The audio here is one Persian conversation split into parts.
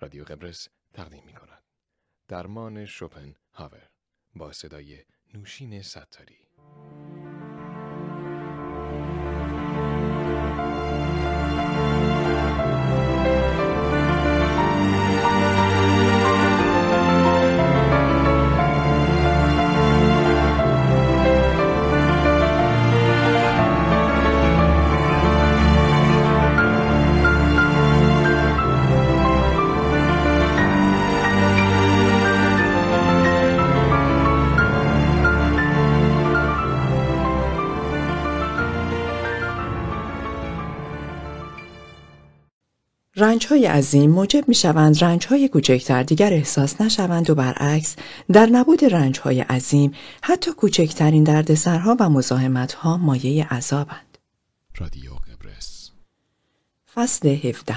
رادیو قبرس تقدیم می کند. درمان شوپن هاور با صدای نوشین ستاری رنج های عظیم موجب می شوند رنج های کوچکتر دیگر احساس نشوند و برعکس در نبود رنج های عظیم حتی کوچکترین دردسرها و مزاحمت ها مایه عذابند. رادیو قبرس فصل 17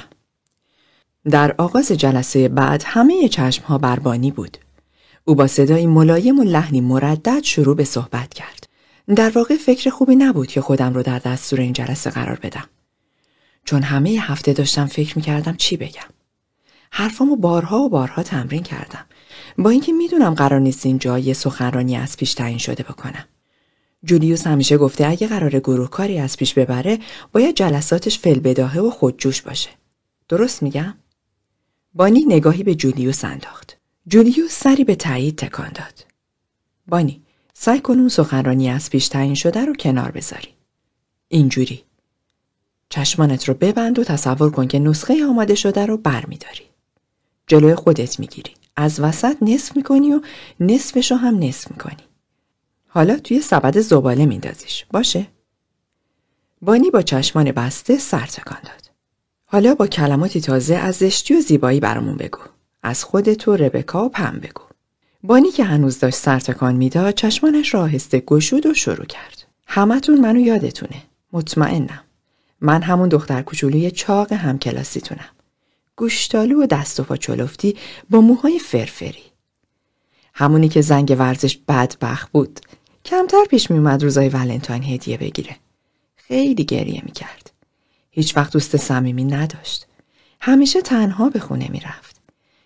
در آغاز جلسه بعد همه چشم ها بربانی بود. او با صدایی ملایم و لحنی مردد شروع به صحبت کرد. در واقع فکر خوبی نبود که خودم رو در دستور این جلسه قرار بدم. چون همه هفته داشتم فکر می‌کردم چی بگم. حرفامو بارها و بارها تمرین کردم. با اینکه می‌دونم قرار نیست اینجا یه سخنرانی از پیش تعیین شده بکنم. جولیوس همیشه گفته اگه قرار گروه کاری از پیش ببره باید جلساتش فلبداهه و خودجوش باشه. درست میگم؟ بانی نگاهی به جولیوس انداخت. جولیوس سری به تایید تکان داد. بانی سعی کن اون سخنرانی از پیش تعیین شده رو کنار بذاری. اینجوری چشمانت رو ببند و تصور کن که نسخه آماده شده رو برمیداری. جلوی خودت می‌گیری. از وسط نصف می‌کنی و نصفش رو هم نصف می‌کنی. حالا توی سبد زباله میندازیش. باشه؟ بانی با چشمان بسته سر تکان داد. حالا با کلماتی تازه از زشتی و زیبایی برامون بگو. از خودت و ربکا و پم بگو. بانی که هنوز داشت سر تکان می‌داد چشمانش را آهسته گشود و شروع کرد. همتون منو یادتونه. مطمئنم. من همون دختر کوچولوی چاق همکلاسیتونم. گوشتالو و دست و پا چلفتی با موهای فرفری. همونی که زنگ ورزش بدبخ بود. کمتر پیش می اومد روزای ولنتاین هدیه بگیره. خیلی گریه می کرد. هیچ وقت دوست صمیمی نداشت. همیشه تنها به خونه می رفت.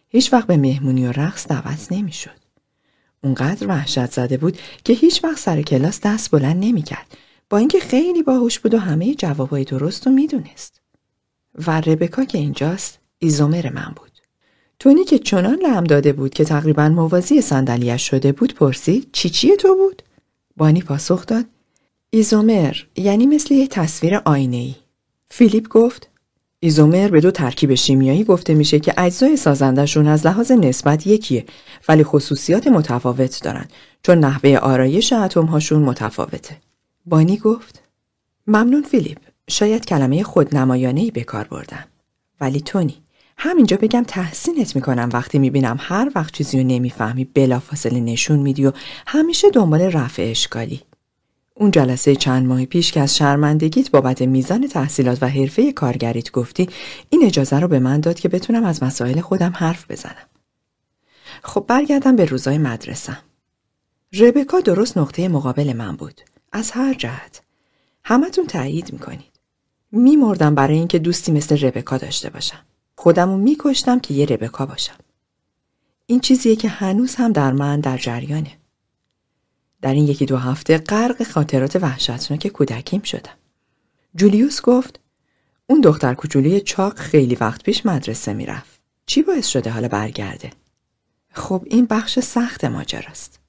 هیچ وقت به مهمونی و رقص دعوت نمی شد. اونقدر وحشت زده بود که هیچ وقت سر کلاس دست بلند نمی کرد با اینکه خیلی باهوش بود و همه جوابای درست رو می‌دونست. و ربکا که اینجاست ایزومر من بود. تونی که چنان لم داده بود که تقریبا موازی صندلیاش شده بود پرسید چی چیه تو بود؟ بانی پاسخ داد ایزومر یعنی مثل یه تصویر آینه ای. فیلیپ گفت ایزومر به دو ترکیب شیمیایی گفته میشه که اجزای سازندشون از لحاظ نسبت یکیه ولی خصوصیات متفاوت دارن چون نحوه آرایش اتم هاشون متفاوته. بانی گفت ممنون فیلیپ شاید کلمه خودنمایانه به کار بردم. ولی تونی همینجا بگم تحسینت می‌کنم وقتی می‌بینم هر وقت چیزی رو نمی‌فهمی بلافاصله نشون میدی و همیشه دنبال رفع اشکالی. اون جلسه چند ماه پیش که از شرمندگیت بابت میزان تحصیلات و حرفه کارگریت گفتی این اجازه رو به من داد که بتونم از مسائل خودم حرف بزنم. خب برگردم به روزای مدرسم ربکا درست نقطه مقابل من بود. از هر جهت. همتون تایید می‌کنید. میمردم برای اینکه دوستی مثل ربکا داشته باشم. خودمو میکشتم که یه ربکا باشم. این چیزیه که هنوز هم در من در جریانه. در این یکی دو هفته غرق خاطرات وحشتناک کودکیم شدم. جولیوس گفت اون دختر کوچولوی چاق خیلی وقت پیش مدرسه می‌رفت. چی باعث شده حالا برگرده? خب این بخش سخت ماجراست.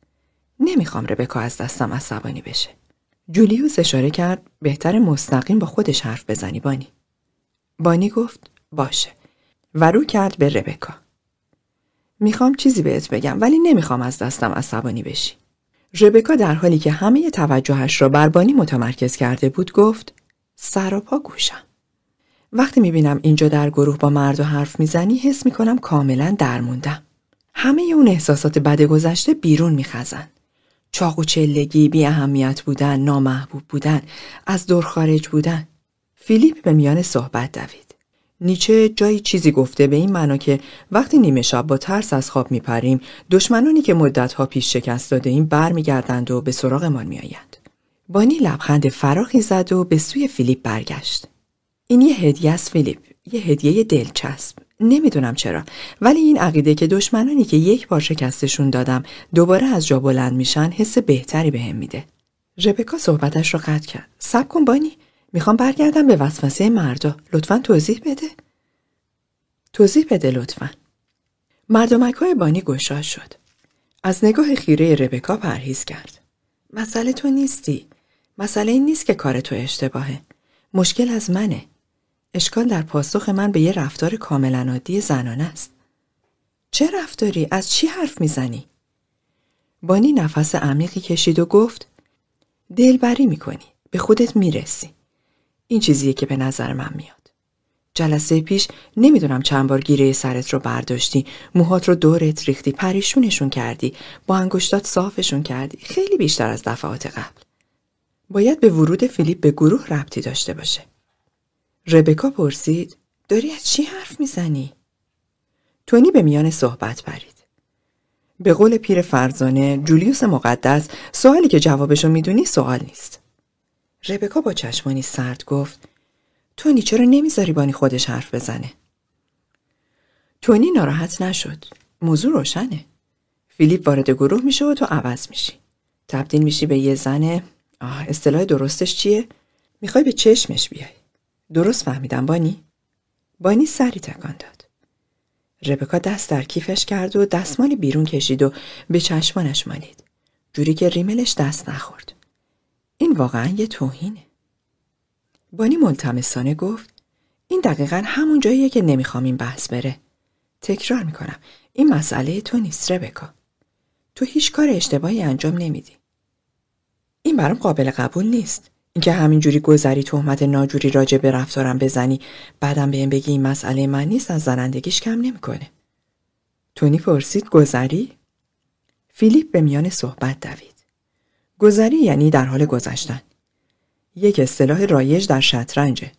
نمی‌خوام ربکا از دستم عصبانی بشه. جولیوس اشاره کرد بهتر مستقیم با خودش حرف بزنی بانی. بانی گفت باشه و رو کرد به ربکا. می‌خوام چیزی بهت بگم ولی نمی‌خوام از دستم عصبانی بشی. ربکا در حالی که همه توجهش را بر بانی متمرکز کرده بود گفت سر گوشم. وقتی می‌بینم اینجا در گروه با مرد و حرف می‌زنی حس می‌کنم کاملا درموندم. همه اون احساسات بد گذشته بیرون میخزن. چاق و چلگی، بی اهمیت بودن، نامحبوب بودن، از دور خارج بودن. فیلیپ به میان صحبت دوید. نیچه جایی چیزی گفته به این معنا که وقتی نیمه شب با ترس از خواب میپریم دشمنانی که مدتها پیش شکست داده این بر میگردند و به سراغمان میآیند. بانی لبخند فراخی زد و به سوی فیلیپ برگشت. این یه هدیه است فیلیپ، یه هدیه دلچسب. نمی‌دونم چرا ولی این عقیده که دشمنانی که یک بار شکستشون دادم دوباره از جا بلند میشن حس بهتری بهم به میده. ربکا صحبتش رو قطع کرد. سب کن بانی می‌خوام برگردم به وسوسه مردا. لطفا توضیح بده. توضیح بده لطفا. مردمک های بانی گشاد شد. از نگاه خیره ربکا پرهیز کرد. مسئله تو نیستی. مسئله این نیست که کار تو اشتباهه. مشکل از منه. اشکال در پاسخ من به یه رفتار کاملا عادی زنانه است. چه رفتاری؟ از چی حرف می‌زنی؟ بانی نفس عمیقی کشید و گفت دلبری می‌کنی. به خودت می‌رسی. این چیزیه که به نظر من میاد. جلسه پیش نمی‌دونم چند بار گیره سرت رو برداشتی موهات رو دورت ریختی پریشونشون کردی با انگشتات صافشون کردی خیلی بیشتر از دفعات قبل باید به ورود فیلیپ به گروه ربطی داشته باشه ربکا پرسید داری از چی حرف می‌زنی؟ تونی به میان صحبت پرید به قول پیر فرزانه جولیوس مقدس سوالی که جوابشو می‌دونی سوال نیست ربکا با چشمانی سرد گفت تونی چرا نمی‌ذاری بانی خودش حرف بزنه؟ تونی ناراحت نشد. موضوع روشنه. فیلیپ وارد گروه میشه و تو عوض میشی. تبدیل میشی به یه زنه آه اصطلاح درستش چیه؟ می‌خوای به چشمش بیای. درست فهمیدم بانی؟ بانی سری تکان داد. ربکا دست در کیفش کرد و دستمالی بیرون کشید و به چشمانش مالید. جوری که ریملش دست نخورد. این واقعا یه توهینه. بانی ملتمسانه گفت این دقیقا همون جاییه که نمی‌خوام این بحث بره. تکرار می‌کنم این مسئله تو نیست ربکا. تو هیچ کار اشتباهی انجام نمیدی. این برام قابل قبول نیست. اینکه همینجوری گذری تهمت ناجوری راجع به رفتارم بزنی بعدم بهم بگی این مسئله من نیست از زنندگیش کم نمی‌کنه. تونی پرسید گذری؟ فیلیپ به میان صحبت دوید. گذری یعنی در حال گذشتن. یک اصطلاح رایج در شطرنجه.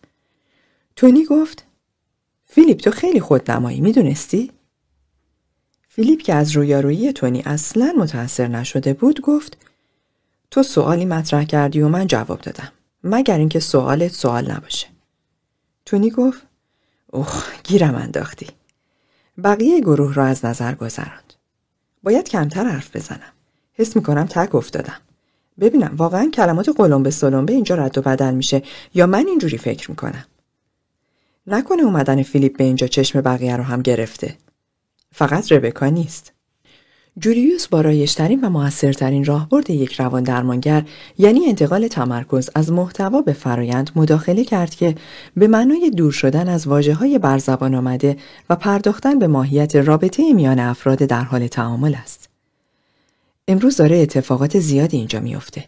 تونی گفت فیلیپ تو خیلی خودنمایی می‌دونستی؟ فیلیپ که از رویارویی تونی اصلا متاثر نشده بود گفت تو سوالی مطرح کردی و من جواب دادم مگر اینکه سوالت سوال نباشه. تونی گفت اوه گیرم انداختی. بقیه گروه را از نظر گذراند. باید کمتر حرف بزنم. حس می‌کنم تک افتادم. ببینم واقعا کلمات قلمبه سلمبه اینجا رد و بدل میشه یا من اینجوری فکر می‌کنم نکنه اومدن فیلیپ به اینجا چشم بقیه رو هم گرفته فقط ربکا نیست جولیوس با رایشترین و موثرترین راهبرد یک روان درمانگر یعنی انتقال تمرکز از محتوا به فرایند مداخله کرد که به معنای دور شدن از واجه های برزبان آمده و پرداختن به ماهیت رابطه میان افراد در حال تعامل است. امروز داره اتفاقات زیادی اینجا میافته.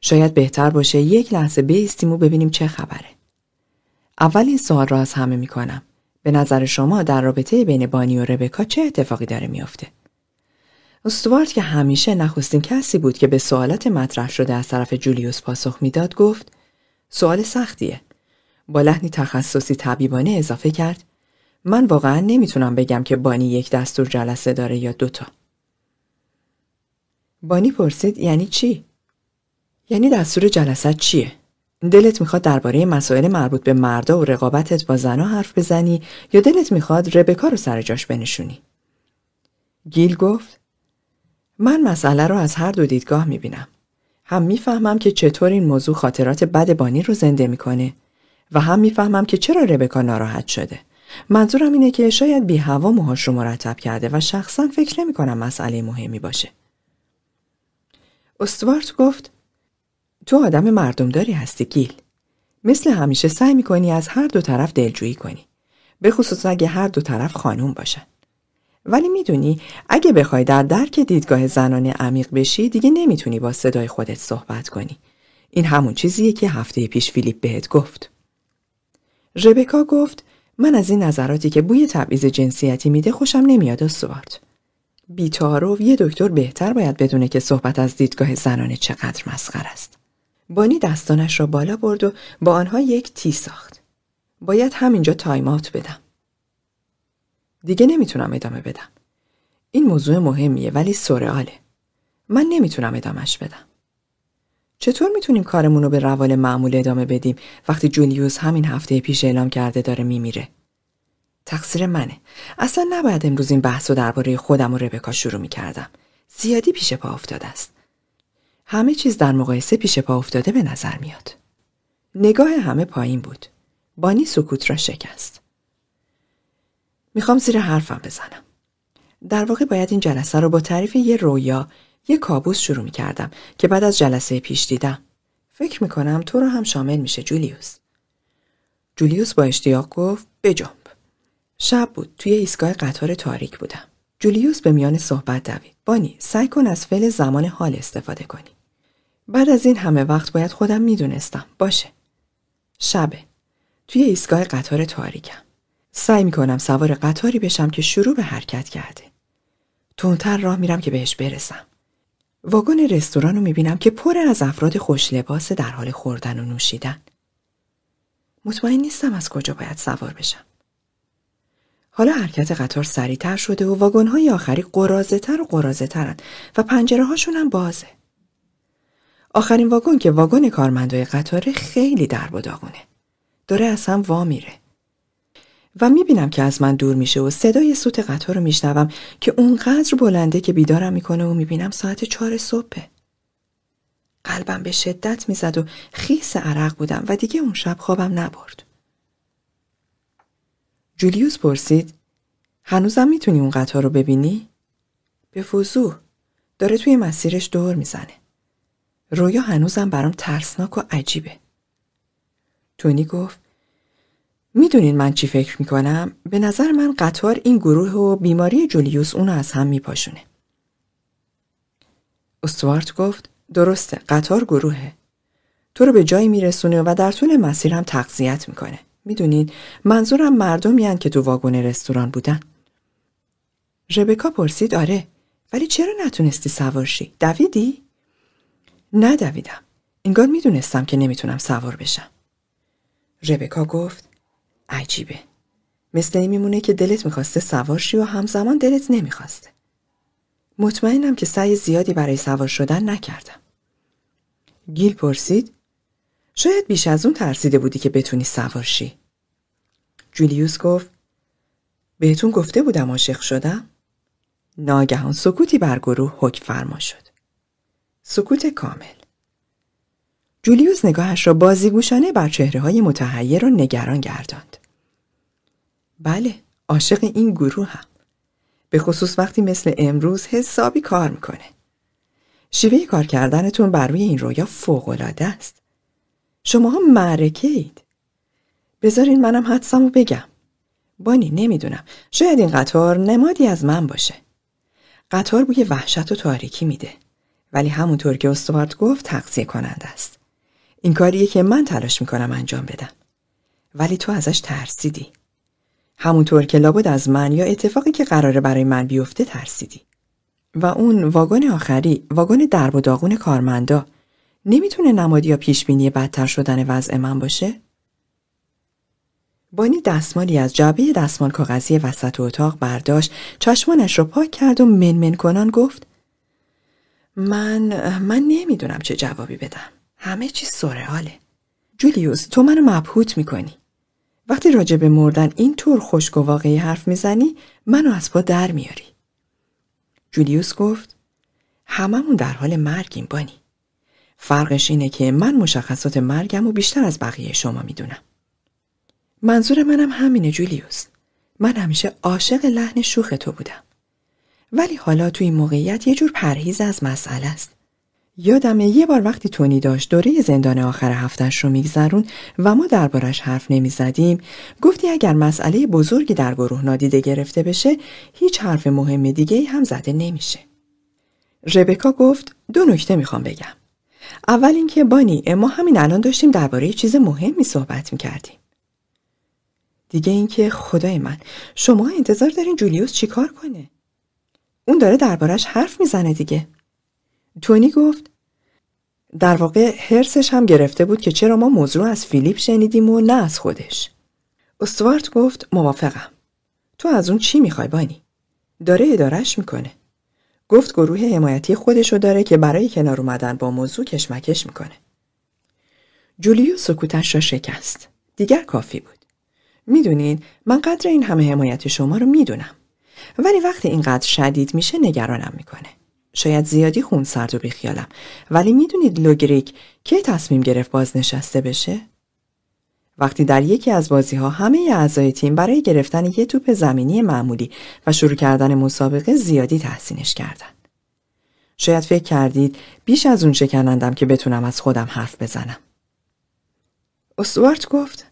شاید بهتر باشه یک لحظه بیستیم و ببینیم چه خبره. اول این سوال را از همه می‌کنم. به نظر شما در رابطه بین بانی و ربکا چه اتفاقی داره میافته؟ استوارت که همیشه نخستین کسی بود که به سوالات مطرح شده از طرف جولیوس پاسخ می‌داد گفت سوال سختیه. با لحنی تخصصی طبیبانه اضافه کرد من واقعا نمی‌تونم بگم که بانی یک دستور جلسه داره یا دوتا. بانی پرسید یعنی چی؟ یعنی دستور جلسات چیه؟ دلت می‌خواد درباره مسائل مربوط به مردا و رقابتت با زنا حرف بزنی یا دلت می‌خواد ربکا رو سر جاش بنشونی؟ گیل گفت من مسئله رو از هر دو دیدگاه می‌بینم. هم می‌فهمم که چطور این موضوع خاطرات بد بانی رو زنده می‌کنه و هم می‌فهمم که چرا ربکا ناراحت شده. منظورم اینه که شاید بی هوا موهاش رو مرتب کرده و شخصا فکر نمی کنم مسئله مهمی باشه. استوارت گفت تو آدم مردمداری هستی گیل. مثل همیشه سعی می‌کنی از هر دو طرف دلجویی کنی. به خصوص اگه هر دو طرف خانوم باشن. ولی می‌دونی اگه بخوای در درک دیدگاه زنانه عمیق بشی دیگه نمی‌تونی با صدای خودت صحبت کنی. این همون چیزیه که هفته پیش فیلیپ بهت گفت. ربکا گفت من از این نظراتی که بوی تبعیض جنسیتی میده خوشم نمیاد استوارت. بی‌تعارف یه دکتر بهتر باید بدونه که صحبت از دیدگاه زنانه چقدر مسخر است. بانی دستانش را بالا برد و با آنها یک تی ساخت. باید همینجا time out بدم. دیگه نمی‌تونم ادامه بدم. این موضوع مهمیه ولی سورئاله. من نمی‌تونم ادامش بدم. چطور می‌تونیم کارمون رو به روال معمول ادامه بدیم وقتی جولیوس همین هفته پیش اعلام کرده داره میمیره؟ تقصیر منه. اصلا نباید امروز این بحث و درباره خودم و ربکا شروع می کردم. زیادی پیش پا افتاده است. همه چیز در مقایسه پیش پا افتاده به نظر میاد. نگاه همه پایین بود. بانی سکوت را شکست. می‌خوام زیر حرفم بزنم. در واقع باید این جلسه رو با تعریف یه رویا، یه کابوس شروع می‌کردم که بعد از جلسه پیش دیدم. فکر می‌کنم تو رو هم شامل میشه جولیوس. جولیوس با اشتیاق گفت بجنب. شب بود توی ایستگاه قطار تاریک بودم. جولیوس به میان صحبت دوید. بانی سعی کن از فعل زمان حال استفاده کنی. بعد از این همه وقت باید خودم می‌دونستم. باشه. شبه. توی ایستگاه قطار تاریکم. سعی می‌کنم سوار قطاری بشم که شروع به حرکت کرده. تونتر راه میرم که بهش برسم. واگن رستوران رو می‌بینم که پر از افراد خوش لباس در حال خوردن و نوشیدن. مطمئن نیستم از کجا باید سوار بشم. حالا حرکت قطار سریعتر شده و واگن‌های آخری قرازه تر و قرازه و پنجره هاشون هم بازه. آخرین واگن که واگن کارمندای قطار خیلی درب و داغونه. داره از هم وا میره. و می‌بینم که از من دور میشه و صدای سوت قطار رو میشنوم که اونقدر بلنده که بیدارم می‌کنه و می‌بینم ساعت چهار صبحه. قلبم به شدت می‌زد و خیس عرق بودم و دیگه اون شب خوابم نبرد. جولیوس پرسید هنوزم می‌تونی اون قطار رو ببینی؟ به وضوح داره توی مسیرش دور می‌زنه. رویا هنوزم برام ترسناک و عجیبه. تونی گفت می‌دونین من چی فکر می‌کنم؟ به نظر من قطار این گروه و بیماری جولیوس اونو از هم میپاشونه. استوارت گفت درسته قطار گروهه. تو رو به جایی میرسونه و در طول مسیر هم تقضیت می‌کنه. می‌دونین منظورم مردمی که تو واگن رستوران بودن. ربکا پرسید آره ولی چرا نتونستی سوارشی؟ دویدی؟ ندویدم. انگار می‌دونستم که نمی‌تونم سوار بشم. ربکا گفت عجیبه. مثل این میمونه که دلت می‌خواسته سوار شی و همزمان دلت نمی‌خواسته. مطمئنم که سعی زیادی برای سوار شدن نکردم. گیل پرسید شاید بیش از اون ترسیده بودی که بتونی سوار شی. جولیوس گفت بهتون گفته بودم عاشق شدم؟ ناگهان سکوتی بر گروه حکم فرما شد. سکوت کامل. جولیوس نگاهش را بازیگوشانه بر چهره های متحیر و نگران گرداند. بله، عاشق این گروه هم. به خصوص وقتی مثل امروز حسابی کار می‌کنه. شیوه کار کردنتون بر روی این رویا فوقالعاده است. شما ها معرکه اید. بذارین منم حدسمو بگم. بانی نمی‌دونم. شاید این قطار نمادی از من باشه. قطار بوی وحشت و تاریکی میده. ولی همونطور که استوارت گفت تقضیه کننده است. این کاریه که من تلاش می‌کنم انجام بدم. ولی تو ازش ترسیدی. همونطور که لابد از من یا اتفاقی که قراره برای من بیفته ترسیدی. و اون واگن آخری، واگن درب و داغون کارمندا نمی‌تونه نمادی یا پیشبینی بدتر شدن وضع من باشه؟ بانی دستمالی از جعبه دستمال کاغذی وسط اتاق برداشت چشمانش رو پاک کرد و منمن کنان گفت من من نمی‌دونم چه جوابی بدم همه چیز سرعاله. جولیوس تو منو مبهوت می‌کنی. وقتی راجع به مردن این طور خشک و واقعی حرف می‌زنی منو از پا در میاری. جولیوس گفت هممون در حال مرگیم بانی. فرقش اینه که من مشخصات مرگم و بیشتر از بقیه شما می‌دونم. منظور منم همینه جولیوس. من همیشه عاشق لحن شوخ تو بودم. ولی حالا تو این موقعیت یه جور پرهیز از مسئله است. یادمه یه بار وقتی تونی داشت دوره زندان آخر هفتش رو میگذرون و ما دربارش حرف نمی‌زدیم گفتی اگر مسئله بزرگی در گروه نادیده گرفته بشه هیچ حرف مهم دیگه هم زده نمیشه. ربکا گفت دو نکته می‌خوام بگم. اول اینکه بانی ما همین الان داشتیم درباره چیز مهمی صحبت می‌کردیم. دیگه اینکه خدای من شما انتظار دارین جولیوس چیکار کنه؟ اون داره دربارش حرف می‌زنه دیگه. تونی گفت در واقع حرسش هم گرفته بود که چرا ما موضوع از فیلیپ شنیدیم و نه از خودش. استوارت گفت موافقم. تو از اون چی می‌خوای بانی؟ داره ادارش می‌کنه. گفت گروه حمایتی خودشو داره که برای کنار اومدن با موضوع کشمکش می‌کنه. جولیو سکوتش را شکست. دیگر کافی بود. می‌دونید من قدر این همه حمایت شما رو می‌دونم. ولی وقتی اینقدر شدید میشه نگرانم می‌کنه. شاید زیادی خون سرد و بیخیالم ولی می‌دونید لوگریک کی تصمیم گرفت بازنشسته بشه؟ وقتی در یکی از بازی ها همه اعضای تیم برای گرفتن یه توپ زمینی معمولی و شروع کردن مسابقه زیادی تحسینش کردن. شاید فکر کردید بیش از اون شکنندم که بتونم از خودم حرف بزنم. استوارت گفت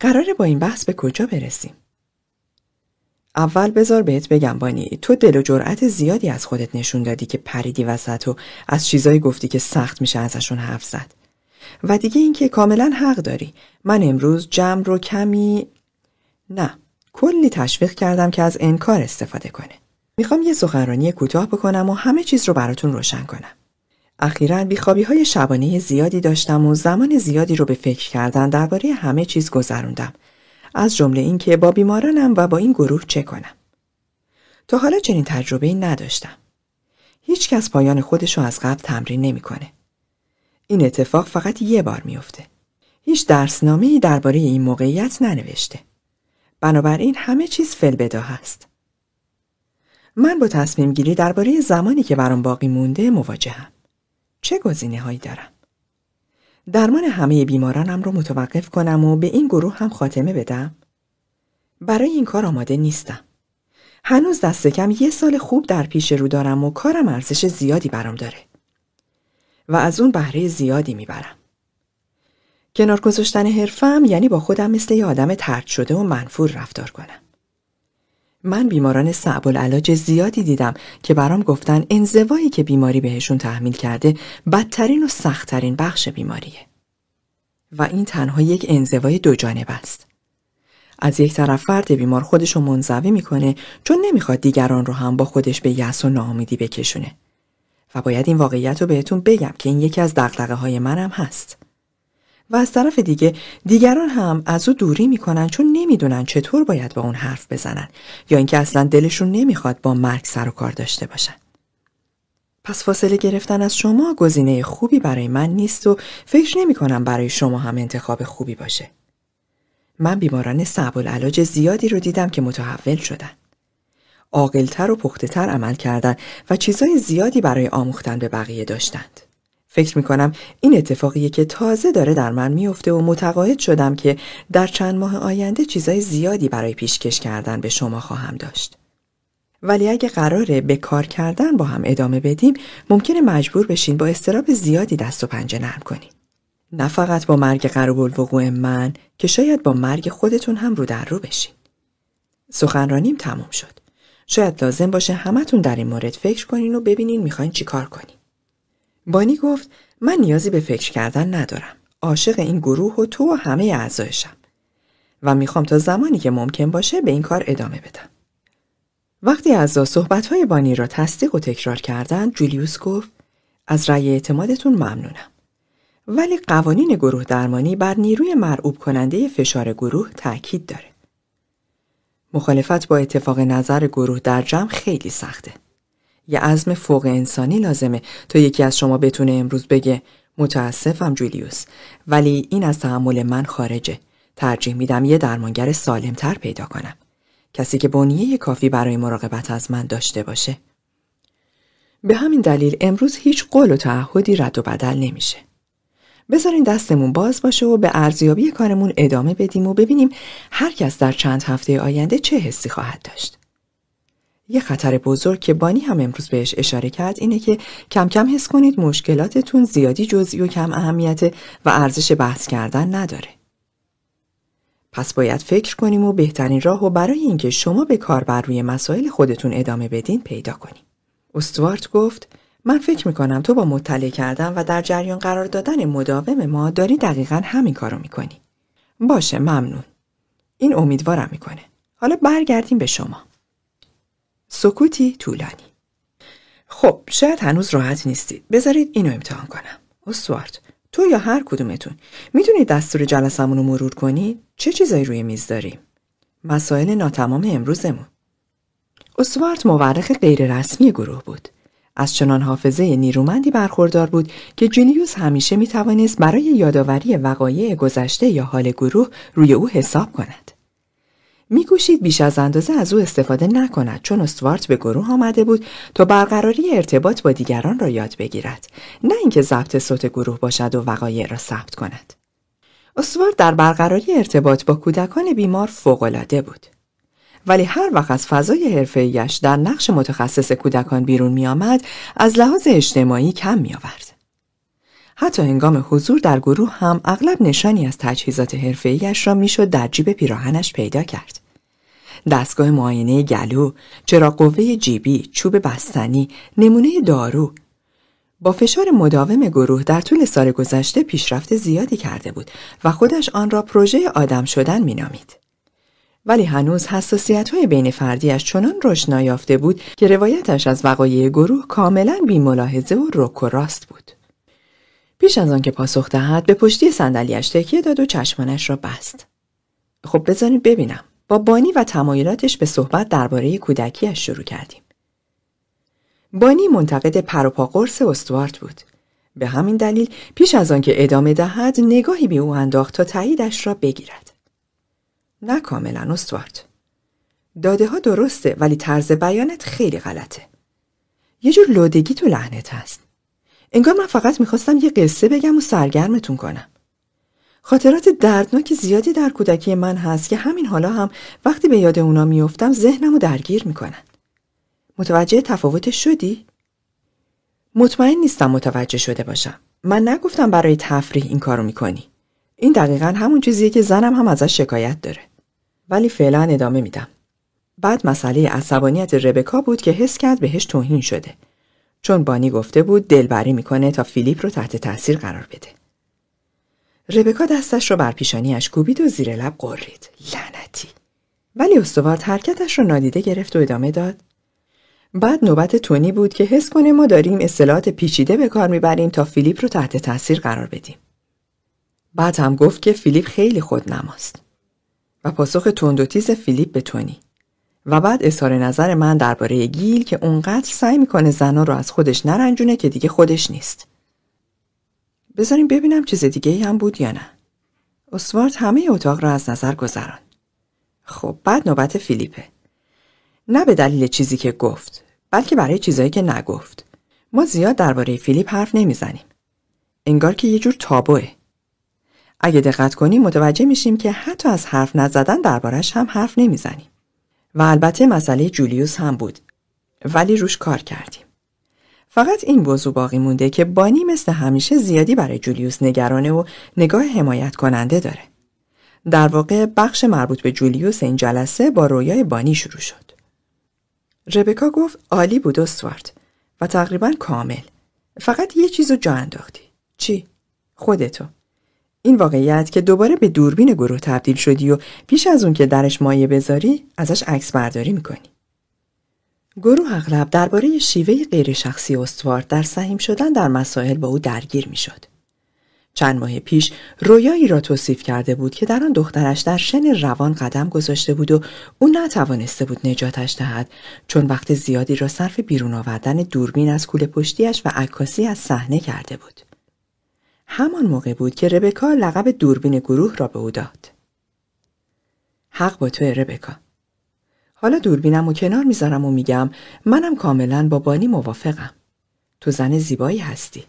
قراره با این بحث به کجا برسیم؟ اول بذار بهت بگم بانی تو دل و جرأت زیادی از خودت نشون دادی که پریدی وسط و از چیزایی گفتی که سخت میشه ازشون حرف زد. و دیگه اینکه کاملا حق داری. من امروز جمع رو کمی نه کلی تشویق کردم که از انکار استفاده کنه. می‌خوام یه سخنرانی کوتاه بکنم و همه چیز رو براتون روشن کنم. اخیرا بیخوابی های شبانه زیادی داشتم و زمان زیادی رو به فکر کردن درباره همه چیز گذروندم. از جمله اینکه با بیمارانم و با این گروه چه کنم. تا حالا چنین تجربه ای نداشتم. هیچ کس پایان خودشو از قبل تمرین نمی‌کنه. این اتفاق فقط یه بار میفته. هیچ درسنامه درباره این موقعیت ننوشته. بنابراین همه چیز فلبدا هست. من با تصمیم گیری درباره زمانی که برام باقی مونده مواجهم. چه گزینه هایی دارم؟ درمان همه بیمارانم رو متوقف کنم و به این گروه هم خاتمه بدم؟ برای این کار آماده نیستم. هنوز دست کم یه سال خوب در پیش رو دارم و کارم ارزش زیادی برام داره. و از اون بهره زیادی می‌برم. کنار گذاشتن حرفم یعنی با خودم مثل یه آدم ترد شده و منفور رفتار کنم. من بیماران صعب العلاج زیادی دیدم که برام گفتن انزوایی که بیماری بهشون تحمیل کرده بدترین و سختترین بخش بیماریه. و این تنها یک انزوای دو جانب است. از یک طرف فرد بیمار خودشو منزوی می‌کنه چون نمی‌خواد دیگران رو هم با خودش به یأس و ناامیدی بکشونه. و باید این واقعیت رو بهتون بگم که این یکی از دقدقه های منم هست. و از طرف دیگه دیگران هم از او دوری می‌کنن چون نمی‌دونن چطور باید با اون حرف بزنن یا اینکه اصلا دلشون نمی‌خواد با مرگ سر و کار داشته باشن. پس فاصله گرفتن از شما گزینه خوبی برای من نیست و فکر نمی کنم برای شما هم انتخاب خوبی باشه. من بیماران صعب العلاج زیادی رو دیدم که متحول شدن. عاقلتر و پختهتر عمل کردن و چیزای زیادی برای آموختن به بقیه داشتند. فکر می‌کنم این اتفاقیه که تازه داره در من میفته و متقاعد شدم که در چند ماه آینده چیزای زیادی برای پیشکش کردن به شما خواهم داشت. ولی اگه قراره به کار کردن با هم ادامه بدیم ممکنه مجبور بشین با استراب زیادی دست و پنجه نرم کنیم. نه فقط با مرگ قرب الوقوع من که شاید با مرگ خودتون هم رو در رو بشین. سخنرانیم تموم شد. شاید لازم باشه همتون در این مورد فکر کنین و ببینین می‌خواین چی کار کنین. بانی گفت من نیازی به فکر کردن ندارم. عاشق این گروه و تو و همه اعضایشم. و می‌خوام تا زمانی که ممکن باشه به این کار ادامه بدم. وقتی اعضا صحبتهای بانی را تصدیق و تکرار کردند جولیوس گفت از رأی اعتمادتون ممنونم. ولی قوانین گروه درمانی بر نیروی مرعوب کننده فشار گروه تاکید داره. مخالفت با اتفاق نظر گروه در جمع خیلی سخته. یه عزم فوق انسانی لازمه تا یکی از شما بتونه امروز بگه متاسفم جولیوس ولی این از تحمل من خارجه. ترجیح میدم یه درمانگر سالمتر پیدا کنم. کسی که بنیه کافی برای مراقبت از من داشته باشه. به همین dلیل امروز هیچ قول و تعهدی رد و بدل نمیشه. بذارین دستمون باز باشه و به ارزیابی کارمون ادامه بدیم و ببینیم هر کس در چند هفته آینده چه حسی خواهد داشت. یه خطر بزرگ که بانی هم امروز بهش اشاره کرد اینه که کم کم حس کنید مشکلاتتون زیادی جزئی و کم اهمیت و ارزش بحث کردن نداره. پس باید فکر کنیم و بهترین راه و برای اینکه شما به کار بر روی مسائل خودتون ادامه بدین پیدا کنیم. استوارت گفت من فکر می‌کنم تو با مطلع کردن و در جریان قرار دادن مداوم ما داری دقیقا همین کارو می‌کنی. باشه ممنون. این امیدوارم می‌کنه. حالا برگردیم به شما. سکوتی طولانی. خب شاید هنوز راحت نیستید. بذارید اینو امتحان کنم. استوارت تو یا هر کدومتون می‌تونید دستور جلسمون رو مرور کنید؟ چه چیزایی روی میز داریم؟ مسائل ناتمام امروزمون. استوارت مورخ غیررسمی گروه بود. از چنان حافظه نیرومندی برخوردار بود که جونیوس همیشه می توانست برای یادآوری وقایع گذشته یا حال گروه روی او حساب کند. میکوشید بیش از اندازه از او استفاده نکند چون استوارت به گروه آمده بود تا برقراری ارتباط با دیگران را یاد بگیرد نه اینکه ضبط صوت گروه باشد و وقایع را ثبت کند. استوارت در برقراری ارتباط با کودکان بیمار فوقالعاده بود. ولی هر وقت از فضای حرفه‌ایش در نقش متخصص کودکان بیرون میآمد از لحاظ اجتماعی کم میآورد. حتی هنگام حضور در گروه هم اغلب نشانی از تجهیزات حرفه‌ایش را می‌شد در جیب پیراهنش پیدا کرد. دستگاه معاینه گلو، چراغ قوه جیبی، چوب بستنی، نمونه دارو. با فشار مداوم گروه در طول سال گذشته پیشرفت زیادی کرده بود و خودش آن را پروژه آدم شدن مینامید. ولی هنوز حساسیت های بین فردیش چنان رشد نیافته بود که روایتش از وقایع گروه کاملا بی ملاحظه و رک و راست بود. پیش از آنکه پاسخ دهد به پشتی صندلیاش تکیه داد و چشمانش را بست. خب بذارید ببینم. با بانی و تمایلاتش به صحبت درباره کودکیش شروع کردیم. بانی منتقد پروپا قرص استوارت بود. به همین دلیل پیش از آنکه ادامه دهد نگاهی به او انداخت تا تاییدش را بگیرد. نه کاملا استوارت. داده ها درسته ولی طرز بیانت خیلی غلطه. یه جور لودگی تو لحنت هست. انگار من فقط می‌خواستم یه قصه بگم و سرگرمتون کنم. خاطرات دردناک زیادی در کودکی من هست که همین حالا هم وقتی به یاد اونا میفتم ذهنم رو درگیر می‌کنن. متوجه تفاوتش شدی؟ مطمئن نیستم متوجه شده باشم. من نگفتم برای تفریح این کارو می‌کنی. این دقیقا همون چیزیه که زنم هم ازش شکایت داره. ولی فعلا ادامه میدم. بعد مسئله عصبانیت ربکا بود که حس کرد بهش توهین شده. چون بانی گفته بود دلبری می‌کنه تا فیلیپ رو تحت تاثیر قرار بده. ربکا دستش رو بر پیشانیش کوبید و زیر لب قرید. لعنتی. ولی استوارت حرکتش رو نادیده گرفت و ادامه داد. بعد نوبت تونی بود که حس کنه ما داریم اصطلاحات پیچیده به کار می‌بریم تا فیلیپ رو تحت تاثیر قرار بدیم. بعد هم گفت که فیلیپ خیلی خود نماست. و پاسخ تند و تیز فیلیپ به تونی. و بعد اظهار نظر من درباره گیل که اونقدر سعی می‌کنه زنا رو از خودش نرنجونه که دیگه خودش نیست. بذاریم ببینم چیز دیگه ای هم بود یا نه. اسوارد همه اتاق را از نظر گذران. خب بعد نوبت فیلیپه. نه به دلیل چیزی که گفت بلکه برای چیزایی که نگفت. ما زیاد درباره فیلیپ حرف نمی‌زنیم. انگار که یه جور تابوه. اگه دقت کنیم متوجه میشیم که حتی از حرف نزدن دربارش هم حرف نمی‌زنیم. و البته مسئله جولیوس هم بود ولی روش کار کردیم. فقط این موضوع باقی مونده که بانی مثل همیشه زیادی برای جولیوس نگرانه و نگاه حمایت کننده داره. در واقع بخش مربوط به جولیوس این جلسه با رویای بانی شروع شد. ربکا گفت عالی بود استوارد و تقریبا کامل. فقط یه چیز رو جا انداختی. چی؟ خودتو. این واقعیت که دوباره به دوربین گروه تبدیل شدی و پیش از اون که درش مایه بذاری ازش عکس برداری می‌کنی. گروه اغلب درباره شیوه غیر شخصی استوارد در سهیم شدن در مسائل با او درگیر می‌شد. چند ماه پیش رویایی را توصیف کرده بود که در آن دخترش در شن روان قدم گذاشته بود و او نتوانسته بود نجاتش دهد چون وقت زیادی را صرف بیرون آوردن دوربین از کوله پشتیش و عکاسی از صحنه کرده بود. همان موقع بود که ربکا لقب دوربین گروه را به او داد. حق با تو ربکا. حالا دوربینم و کنار می‌ذارم و میگم منم کاملا با بانی موافقم. تو زن زیبایی هستی.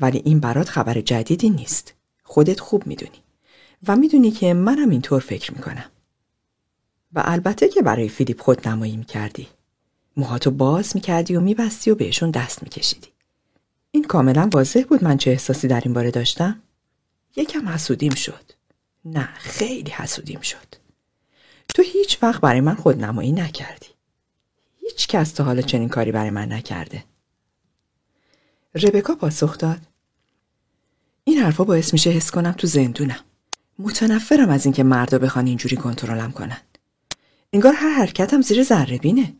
ولی این برات خبر جدیدی نیست. خودت خوب می‌دونی. و می‌دونی که منم اینطور فکر می‌کنم. و البته که برای فیلیپ خود نمایی می‌کردی. موهاتو باز می‌کردی و میبستی و بهشون دست میکشیدی. این کاملا واضح بود من چه احساسی در این باره داشتم؟ یکم حسودیم شد. نه خیلی حسودیم شد. تو هیچ وقت برای من خودنمایی نکردی. هیچ کس تا حالا چنین کاری برای من نکرده. ربکا پاسخ داد. این حرفا باعث میشه حس کنم تو زندونم. متنفرم از اینکه مردا بخوان اینجوری کنترلم کنن. انگار هر حرکتم زیر ذره بینه.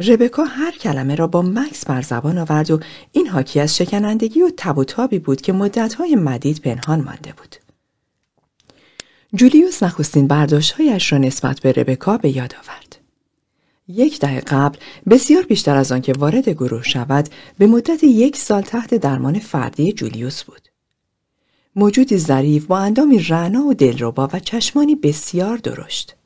ربکا هر کلمه را با مکس بر زبان آورد و این حاکی از شکنندگی و تب و تابی بود که مدتهای مدید پنهان مانده بود. جولیوس نخستین برداشتهایش را نسبت به ربکا به یاد آورد. یک دهه قبل بسیار بیشتر از آنکه وارد گروه شود به مدت یک سال تحت درمان فردی جولیوس بود. موجودی ظریف با اندامی رعنا و دلربا و چشمانی بسیار درشت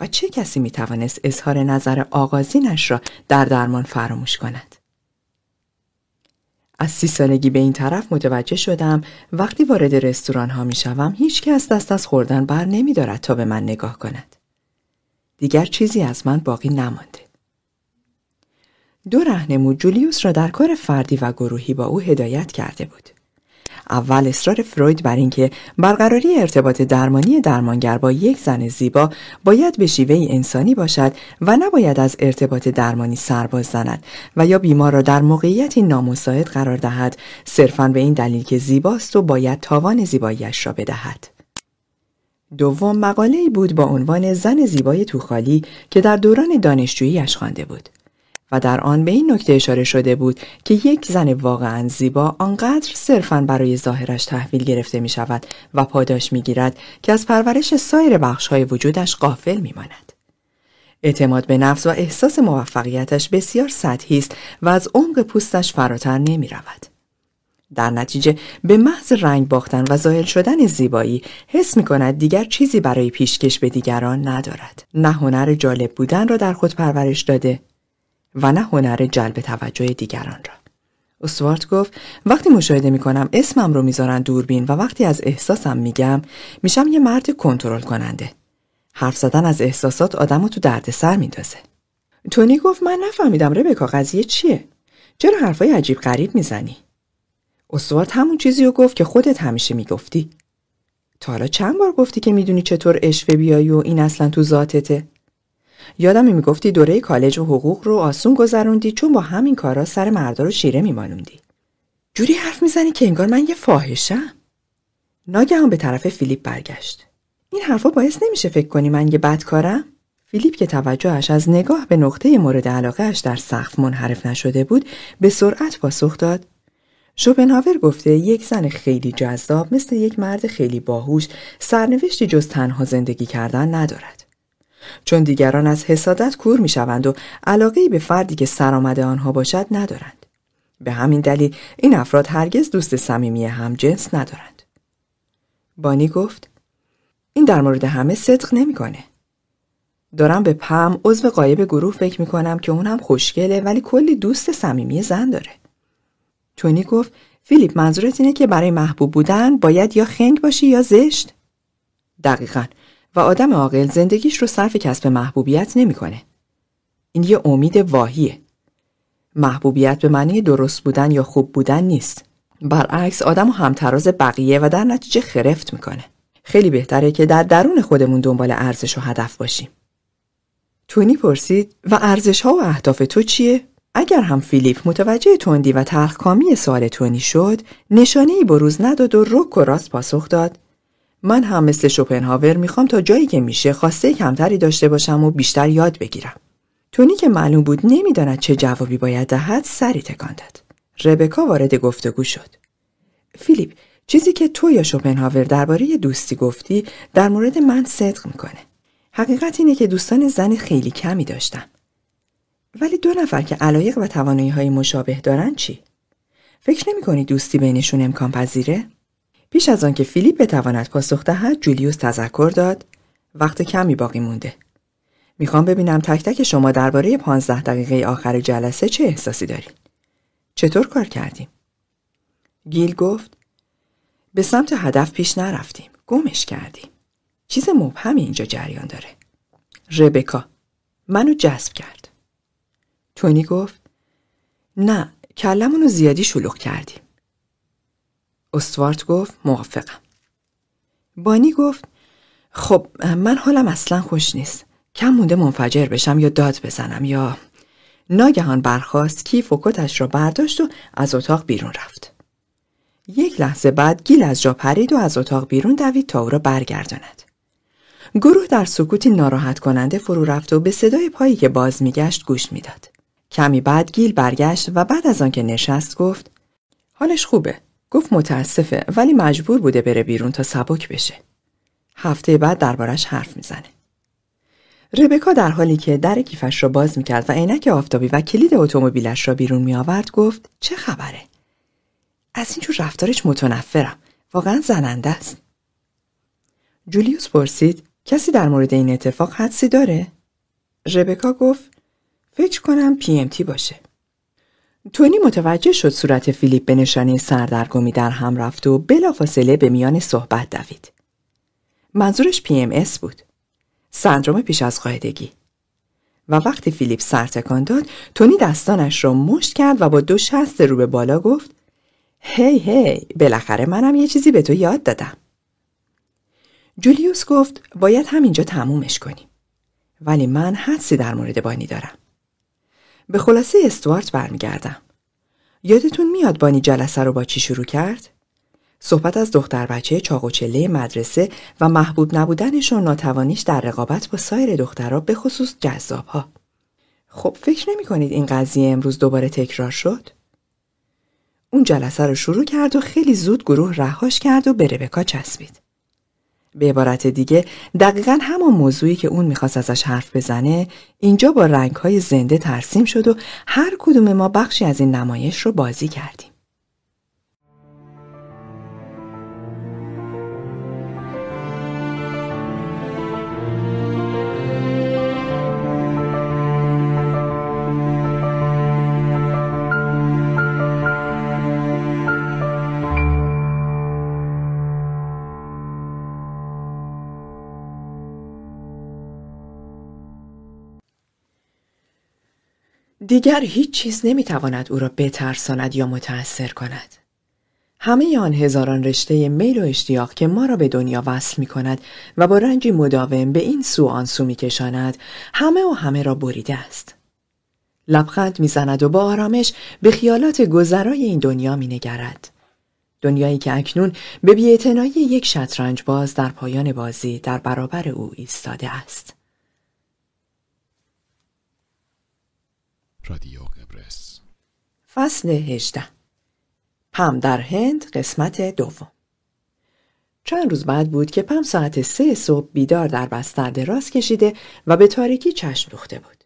و چه کسی می توانست اظهار نظر آغازینش را در درمان فراموش کند از سی سالگی به این طرف متوجه شدم وقتی وارد رستوران ها می شوم هیچ کس دست از خوردن بر نمی دارد تا به من نگاه کند. دیگر چیزی از من باقی نمانده. دو رهنمود جولیوس را در کار فردی و گروهی با او هدایت کرده بود. اول اصرار فروید بر اینکه برقراری ارتباط درمانی درمانگر با یک زن زیبا باید به شیوه انسانی باشد و نباید از ارتباط درمانی سرباز زند و یا بیمار را در موقعیتی نامساعد قرار دهد صرفا به این دلیل که زیباست و باید تاوان زیباییش را بدهد. دوم مقاله بود با عنوان زن زیبای توخالی که در دوران دانشجوییش خوانده بود. در آن به این نکته اشاره شده بود که یک زن واقعا زیبا آنقدر صرفا برای ظاهرش تحویل گرفته می شود و پاداش می گیرد که از پرورش سایر بخش های وجودش قافل می ماند. اعتماد به نفس و احساس موفقیتش بسیار سطحی است و از عمق پوستش فراتر نمی رود. در نتیجه به محض رنگ باختن و زایل شدن زیبایی حس می کند دیگر چیزی برای پیشکش به دیگران ندارد. نه هنر جالب بودن را در خود پرورش داده و نه هنر جلب توجه دیگران را. استوارت گفت وقتی مشاهده می کنم اسمم رو می‌ذارن دوربین و وقتی از احساسم میگم میشم یه مرد کنترل کننده. حرف زدن از احساسات آدم رو تو دردسر میندازه. تونی گفت من نفهمیدم ربکا قضیه چیه؟ چرا حرفای عجیب غریب می‌زنی؟ استوارت همون چیزی رو گفت که خودت همیشه می‌گفتی. تا حالا چند بار گفتی که می‌دونی چطور اشوه بیایی و این اصلا تو ذاتته؟ یادم می‌گفتی دوره کالج و حقوق رو آسون گذروندی چون با همین کارا سر مردا رو شیره میمانوندی. جوری حرف می‌زنی که انگار من یه فاحشم. ناگهان به طرف فیلیپ برگشت. این حرفا باعث نمیشه فکر کنی من یه بدکارم؟ فیلیپ که توجهش از نگاه به نقطه مورد علاقهش در سقف منحرف نشده بود به سرعت پاسخ داد شوپنهاور گفته یک زن خیلی جذاب مثل یک مرد خیلی باهوش سرنوشتی جز تنها زندگی کردن ندارد. چون دیگران از حسادت کور می شوند و علاقه به فردی که سرآمده آنها باشد ندارند. به همین دلیل این افراد هرگز دوست صمیمی جنس ندارند. بانی گفت این در مورد همه صدق نمی‌کنه. دارم به پم عضو قایب گروه فکر می کنم که اونم خوشگله ولی کلی دوست صمیمی زن داره. تونی گفت فیلیپ منظورت اینه که برای محبوب بودن باید یا خنگ باشی یا زشت؟ دقیقا و آدم عاقل زندگیش رو صرف کسب محبوبیت نمی‌کنه. این یه امید واهیه. محبوبیت به معنی درست بودن یا خوب بودن نیست. برعکس آدم و همتراز بقیه و در نتیجه خرفت می‌کنه. خیلی بهتره که در درون خودمون دنبال ارزش و هدف باشیم. تونی پرسید و ارزش ها و اهداف تو چیه؟ اگر هم فیلیپ متوجه تندی و تلخکامی سوال تونی شد، نشانه ای بروز نداد و رک و راست پاسخ داد من هم مثل شوپنهاور می‌خوام تا جایی که میشه خواسته کمتری داشته باشم و بیشتر یاد بگیرم. تونی که معلوم بود نمی‌داند چه جوابی باید دهد سری تکان داد. ربکا وارد گفتگو شد. فیلیپ چیزی که تو یا شوپنهاور درباره دوستی گفتی در مورد من صدق می‌کنه. حقیقت اینه که دوستان زن خیلی کمی داشتم. ولی دو نفر که علایق و توانایی های مشابه دارن چی؟ فکر نمی کنی دوستی بینشون امکان پذیره؟ پیش از آنکه فیلیپ بتواند پاسخ دهد جولیوس تذکر داد. وقت کمی باقی مونده. می‌خوام ببینم تک تک شما درباره پانزده دقیقه آخر جلسه چه احساسی دارین چطور کار کردیم؟ گیل گفت به سمت هدف پیش نرفتیم. گمش کردیم. چیز مبهمی اینجا جریان داره. ربکا منو جذب کرد. تونی گفت نه کلمونو زیادی شلوغ کردیم. استوارت گفت موافقم. بانی گفت خب من حالم اصلا خوش نیست. کم مونده منفجر بشم یا داد بزنم یا ناگهان برخواست کیف و کتش را برداشت و از اتاق بیرون رفت. یک لحظه بعد گیل از جا پرید و از اتاق بیرون دوید تا او را برگرداند. گروه در سکوتی ناراحت کننده فرو رفت و به صدای پایی که باز میگشت گوش می‌داد. کمی بعد گیل برگشت و بعد از آنکه نشست گفت حالش خوبه گفت متاسفه ولی مجبور بوده بره بیرون تا سبک بشه. هفته بعد دربارش حرف می‌زنه. ربکا در حالی که در کیفش را باز می‌کرد و عینک آفتابی و کلید اتومبیلش را بیرون میآورد گفت چه خبره؟ از اینجور رفتارش متنفرم. واقعا زننده است. جولیوس پرسید کسی در مورد این اتفاق حدسی داره؟ ربکا گفت فکر کنم PMT باشه. تونی متوجه شد صورت فیلیپ به نشانه سردرگمی در هم رفت و بلافاصله به میان صحبت دوید. منظورش PMS بود. سندروم پیش از قاعدگی. و وقتی فیلیپ سرتکان داد تونی دستانش را مشت کرد و با دو شست رو به بالا گفت هی هی بالاخره منم یه چیزی به تو یاد دادم. جولیوس گفت باید همینجا تمومش کنیم. ولی من حدسی در مورد بانی دارم. به خلاصه استوارت برمیگردم. یادتون میاد بانی جلسه رو با چی شروع کرد؟ صحبت از دختر بچه چاق و چله مدرسه و محبوب نبودنش و ناتوانیش در رقابت با سایر دخترها به خصوص جذاب ها. خب فکر نمی کنید این قضیه امروز دوباره تکرار شد؟ اون جلسه رو شروع کرد و خیلی زود گروه رهاش کرد و به ربکا چسبید. به عبارت دیگه دقیقا همان موضوعی که اون می‌خواست ازش حرف بزنه اینجا با رنگهای زنده ترسیم شد و هر کدوم ما بخشی از این نمایش رو بازی کردیم. دیگر هیچ چیز نمی‌تواند او را بترساند یا متأثر کند. همه آن هزاران رشته میل و اشتیاق که ما را به دنیا وصل می کند و با رنجی مداوم به این سو آن سو می کشاند همه و همه را بریده است. لبخند می‌زند و با آرامش به خیالات گذرای این دنیا می نگرد. دنیایی که اکنون به بیعتنایی یک شطرنج باز در پایان بازی در برابر او ایستاده است. رادیو قبرس فصل هجده پم در هند قسمت دوم چند روز بعد بود که پم ساعت سه صبح بیدار در بستر دراز کشیده و به تاریکی چشم دوخته بود.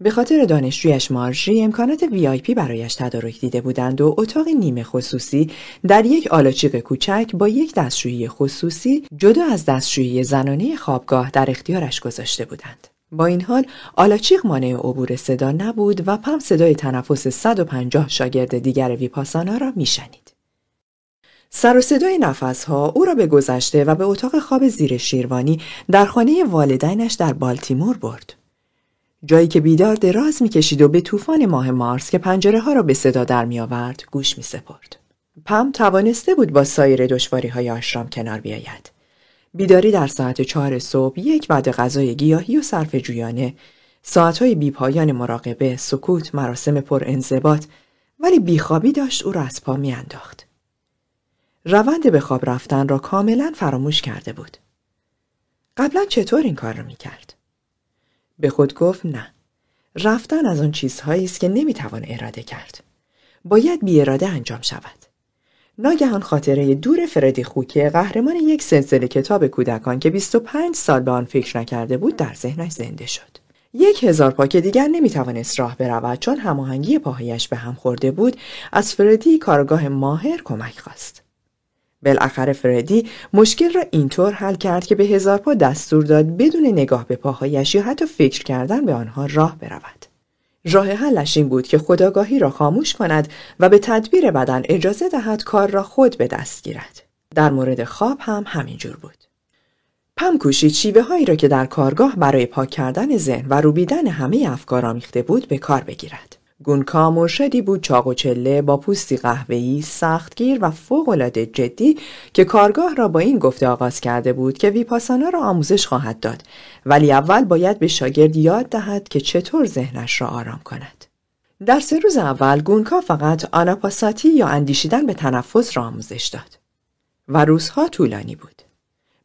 به خاطر دانشجویش مارژی امکانات وی آی پی برایش تدارک دیده بودند و اتاق نیمه خصوصی در یک آلاچیق کوچک با یک دستشویی خصوصی جدا از دستشویی زنانه خوابگاه در اختیارش گذاشته بودند. با این حال آلاچیق مانع عبور صدا نبود و پم صدای تنفس 150 شاگرد دیگر ویپاسانا را میشنید. سر و صدای نفسها او را به گذشته و به اتاق خواب زیر شیروانی در خانه والدینش در بالتیمور برد. جایی که بیدار دراز می‌کشید و به طوفان ماه مارس که پنجره ها را به صدا در می آورد گوش می سپرد. پم توانسته بود با سایر دشواری های آشرام کنار بیاید. بیداری در ساعت چهار صبح یک وعده غذای گیاهی و صرف جویانه. ساعتهای بیپایان مراقبه سکوت مراسم پر انضباط ولی بیخوابی داشت او را از پا میانداخت. روند به خواب رفتن را کاملا فراموش کرده بود. قبلا چطور این کار را می‌کرد؟ به خود گفت نه. رفتن از آن چیزهایی است که نمی‌توان اراده کرد. باید بی اراده انجام شود. ناگهان خاطره دور فردی خوکه قهرمان یک سلسله کتاب کودکان که 25 سال به آن فکر نکرده بود در ذهنش زنده شد. یک هزار پا که دیگر نمی‌توانست راه برود چون هماهنگی پاهایش به هم خورده بود از فردی کارگاه ماهر کمک خواست. بالاخره فردی مشکل را اینطور حل کرد که به هزار پا دستور داد بدون نگاه به پاهایش یا حتی فکر کردن به آنها راه برود. راه حلش این بود که خداگاهی را خاموش کند و به تدبیر بدن اجازه دهد کار را خود به دست گیرد. در مورد خواب هم همینجور بود. پم کوشید شیوه هایی را که در کارگاه برای پاک کردن ذهن و روبیدن همه افکار آمیخته بود به کار بگیرد. گونکا مرشدی بود چاق و چله با پوستی قهوه‌ای سختگیر و فوق‌العاده جدی که کارگاه را با این گفته آغاز کرده بود که ویپاسانا را آموزش خواهد داد. ولی اول باید به شاگرد یاد دهد که چطور ذهنش را آرام کند. در سه روز اول گونکا فقط آناپاساتی یا اندیشیدن به تنفس را آموزش داد. و روزها طولانی بود.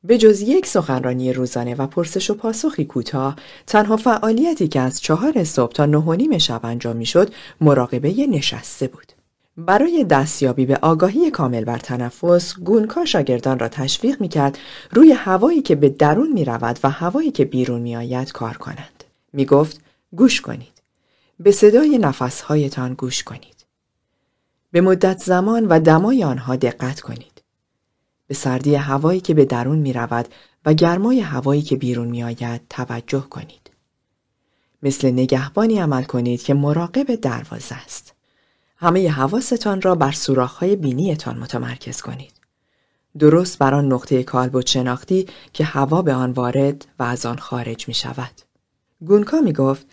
به جز یک سخنرانی روزانه و پرسش و پاسخی کوتاه تنها فعالیتی که از چهار صبح تا نه نیم شب انجام می‌شد مراقبه نشسته بود. برای دستیابی به آگاهی کامل بر تنفس گونکا شاگردان را تشویق می‌کرد روی هوایی که به درون می رود و هوایی که بیرون می آید کار کنند. می گفت گوش کنید. به صدای نفسهایتان گوش کنید. به مدت زمان و دمای آنها دقت کنید. به سردی هوایی که به درون می رود و گرمای هوایی که بیرون می آید توجه کنید. مثل نگهبانی عمل کنید که مراقب دروازه است. همه حواستان را بر سوراخ‌های بینیتان متمرکز کنید. درست بر آن نقطه کالبد شناختی که هوا به آن وارد و از آن خارج می شود. گونکا می گفت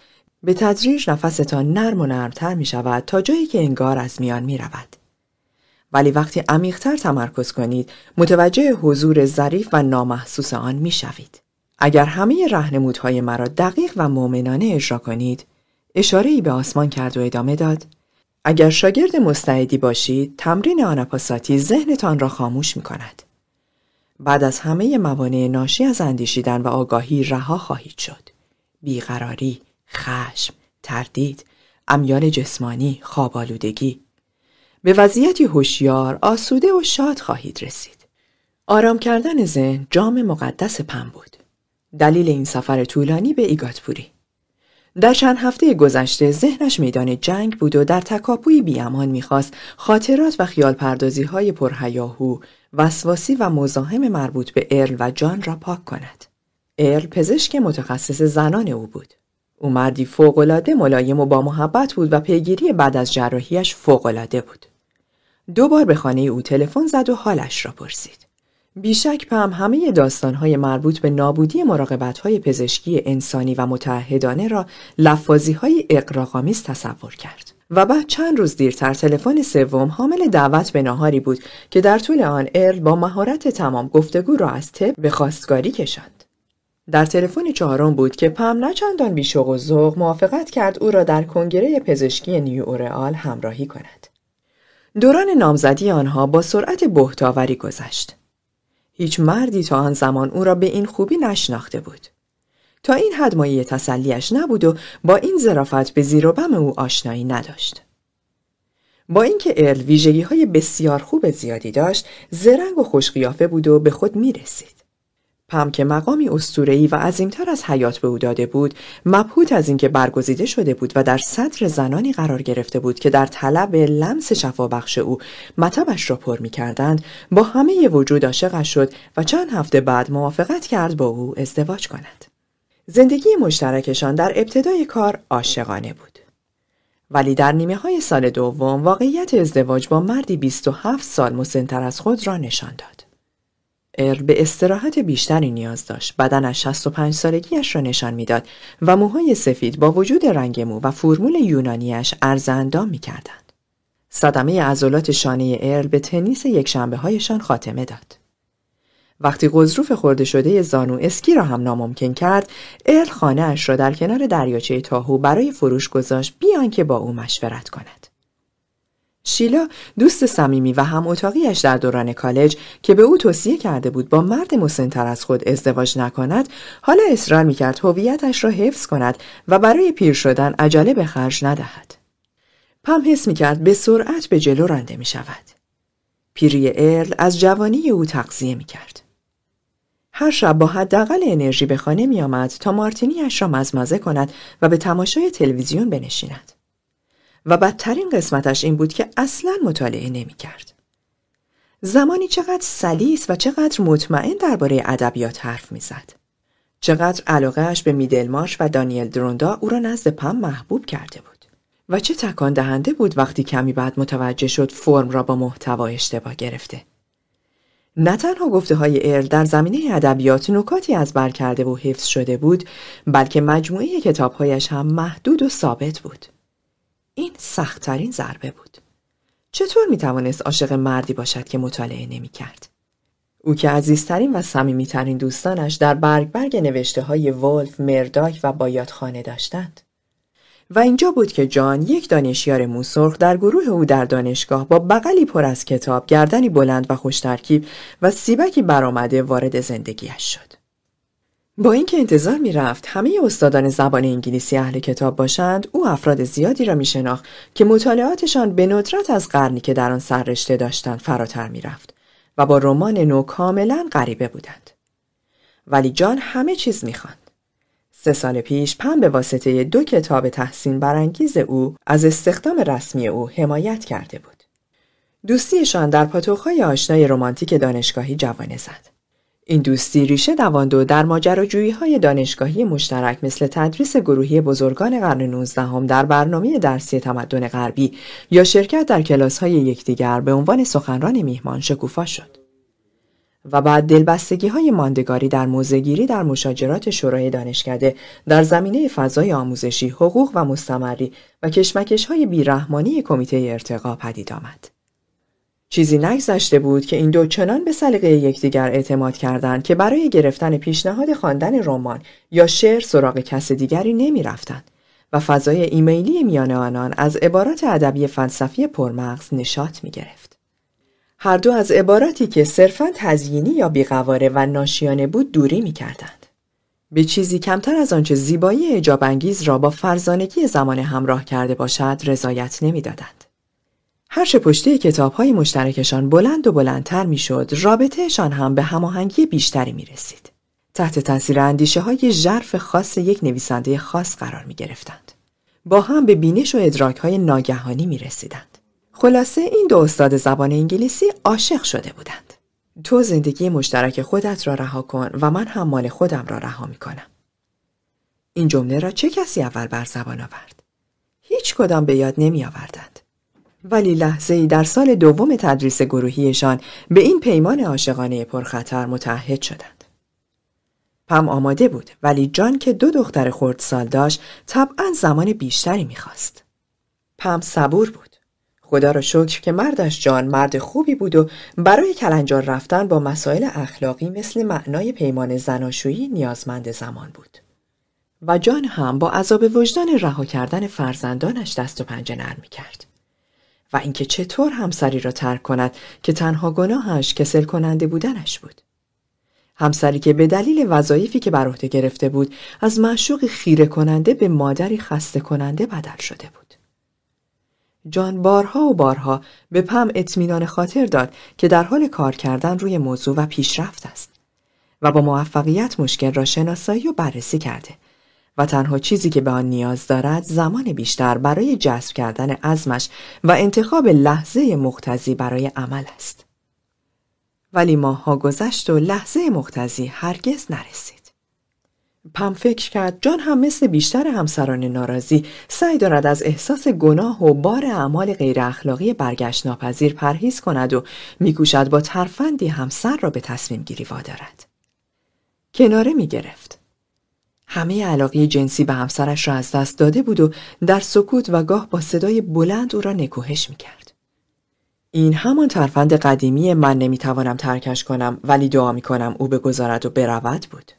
به تدریج نفستان نرم و نرمتر می شود تا جایی که انگار از میان می رود. ولی وقتی عمیقتر تمرکز کنید متوجه حضور ظریف و نامحسوس آن می شوید. اگر همه رهنمودهای مرا دقیق و مؤمنانه اجرا کنید اشاره ای به آسمان کرد و ادامه داد اگر شاگرد مستعدی باشید تمرین آناپاساتی ذهنتان را خاموش می کند. بعد از همه موانع ناشی از اندیشیدن و آگاهی رها خواهید شد. بیقراری، خشم، تردید، امیال جسمانی، خوابالودگی. به وضعیتی هوشیار، آسوده و شاد خواهید رسید. آرام کردن ذهن جام مقدس پم بود. دلیل این سفر طولانی به ایگاتپوری. در چند هفته گذشته ذهنش میدان جنگ بود و در تکاپوی بیامان می‌خواست خاطرات و خیال پردازی های پرهیاهو، وسواسی و مزاحم مربوط به ارل و جان را پاک کند. ارل پزشک متخصص زنان او بود. او مردی فوقالعاده ملایم و با محبت بود و پیگیری بعد از جراحیش فوقالعاده بود. دو بار به خانه او تلفن زد و حالش را پرسید. بیشک پم همه داستانهای مربوط به نابودی مراقبتهای پزشکی انسانی و متعهدانه را لفاظیهای اقراغامیز تصور کرد. و بعد چند روز دیرتر تلفن سوم حامل دعوت به ناهاری بود که در طول آن ارل با مهارت تمام گفتگو را از تب به خواستگاری کشاند. در تلفن چهارم بود که پم نه چندان بیشوق و ذوق موافقت کرد او را در کنگره پزشکی نیو اورئال همراهی کند. دوران نامزدی آنها با سرعت بهتاوری گذشت. هیچ مردی تا آن زمان او را به این خوبی نشناخته بود. تا این حد مایه تسلیش نبود و با این ظرافت به زیر و بم او آشنایی نداشت. با اینکه ارل ویژگی های بسیار خوب زیادی داشت، زرنگ و خوشقیافه بود و به خود می رسید. پم که مقامی استورهی و عظیمتر از حیات به او داده بود مبهوت از اینکه برگزیده شده بود و در صدر زنانی قرار گرفته بود که در طلب لمس شفابخش او مطبش را پر می کردند با همه وجود عاشقش شد و چند هفته بعد موافقت کرد با او ازدواج کند. زندگی مشترکشان در ابتدای کار عاشقانه بود. ولی در نیمه های سال دوم واقعیت ازدواج با مردی 27 سال مسنتر از خود را نشان داد. ارل به استراحت بیشتری نیاز داشت. بدنش 65 سالگیش را نشان می‌داد و موهای سفید با وجود رنگ مو و فرمول یونانیش ارزندام می کردند. صدمه عضلات شانه ارل به تنیس یک شنبه هایشان خاتمه داد. وقتی قضروف خورده شده زانو اسکی را هم ناممکن کرد، ارل خانه اش را در کنار دریاچه تاهو برای فروش گذاشت بیان که با او مشورت کند. شیلا دوست صمیمی و هم اتاقیش در دوران کالج که به او توصیه کرده بود با مرد مسنتر از خود ازدواج نکند حالا اصرار می‌کرد هویتش را حفظ کند و برای پیر شدن عجله به خرج ندهد پم حس می‌کرد به سرعت به جلو رانده می شود. پیری ارل از جوانی او تقضیه می کرد. هر شب با حداقل انرژی به خانه می آمد تا مارتینیش را مزمزه کند و به تماشای تلویزیون بنشیند. و بدترین قسمتش این بود که اصلا مطالعه نمی کرد. زمانی چقدر سلیس و چقدر مطمئن درباره ادبیات حرف می‌زد. چقدر علاقهش به میدلمارش و دانیل دروندا او را نزد پم محبوب کرده بود. و چه تکان دهنده بود وقتی کمی بعد متوجه شد فرم را با محتوا اشتباه گرفته. نه تنها گفته های ارل در زمینه ادبیات نکاتی از بر کرده و حفظ شده بود بلکه مجموعه کتابهایش هم محدود و ثابت بود. این سختترین ضربه بود. چطور می توانست عاشق مردی باشد که مطالعه نمی کرد؟ او که عزیزترین و صمیمیترین دوستانش در برگ برگ نوشته های ولف، مرداک و بایاتخانه داشتند. و اینجا بود که جان یک دانشیار موسرخ در گروه او در دانشگاه با بغلی پر از کتاب، گردنی بلند و خوشترکیب و سیبکی برآمده وارد زندگیش شد. با اینکه انتظار می‌رفت همه استادان زبان انگلیسی اهل کتاب باشند او افراد زیادی را میشناخت که مطالعاتشان به ندرت از قرنی که در آن سررشته داشتند فراتر می‌رفت و با رمان نو کاملا غریبه بودند. ولی جان همه چیز می‌خواند. سه سال پیش پم به واسطه دو کتاب تحسین برانگیز او از استخدام رسمی او حمایت کرده بود. دوستیشان در پاتوخهای آشنای رمانتیک دانشگاهی جوانه زد. این دوستی ریشه دواندو در ماجراجویی های دانشگاهی مشترک مثل تدریس گروهی بزرگان قرن 19 هم در برنامه درسی تمدن غربی یا شرکت در کلاس های یکدیگر به عنوان سخنران میهمان شکوفا شد. و بعد دلبستگی های ماندگاری در موزگیری در مشاجرات شورای دانشکده در زمینه فضای آموزشی، حقوق و مستمری و کشمکش های بیرحمانی کمیته ارتقا پدید آمد. چیزی نگذشته بود که این دو چنان به سلیقه یکدیگر اعتماد کردند که برای گرفتن پیشنهاد خواندن رمان یا شعر سراغ کس دیگری نمی رفتند و فضای ایمیلی میان آنان از عبارات ادبی فلسفی پرمغز نشات می گرفت. هر دو از عباراتی که صرفا تزیینی یا بیقواره و ناشیانه بود دوری می کردند. به چیزی کمتر از آنچه زیبایی اجاب انگیز را با فرزانگی زمان همراه کرده باشد رضایت نمی‌دادند. هرچه پشتی کتاب های مشترکشان بلند و بلندتر می‌شد رابطهشان هم به هماهنگی بیشتری می رسید. تحت تاثیر اندیشه های ژرف خاص یک نویسنده خاص قرار می گرفتند. با هم به بینش و ادراک های ناگهانی می رسیدند. خلاصه این دو استاد زبان انگلیسی عاشق شده بودند. تو زندگی مشترک خودت را رها کن و من هم مال خودم را رها می کنم. این جمله را چه کسی اول بر زبان آورد؟ هیچ کدام به یاد نمی آوردند. ولی لحظه ای در سال دوم تدریس گروهیشان به این پیمان عاشقانه پرخطر متعهد شدند. پم آماده بود ولی جان که دو دختر خردسال داشت طبعا زمان بیشتری می‌خواست. پم صبور بود. خدا را شکر که مردش جان مرد خوبی بود و برای کلنجار رفتن با مسائل اخلاقی مثل معنای پیمان زناشویی نیازمند زمان بود. و جان هم با عذاب وجدان رها کردن فرزندانش دست و پنجه نرم کرد. و اینکه چطور همسری را ترک کند که تنها گناهش کسل کننده بودنش بود. همسری که به دلیل وظایفی که بر عهده گرفته بود از معشوق خیره کننده به مادری خسته کننده بدل شده بود. جان بارها و بارها به پم اطمینان خاطر داد که در حال کار کردن روی موضوع و پیشرفت است و با موفقیت مشکل را شناسایی و بررسی کرده و تنها چیزی که به آن نیاز دارد زمان بیشتر برای جذب کردن عزمش و انتخاب لحظه مختزی برای عمل است. ولی ماها گذشت و لحظه مختزی هرگز نرسید. پم فکر کرد جان هم مثل بیشتر همسران ناراضی سعی دارد از احساس گناه و بار اعمال غیر اخلاقی برگشت ناپذیر پرهیز کند و میکوشد با ترفندی همسر را به تصمیم گیری وادارد. کناره می گرفت. همه علاقه جنسی به همسرش را از دست داده بود و در سکوت و گاه با صدای بلند او را نکوهش می کرد. این همان ترفند قدیمی من نمی‌توانم ترکش کنم ولی دعا می کنم او بگذارد و برود بود.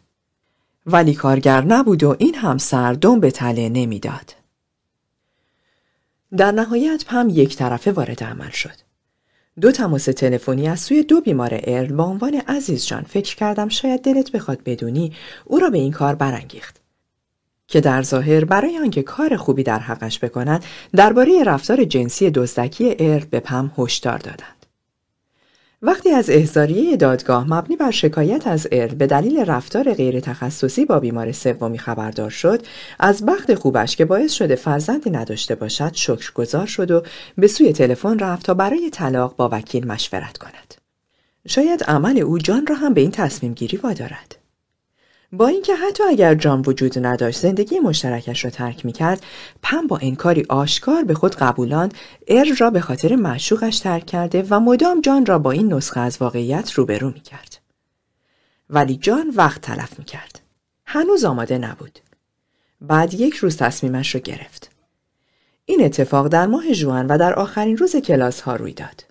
ولی کارگر نبود و این همسر دم به تله نمی‌داد. در نهایت پم یک طرفه وارد عمل شد. دو تماس تلفنی از سوی دو بیمار ارل با عنوان عزیز جان فکر کردم شاید دلت بخواد بدونی او را به این کار برانگیخت. که در ظاهر برای آنکه کار خوبی در حقش بکند درباره رفتار جنسی دزدکی ارل به پم هشدار دادند. وقتی از احضاریه دادگاه مبنی بر شکایت از ارل به دلیل رفتار غیر تخصصی با بیمار سومی خبردار شد از بخت خوبش که باعث شده فرزندی نداشته باشد شکرگزار شد و به سوی تلفن رفت تا برای طلاق با وکیل مشورت کند. شاید عمل او جان را هم به این تصمیم گیری وادارد. با اینکه حتی اگر جان وجود نداشت زندگی مشترکش را ترک می کرد پم با انکاری آشکار به خود قبولان ار را به خاطر معشوقش ترک کرده و مدام جان را با این نسخه از واقعیت روبرو می کرد. ولی جان وقت تلف می کرد. هنوز آماده نبود. بعد یک روز تصمیمش را گرفت. این اتفاق در ماه جوان و در آخرین روز کلاس ها روی داد.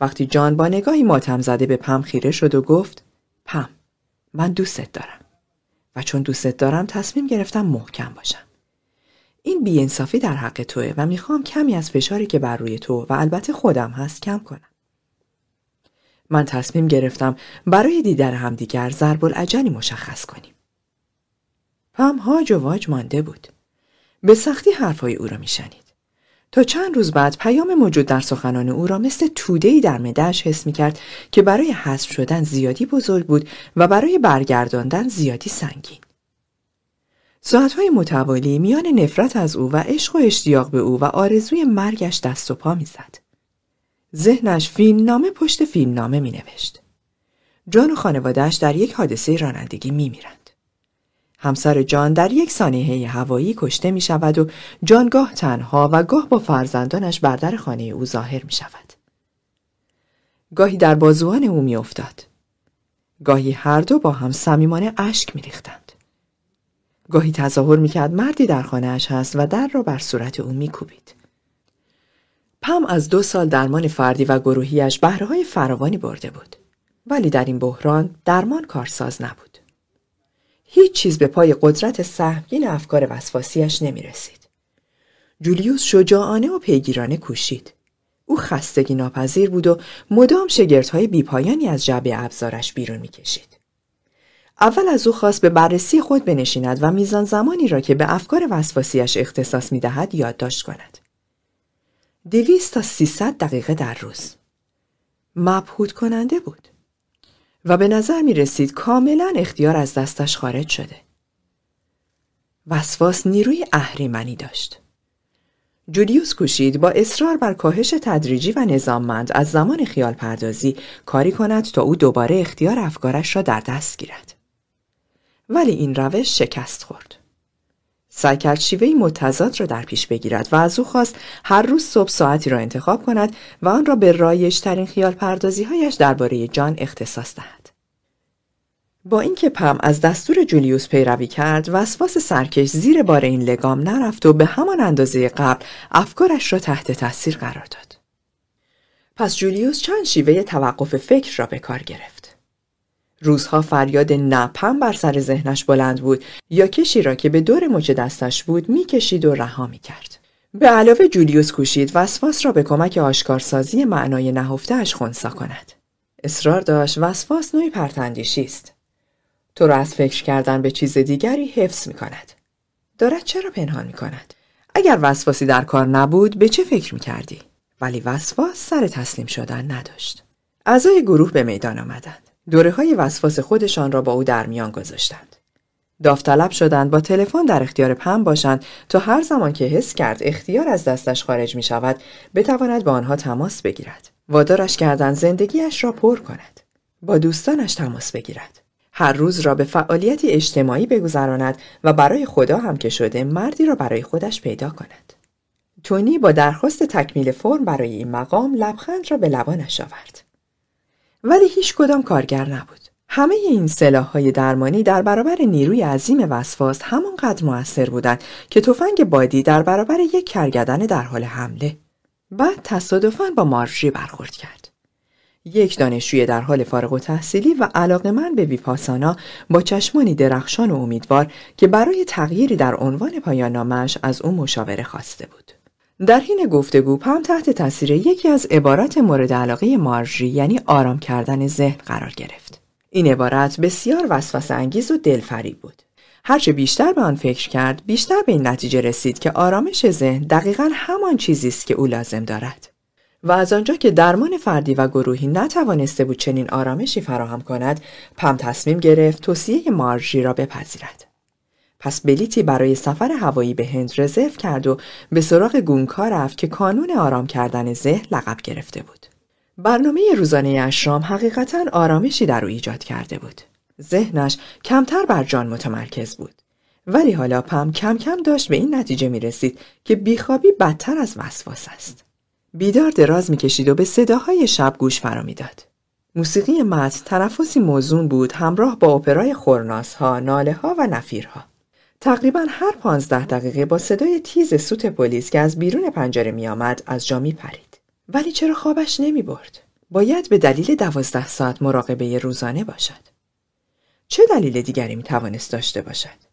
وقتی جان با نگاهی ماتم زده به پم خیره شد و گفت پم من دوستت دارم و چون دوستت دارم تصمیم گرفتم محکم باشم. این بیانصافی در حق توه و می‌خوام کمی از فشاری که بر روی تو و البته خودم هست کم کنم. من تصمیم گرفتم برای دیدن همدیگر ضرب العجلی مشخص کنیم. پم هاج و واج مانده بود. به سختی حرفای او را میشنید. تا چند روز بعد پیام موجود در سخنان او را مثل تودهی در مدهش حس می کرد که برای حذف شدن زیادی بزرگ بود و برای برگرداندن زیادی سنگین. ساعتهای متوالی میان نفرت از او و عشق و اشتیاق به او و آرزوی مرگش دست و پا می‌زد. ذهنش فیلمنامه پشت فیلمنامه می نوشت. جان و خانوادهش در یک حادثه رانندگی می میرند. همسر جان در یک سانحه هوایی کشته می شود و جان گاه تنها و گاه با فرزندانش بر در خانه او ظاهر می شود. گاهی در بازوان او می افتاد. گاهی هر دو با هم صمیمانه اشک می ریختند. گاهی تظاهر می کرد مردی در خانهاش هست و در را بر صورت او می کوبید. پم از دو سال درمان فردی و گروهیش بهره فراوانی برده بود. ولی در این بحران درمان کارساز نبود. هیچ چیز به پای قدرت سهمگین افکار وسواسیش نمی رسید. جولیوس شجاعانه و پیگیرانه کوشید. او خستگی ناپذیر بود و مدام شگردهای بیپایانی از جعبه ابزارش بیرون می‌کشید. اول از او خواست به بررسی خود بنشیند و میزان زمانی را که به افکار وسواسیش اختصاص می‌دهد یادداشت کند. دویست تا سیصد دقیقه در روز. مبهود کننده بود. و به نظر می رسید کاملا اختیار از دستش خارج شده. وسواس نیروی اهریمنی داشت. جولیوس کوشید با اصرار بر کاهش تدریجی و نظاممند از زمان خیال پردازی کاری کند تا او دوباره اختیار افکارش را در دست گیرد. ولی این روش شکست خورد. سعی کرد شیوهی متضاد را در پیش بگیرد و از او خواست هر روز صبح ساعتی را انتخاب کند و آن را به رایجترین خیال پردازی هایش درباره جان اختصاص دهد. با اینکه پم از دستور جولیوس پیروی کرد وسواس سرکش زیر بار این لگام نرفت و به همان اندازه قبل افکارش را تحت تاثیر قرار داد. پس جولیوس چند شیوه توقف فکر را به کار گرفت. روزها فریاد نپم بر سر ذهنش بلند بود یا کشی را که به دور مچ دستش بود می‌کشید و رها می‌کرد. به علاوه جولیوس کوشید وسواس را به کمک آشکارسازی معنای نهفتهاش خونسا کند. اصرار داشت وسواس نوعی پرتندیشی است. تو را از فکر کردن به چیز دیگری حفظ می کند. دارد چرا پنهان می کند؟ اگر وسواسی در کار نبود به چه فکر می کردی؟ ولی وسواس سر تسلیم شدن نداشت. اعضای گروه به میدان آمدند. دوره های وسواس خودشان را با او در میان گذاشتند. داوطلب شدند با تلفن در اختیار پم باشند تا هر زمان که حس کرد اختیار از دستش خارج می شود بتواند با آنها تماس بگیرد. وادارش کردند زندگیش را پر کند. با دوستانش تماس بگیرد. هر روز را به فعالیتی اجتماعی بگذراند و برای خدا هم که شده مردی را برای خودش پیدا کند. تونی با درخواست تکمیل فرم برای این مقام لبخند را به لبانش آورد. ولی هیچ کدام کارگر نبود. همه این سلاح های درمانی در برابر نیروی عظیم وسواس همانقدر موثر بودند که تفنگ بادی در برابر یک کرگدن در حال حمله. بعد تصادفاً با مارژی برخورد کرد. یک دانشجوی در حال فارغ و تحصیلی و علاقه من به ویپاسانا با چشمانی درخشان و امیدوار که برای تغییری در عنوان پایان نامش از او مشاوره خواسته بود. در حین گفتگو پم تحت تاثیر یکی از عبارات مورد علاقه مارژی یعنی آرام کردن ذهن قرار گرفت. این عبارت بسیار وسوسه انگیز و دلفریب بود. هرچه بیشتر به آن فکر کرد بیشتر به این نتیجه رسید که آرامش ذهن دقیقا همان چیزی است که او لازم دارد. و از آنجا که درمان فردی و گروهی نتوانسته بود چنین آرامشی فراهم کند پم تصمیم گرفت توصیه مارژی را بپذیرد پس بلیتی برای سفر هوایی به هند رزرو کرد و به سراغ گونکا رفت که کانون آرام کردن ذهن لقب گرفته بود برنامه روزانه اشرام حقیقتا آرامشی در او ایجاد کرده بود ذهنش کمتر بر جان متمرکز بود ولی حالا پم کم کم داشت به این نتیجه می رسید که بیخوابی بدتر از وسواس است بیدار دراز می‌کشید و به صداهای شب گوش فرا می‌داد. موسیقی متن تنفسی موزون بود همراه با اپرای خورناس ها، ناله ها و نفیرها. تقریبا هر پانزده دقیقه با صدای تیز سوت پلیس که از بیرون پنجره می آمد از جا می پرید. ولی چرا خوابش نمی برد؟ باید به دلیل دوازده ساعت مراقبه روزانه باشد. چه دلیل دیگری می توانست داشته باشد؟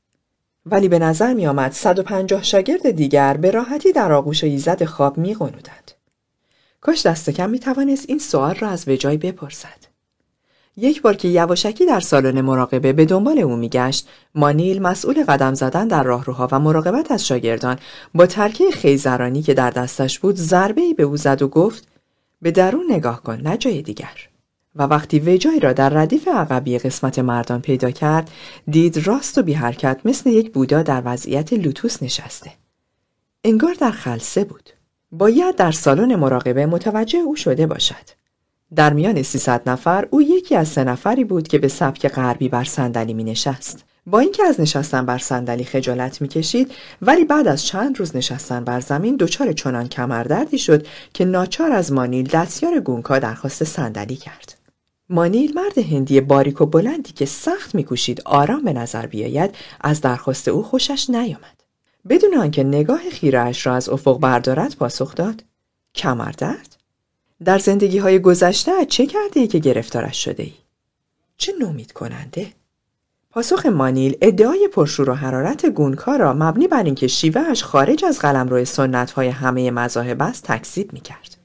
ولی به نظر می آمد 150 شاگرد دیگر به راحتی در آغوش ایزد خواب می غنودند. کاش دست کم می توانست این سوال را از وجای بپرسد. یک بار که یواشکی در سالن مراقبه به دنبال او میگشت مانیل مسئول قدم زدن در راهروها و مراقبت از شاگردان. با ترکه خیزرانی که در دستش بود ضربه ای به او زد و گفت به درون نگاه کن نه جای دیگر. و وقتی وجای را در ردیف عقبی قسمت مردان پیدا کرد دید راست و بی حرکت مثل یک بودا در وضعیت لوتوس نشسته. انگار در خلصه بود. باید در سالن مراقبه متوجه او شده باشد. در میان 300 نفر او یکی از سه نفری بود که به سبک غربی بر صندلی می نشست. با اینکه از نشستن بر صندلی خجالت می‌کشید ولی بعد از چند روز نشستن بر زمین دچار چنان کمردردی شد که ناچار از مانیل دستیار گونکا درخواست صندلی کرد. مانیل مرد هندی باریک و بلندی که سخت میکوشید آرام به نظر بیاید از درخواست او خوشش نیامد. بدون آنکه نگاه خیرهاش را از افق بردارد پاسخ داد کمردرد؟ در زندگی های گذشته چه کرده ای که گرفتارش شده ای؟ چه نومید کننده؟ پاسخ مانیل ادعای پرشور و حرارت گونکا را مبنی بر اینکه شیوهش خارج از قلمرو سنت های همه مذاهب است تکذیب می‌کرد.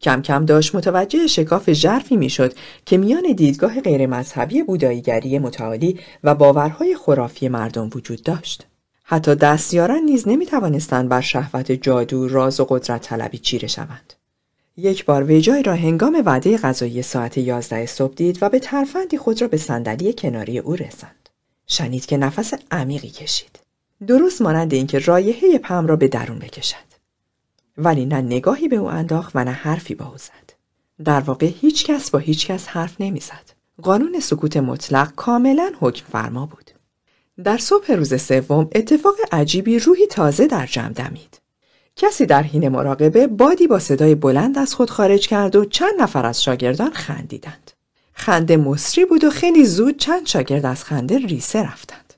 کم کم داشت متوجه شکاف ژرفی می‌شد که میان دیدگاه غیر مذهبی بوداییگری متعالی و باورهای خرافی مردم وجود داشت. حتی دستیاران نیز نمی توانستند بر شهوت جادو، راز و قدرت طلبی چیره شوند. یک بار ویجای را هنگام وعده غذایی ساعت یازده صبح دید و به ترفندی خود را به صندلی کناری او رساند. شنید که نفس عمیقی کشید. درست مانند اینکه رایحه پم را به درون بکشد. ولی نه نگاهی به او انداخت و نه حرفی با او زد. در واقع هیچ کس با هیچ کس حرف نمی‌زد. قانون سکوت مطلق کاملا حکم فرما بود. در صبح روز سوم اتفاق عجیبی روحی تازه در جمع دمید. کسی در حین مراقبه بادی با صدای بلند از خود خارج کرد و چند نفر از شاگردان خندیدند. خنده مصری بود و خیلی زود چند شاگرد از خنده ریسه رفتند.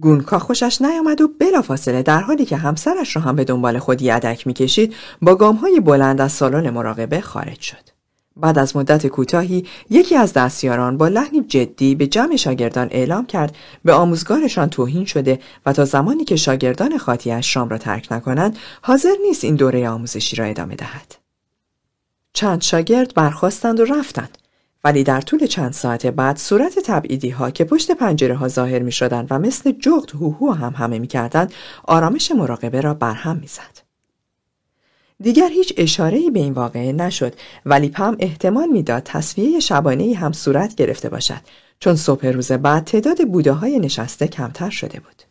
گونکا خوشش نیامد و بلافاصله در حالی که همسرش را هم به دنبال خود یدک می‌کشید با گامهای بلند از سالن مراقبه خارج شد. بعد از مدت کوتاهی یکی از دستیاران با لحنی جدی به جمع شاگردان اعلام کرد به آموزگارشان توهین شده و تا زمانی که شاگردان خاطیش شام را ترک نکنند حاضر نیست این دوره آموزشی را ادامه دهد. چند شاگرد برخواستند و رفتند ولی در طول چند ساعت بعد صورت تبعیدی ها که پشت پنجره ها ظاهر می شدند و مثل جغد هوهو هم همه می کردند آرامش مراقبه را برهم می زد. دیگر هیچ اشاره‌ای به این واقعه نشد ولی پم احتمال می‌داد تصویه شبانه هم صورت گرفته باشد چون صبح روز بعد تعداد بوده های نشسته کمتر شده بود.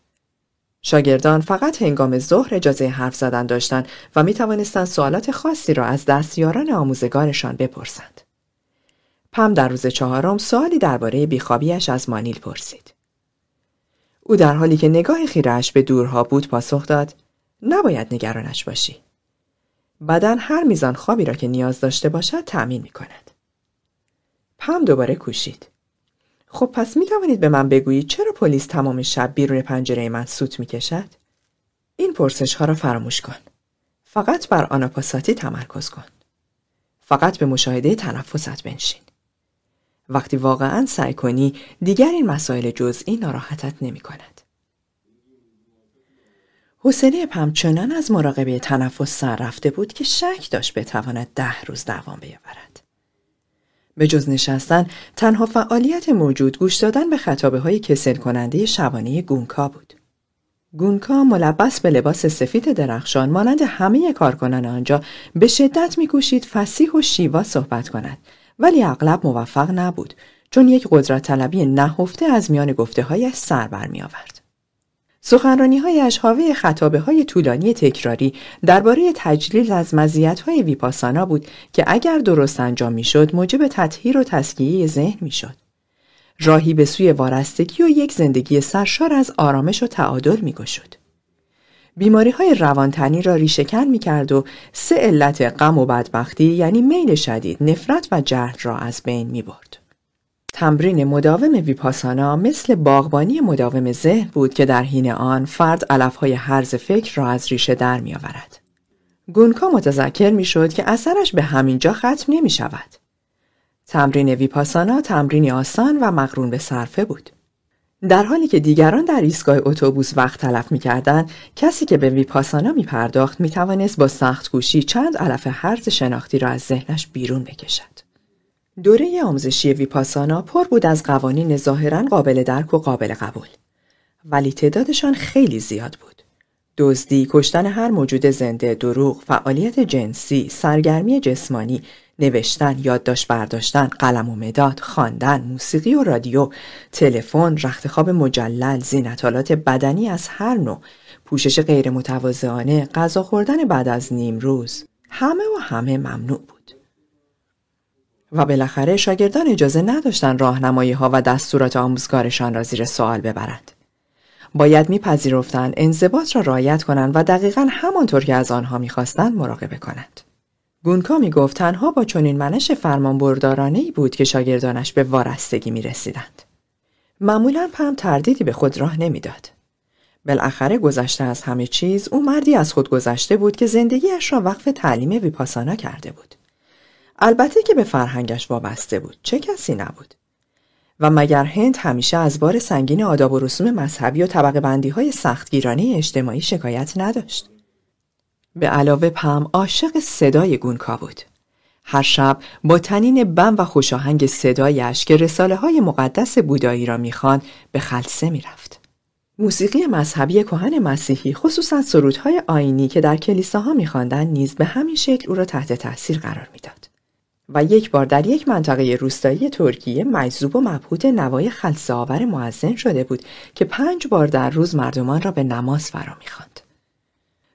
شاگردان فقط هنگام ظهر اجازه حرف زدن داشتند و می توانستند سوالات خاصی را از دستیاران آموزگارشان بپرسند. پم در روز چهارم سوالی درباره بیخوابیش از مانیل پرسید. او در حالی که نگاه خیرش به دورها بود پاسخ داد نباید نگرانش باشی. بدن هر میزان خوابی را که نیاز داشته باشد تأمین می کند. پم دوباره کوشید. خب پس می توانید به من بگویید چرا پلیس تمام شب بیرون پنجره من سوت می کشد؟ این پرسش ها را فراموش کن. فقط بر آناپاساتی تمرکز کن. فقط به مشاهده تنفست بنشین. وقتی واقعا سعی کنی دیگر این مسائل جزئی ناراحتت نمی کند. حوصله پم چنان از مراقبه تنفس سر رفته بود که شک داشت بتواند ده روز دوام بیاورد. به جز نشستن تنها فعالیت موجود گوش دادن به خطابه های کسل کننده شبانه گونکا بود. گونکا ملبس به لباس سفید درخشان مانند همه کارکنان آنجا به شدت میکوشید فسیح و شیوا صحبت کند ولی اغلب موفق نبود چون یک قدرت طلبی نهفته از میان گفته هایش سر برمی آورد. سخنرانی هایش حاوی خطابه های طولانی تکراری درباره تجلیل از مزیت های ویپاسانا بود که اگر درست انجام می‌شد موجب تطهیر و تسکیه ذهن می‌شد. راهی به سوی وارستگی و یک زندگی سرشار از آرامش و تعادل میگشود. بیماری های روانتنی را ریشهکن می کرد و سه علت غم و بدبختی یعنی میل شدید، نفرت و جهل را از بین می برد. تمرین مداوم ویپاسانا مثل باغبانی مداوم ذهن بود که در حین آن فرد علفهای هرز فکر را از ریشه در می آورد. گونکا متذکر می شد که اثرش به همینجا ختم نمی شود. تمرین ویپاسانا تمرینی آسان و مقرون به صرفه بود. در حالی که دیگران در ایستگاه اتوبوس وقت تلف می کردن، کسی که به ویپاسانا می پرداخت می توانست با سخت گوشی چند علف هرز شناختی را از ذهنش بیرون بکشد. دوره آموزشی ویپاسانا پر بود از قوانین ظاهرا قابل درک و قابل قبول. ولی تعدادشان خیلی زیاد بود. دزدی، کشتن هر موجود زنده، دروغ، فعالیت جنسی، سرگرمی جسمانی، نوشتن، یادداشت برداشتن، قلم و مداد، خواندن، موسیقی و رادیو، تلفن، رختخواب مجلل، زینتالات بدنی از هر نوع، پوشش غیر متواضعانه، غذا خوردن بعد از نیم روز، همه و همه ممنوع بود. و بالاخره شاگردان اجازه نداشتند راهنمایی ها و دستورات آموزگارشان را زیر سوال ببرند. باید میپذیرفتند انضباط را رعایت کنند و دقیقا همانطور که از آنها می‌خواستند مراقبه کنند. گونکا می گفت تنها با چنین منش فرمان بردارانه ای بود که شاگردانش به وارستگی می رسیدند. معمولا پم تردیدی به خود راه نمی‌داد. بالاخره گذشته از همه چیز او مردی از خود گذشته بود که زندگیش را وقف تعلیم ویپاسانا کرده بود. البته که به فرهنگش وابسته بود. چه کسی نبود؟ و مگر هند همیشه از بار سنگین آداب و رسوم مذهبی و طبقه بندی های سختگیرانه اجتماعی شکایت نداشت. به علاوه پم عاشق صدای گونکا بود. هر شب با تنین بم و خوشاهنگ صدایش که رساله های مقدس بودایی را می‌خوان به خلصه می‌رفت. موسیقی مذهبی کهن مسیحی خصوصا سرودهای آینی که در کلیساها میخواندند نیز به همین شکل او را تحت تاثیر قرار می‌داد. و یک بار در یک منطقه روستایی ترکیه مجذوب و مبهوت نوای خلصه آور معزن شده بود که پنج بار در روز مردمان را به نماز فرا می‌خواند.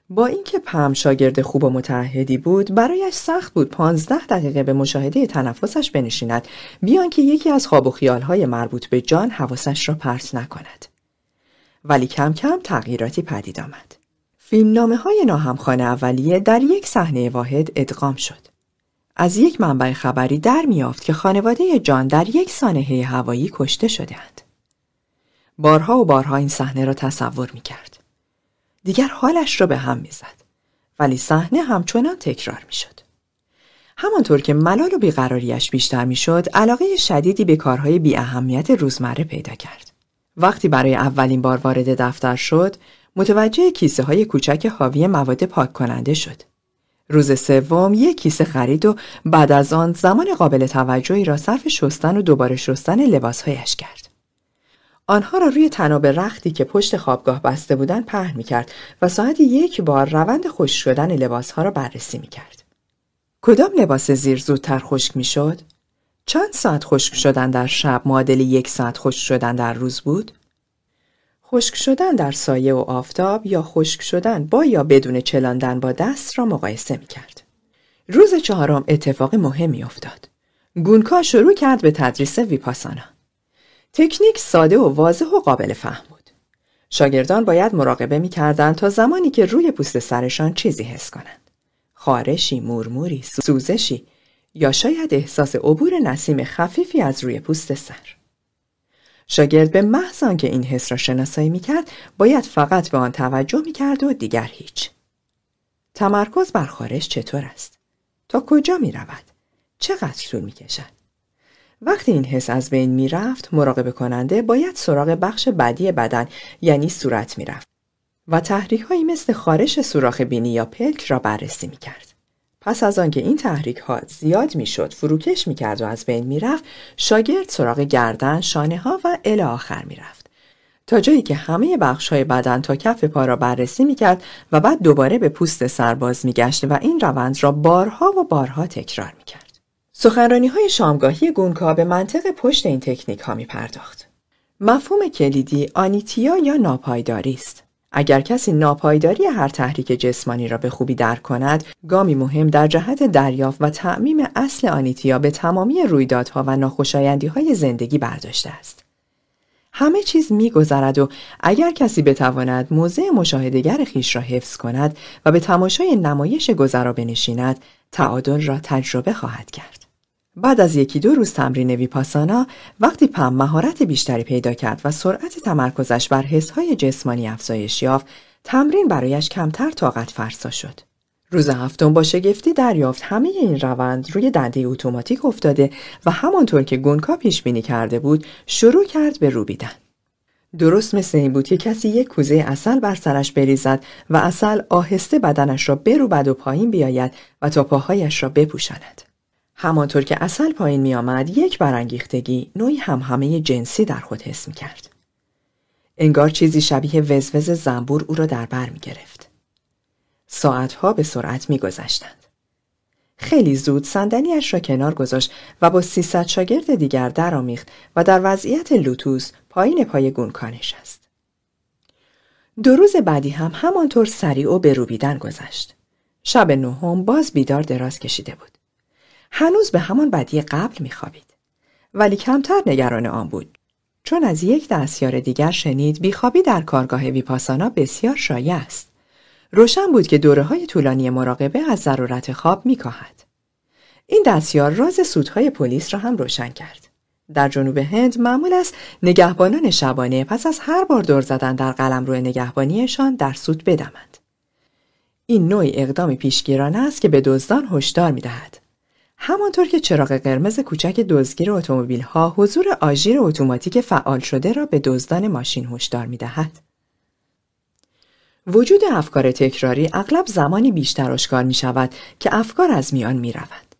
با اینکه پم شاگرد خوب و متعهدی بود برایش سخت بود پانزده دقیقه به مشاهده تنفسش بنشیند بیان که یکی از خواب و خیالهای مربوط به جان حواسش را پرت نکند. ولی کم کم تغییراتی پدید آمد. فیلمنامه های ناهمخانه اولیه در یک صحنه واحد ادغام شد. از یک منبع خبری در میافت که خانواده جان در یک سانحه هوایی کشته شدهاند. بارها و بارها این صحنه را تصور می کرد. دیگر حالش را به هم می‌زد ولی صحنه همچنان تکرار می‌شد. همانطور که ملال و بیقراریش بیشتر می‌شد علاقه شدیدی به کارهای بی اهمیت روزمره پیدا کرد. وقتی برای اولین بار وارد دفتر شد متوجه کیسه های کوچک حاوی مواد پاک کننده شد. روز سوم یک کیسه خرید و بعد از آن زمان قابل توجهی را صرف شستن و دوباره شستن لباسهایش کرد آنها را روی تناب رختی که پشت خوابگاه بسته بودند پهن می کرد و ساعتی یک بار روند خشک شدن لباسها را بررسی می کرد. کدام لباس زیر زودتر خشک می شد؟ چند ساعت خشک شدن در شب معادل یک ساعت خشک شدن در روز بود؟ خشک شدن در سایه و آفتاب یا خشک شدن با یا بدون چلاندن با دست را مقایسه می کرد. روز چهارم اتفاق مهمی افتاد. گونکا شروع کرد به تدریس ویپاسانا. تکنیک ساده و واضح و قابل فهم بود. شاگردان باید مراقبه می تا زمانی که روی پوست سرشان چیزی حس کنند. خارشی، مورموری، سوزشی یا شاید احساس عبور نسیم خفیفی از روی پوست سر. شاگرد به محض که این حس را شناسایی می کرد باید فقط به آن توجه می کرد و دیگر هیچ. تمرکز بر خارش چطور است؟ تا کجا می رود؟ چقدر طول می کشد؟ وقتی این حس از بین می رفت مراقبه کننده باید سراغ بخش بدی بدن یعنی صورت می رفت و تحریک هایی مثل خارش سوراخ بینی یا پلک را بررسی می کرد. پس از آنکه این تحریک ها زیاد می شد فروکش می کرد و از بین می رفت شاگرد سراغ گردن، شانه ها و الی آخر می رفت. تا جایی که همه بخش های بدن تا کف پا را بررسی می کرد و بعد دوباره به پوست سرباز می گشت و این روند را بارها و بارها تکرار می کرد. سخنرانی های شامگاهی گونکا به منطق پشت این تکنیک ها می پرداخت. مفهوم کلیدی آنیتیا یا ناپایداری است. اگر کسی ناپایداری هر تحریک جسمانی را به خوبی درک کند، گامی مهم در جهت دریافت و تعمیم اصل آنیتیا به تمامی رویدادها و ناخوشایندی های زندگی برداشته است. همه چیز میگذرد و اگر کسی بتواند موضع مشاهدگر خیش را حفظ کند و به تماشای نمایش گذرا بنشیند تعادل را تجربه خواهد کرد. بعد از یکی دو روز تمرین ویپاسانا وقتی پم مهارت بیشتری پیدا کرد و سرعت تمرکزش بر حسهای جسمانی افزایش یافت تمرین برایش کمتر طاقت فرسا شد. روز هفتم با شگفتی دریافت همه این روند روی دنده اتوماتیک افتاده و همانطور که گونکا پیش بینی کرده بود شروع کرد به روبیدن درست مثل این بود که کسی یک کوزه اصل بر سرش بریزد و اصل آهسته بدنش را بروبد و پایین بیاید و تا پاهایش را بپوشاند. همانطور که اصل پایین می آمد یک برانگیختگی نوعی هم همه جنسی در خود حس می کرد. انگار چیزی شبیه وزوز زنبور او را در بر می گرفت. ساعتها به سرعت می گذشتند. خیلی زود صندلیاش را کنار گذاشت و با سیصد شاگرد دیگر درآمیخت و در وضعیت لوتوس پایین پای گونکانش است. دو روز بعدی هم همانطور سریع و به روبیدن گذشت. شب نهم باز بیدار دراز کشیده بود. هنوز به همان بدی قبل میخوابید. ولی کمتر نگران آن بود چون از یک دستیار دیگر شنید بیخوابی در کارگاه ویپاسانا بسیار شایع است. روشن بود که دوره های طولانی مراقبه از ضرورت خواب میکاهد. این دستیار راز سودهای پلیس را هم روشن کرد. در جنوب هند معمول است نگهبانان شبانه پس از هر بار دور زدن در قلم روی نگهبانیشان در سود بدمند. این نوع اقدام پیشگیرانه است که به دزدان هشدار می‌دهد. همانطور که چراغ قرمز کوچک دزدگیر اتومبیل ها حضور آژیر اتوماتیک فعال شده را به دزدان ماشین هشدار می‌دهد. وجود افکار تکراری اغلب زمانی بیشتر آشکار می شود که افکار از میان می رود.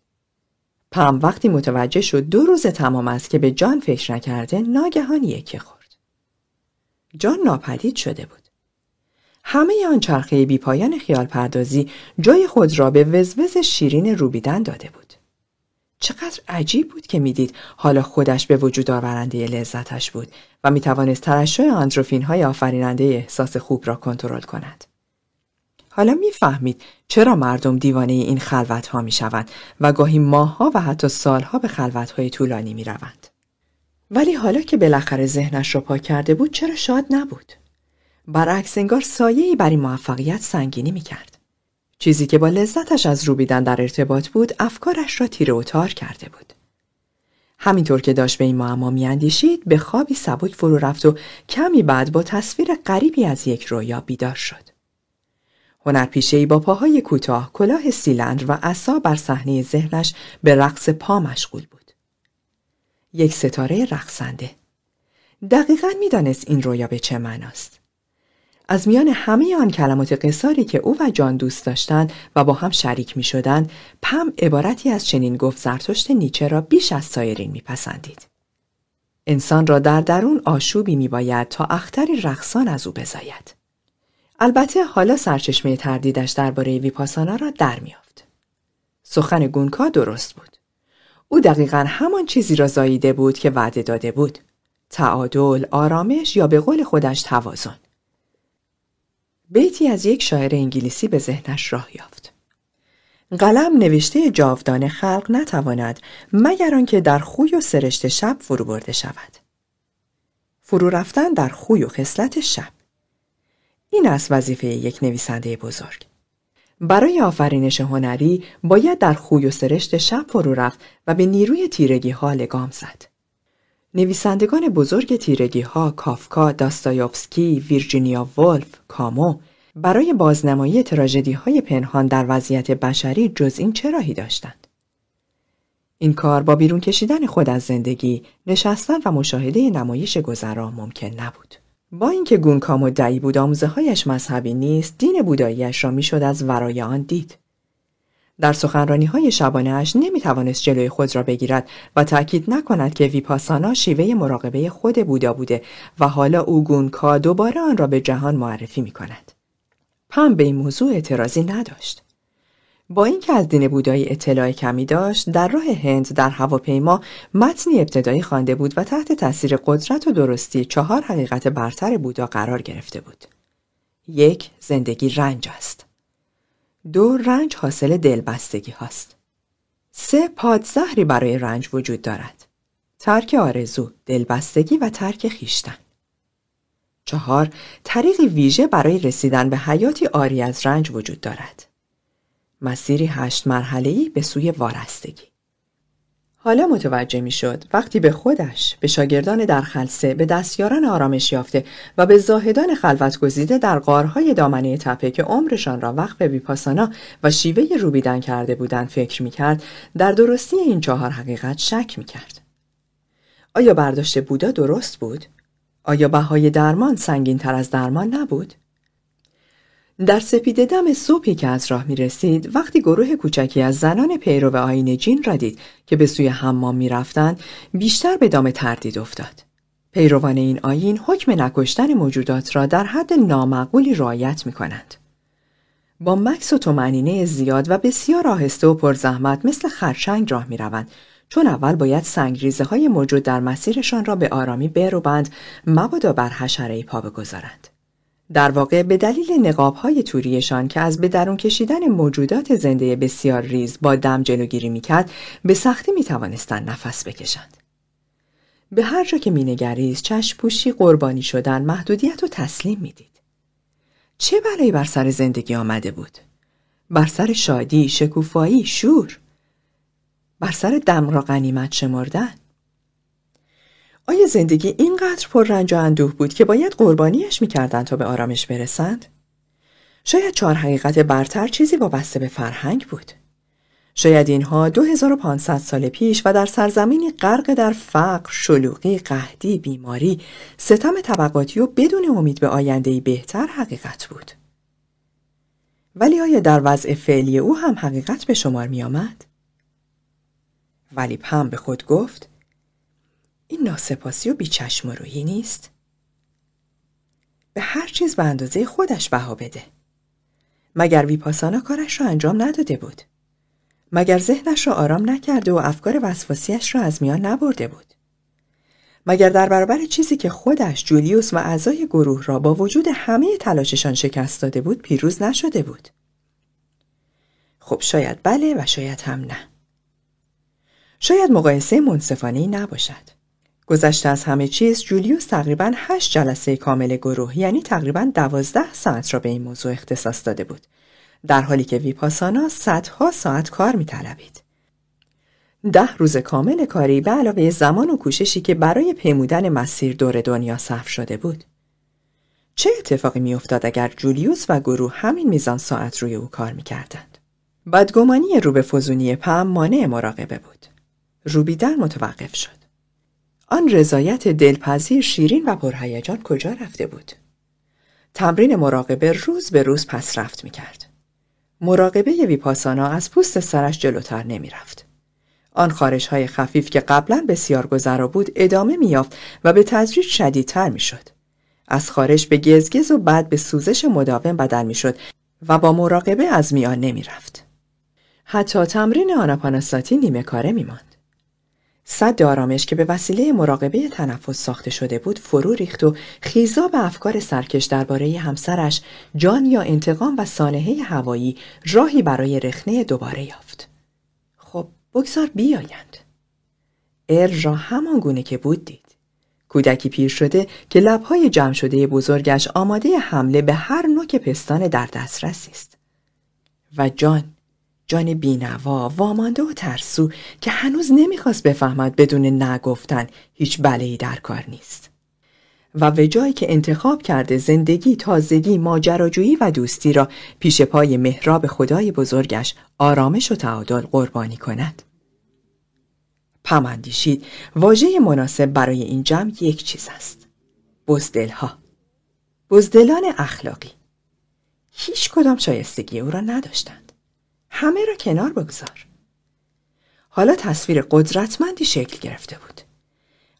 پم وقتی متوجه شد دو روز تمام است که به جان فکر نکرده ناگهان یکی خورد. جان ناپدید شده بود. همه آن چرخه بیپایان خیال پردازی جای خود را به وزوز شیرین روبیدن داده بود. چقدر عجیب بود که می‌دید حالا خودش به وجود آورنده لذتش بود و می‌توانست ترشح آندروفین های آفریننده احساس خوب را کنترل کند. حالا می‌فهمید چرا مردم دیوانه این خلوت ها می شوند و گاهی ماهها و حتی سالها به خلوت های طولانی می روند. ولی حالا که بالاخره ذهنش را پاک کرده بود چرا شاد نبود؟ برعکس انگار سایه‌ای بر این موفقیت سنگینی می کرد. چیزی که با لذتش از روبیدن در ارتباط بود افکارش را تیره و تار کرده بود. همینطور که داشت به این معما میاندیشید به خوابی سبک فرو رفت و کمی بعد با تصویر غریبی از یک رویا بیدار شد. ای با پاهای کوتاه، کلاه سیلندر و عصا بر صحنه ذهنش به رقص پا مشغول بود. یک ستاره رقصنده. دقیقا می‌دانست این رویا به چه معناست. از میان همه آن کلمات قصاری که او و جان دوست داشتند و با هم شریک می شدن، پم عبارتی از چنین گفت زرتشت نیچه را بیش از سایرین میپسندید. انسان را در درون آشوبی می باید تا اختری رقصان از او بزاید. البته حالا سرچشمه تردیدش درباره ویپاسانا را در میافت. سخن گونکا درست بود. او دقیقا همان چیزی را زاییده بود که وعده داده بود. تعادل، آرامش یا به قول خودش توازن. بیتی از یک شاعر انگلیسی به ذهنش راه یافت. قلم نوشته جاودان خلق نتواند مگر آنکه در خوی و سرشت شب فرو برده شود. فرو رفتن در خوی و خصلت شب. این است وظیفه یک نویسنده بزرگ. برای آفرینش هنری باید در خوی و سرشت شب فرو رفت و به نیروی تیرگی ها لگام زد. نویسندگان بزرگ تیرگی ها کافکا، داستایوفسکی، ویرجینیا ولف، کامو برای بازنمایی تراژدی های پنهان در وضعیت بشری جز این چه راهی داشتند؟ این کار با بیرون کشیدن خود از زندگی، نشستن و مشاهده نمایش گذرا ممکن نبود. با اینکه گونکا دعی بود آموزه هایش مذهبی نیست، دین بوداییش را می‌شد از ورای آن دید. در سخنرانی های شبانهاش نمی توانست جلوی خود را بگیرد و تأکید نکند که ویپاسانا شیوه مراقبه خود بودا بوده و حالا او گونکا دوباره آن را به جهان معرفی می کند. پم به این موضوع اعتراضی نداشت. با اینکه از دین بودایی اطلاع کمی داشت در راه هند در هواپیما متنی ابتدایی خوانده بود و تحت تاثیر قدرت و درستی چهار حقیقت برتر بودا قرار گرفته بود یک زندگی رنج است دو رنج حاصل دلبستگی هاست. سه پادزهری برای رنج وجود دارد. ترک آرزو دلبستگی و ترک خیشتن. چهار طریقی ویژه برای رسیدن به حیاتی آری از رنج وجود دارد. مسیری هشت مرحله‌ای به سوی وارستگی. حالا متوجه می شد وقتی به خودش، به شاگردان در خلصه، به دستیاران آرامش یافته و به زاهدان خلوت گزیده در قارهای دامنه تپه که عمرشان را وقف بیپاسانا و شیوه روبیدن کرده بودند فکر می کرد در درستی این چهار حقیقت شک می کرد. آیا برداشت بودا درست بود؟ آیا بهای درمان سنگین تر از درمان نبود؟ در سپید دم صبحی که از راه می رسید وقتی گروه کوچکی از زنان پیرو آین جین را دید که به سوی حمام می رفتن، بیشتر به دام تردید افتاد. پیروان این آین حکم نکشتن موجودات را در حد نامعقولی رعایت می کنند. با مکس و تومنینه زیاد و بسیار آهسته و پرزحمت مثل خرچنگ راه می روند چون اول باید سنگریزه های موجود در مسیرشان را به آرامی بروبند مبادا بر حشره پا بگذارند. در واقع به دلیل نقاب های توریشان که از به درون کشیدن موجودات زنده بسیار ریز با دم جلوگیری می‌کرد به سختی می‌توانستند نفس بکشند. به هر جا که مینگریست چشم پوشی قربانی شدن محدودیت و تسلیم می‌دید. چه بلایی بر سر زندگی آمده بود؟ بر سر شادی، شکوفایی، شور بر سر دم را غنیمت شمردن آیا زندگی اینقدر پر رنج و اندوه بود که باید قربانیش می‌کردند تا به آرامش برسند؟ شاید چهار حقیقت برتر چیزی وابسته به فرهنگ بود. شاید اینها 2500 سال پیش و در سرزمینی غرق در فقر، شلوغی، قهدی، بیماری، ستم طبقاتی و بدون امید به آیندهی بهتر حقیقت بود. ولی آیا در وضع فعلی او هم حقیقت به شمار می آمد؟ ولی پم به خود گفت این ناسپاسی و بیچشم و رویی نیست؟ به هر چیز به اندازه خودش بها بده. مگر ویپاسانا کارش را انجام نداده بود؟ مگر ذهنش را آرام نکرده و افکار وسواسیش را از میان نبرده بود؟ مگر در برابر چیزی که خودش جولیوس و اعضای گروه را با وجود همه تلاششان شکست داده بود پیروز نشده بود؟ خب شاید بله و شاید هم نه. شاید مقایسه منصفانه نباشد. گذشته از همه چیز جولیوس تقریبا هشت جلسه کامل گروه یعنی تقریبا دوازده ساعت را به این موضوع اختصاص داده بود. در حالی که ویپاسانا صدها ساعت کار میطلبید. ده روز کامل کاری به علاوه زمان و کوششی که برای پیمودن مسیر دور دنیا صرف شده بود. چه اتفاقی میافتاد اگر جولیوس و گروه همین میزان ساعت روی او کار می‌کردند؟ بدگمانی رو به فزونی پم مانع مراقبه بود. روبیدن متوقف شد. آن رضایت دلپذیر شیرین و پرهیجان کجا رفته بود تمرین مراقبه روز به روز پس رفت می کرد. مراقبه ویپاسانا از پوست سرش جلوتر نمی رفت. آن خارش های خفیف که قبلا بسیار گذرا بود ادامه میافت و به تدریج شدیدتر می شد. از خارش به گزگز و بعد به سوزش مداوم بدل می شد و با مراقبه از میان نمی رفت. حتی تمرین آناپاناساتی نیمه کاره می ماند. صد آرامش که به وسیله مراقبه تنفس ساخته شده بود فرو ریخت و خیزا به افکار سرکش درباره همسرش جان یا انتقام و سانحه هوایی راهی برای رخنه دوباره یافت. خب بگذار بیایند. ار را همان گونه که بود دید. کودکی پیر شده که لبهای جمع شده بزرگش آماده حمله به هر نوک پستان در دسترسی است. و جان جان بینوا وامانده و ترسو که هنوز نمی‌خواست بفهمد بدون نگفتن هیچ بلایی در کار نیست. و به جایی که انتخاب کرده زندگی تازگی ماجراجویی و دوستی را پیش پای محراب خدای بزرگش آرامش و تعادل قربانی کند. پم اندیشید واژه مناسب برای این جمع یک چیز است. بزدلها. بزدلان اخلاقی. هیچ کدام شایستگی او را نداشتند. همه را کنار بگذار. حالا تصویر قدرتمندی شکل گرفته بود.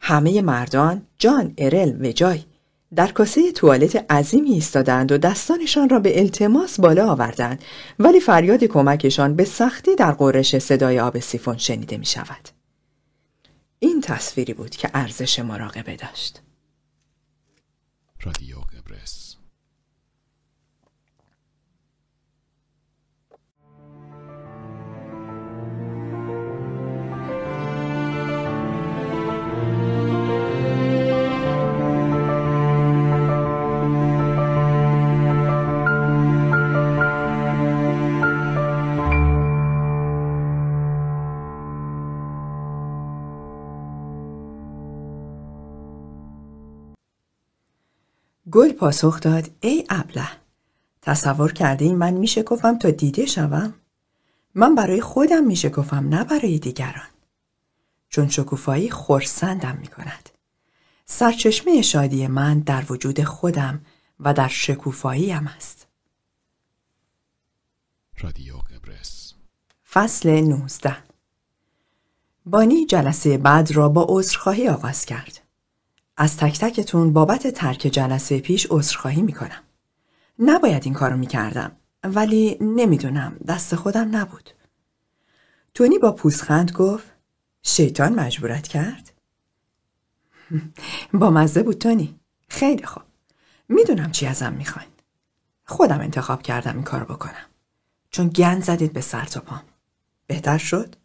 همه مردان جان ارل و جای در کاسه توالت عظیمی ایستادند و دستانشان را به التماس بالا آوردند ولی فریاد کمکشان به سختی در قرش صدای آب سیفون شنیده می شود. این تصویری بود که ارزش مراقبه داشت. رادیو گل پاسخ داد ای ابله تصور کرده من میشه گفتم تا دیده شوم؟ من برای خودم میشه گفتم نه برای دیگران. چون شکوفایی خورسندم می‌کند. سرچشمه شادی من در وجود خودم و در شکوفاییم است. رادیو قبرس. فصل 19 بانی جلسه بعد را با عذرخواهی آغاز کرد. از تک تکتون بابت ترک جلسه پیش عذرخواهی می‌کنم. نباید این کارو می‌کردم ولی نمی‌دونم دست خودم نبود. تونی با پوزخند گفت شیطان مجبورت کرد؟ با مزه بود تونی. خیلی خوب. می‌دونم چی ازم می‌خواین. خودم انتخاب کردم این کارو بکنم. چون گند زدید به سر تا پام. بهتر شد؟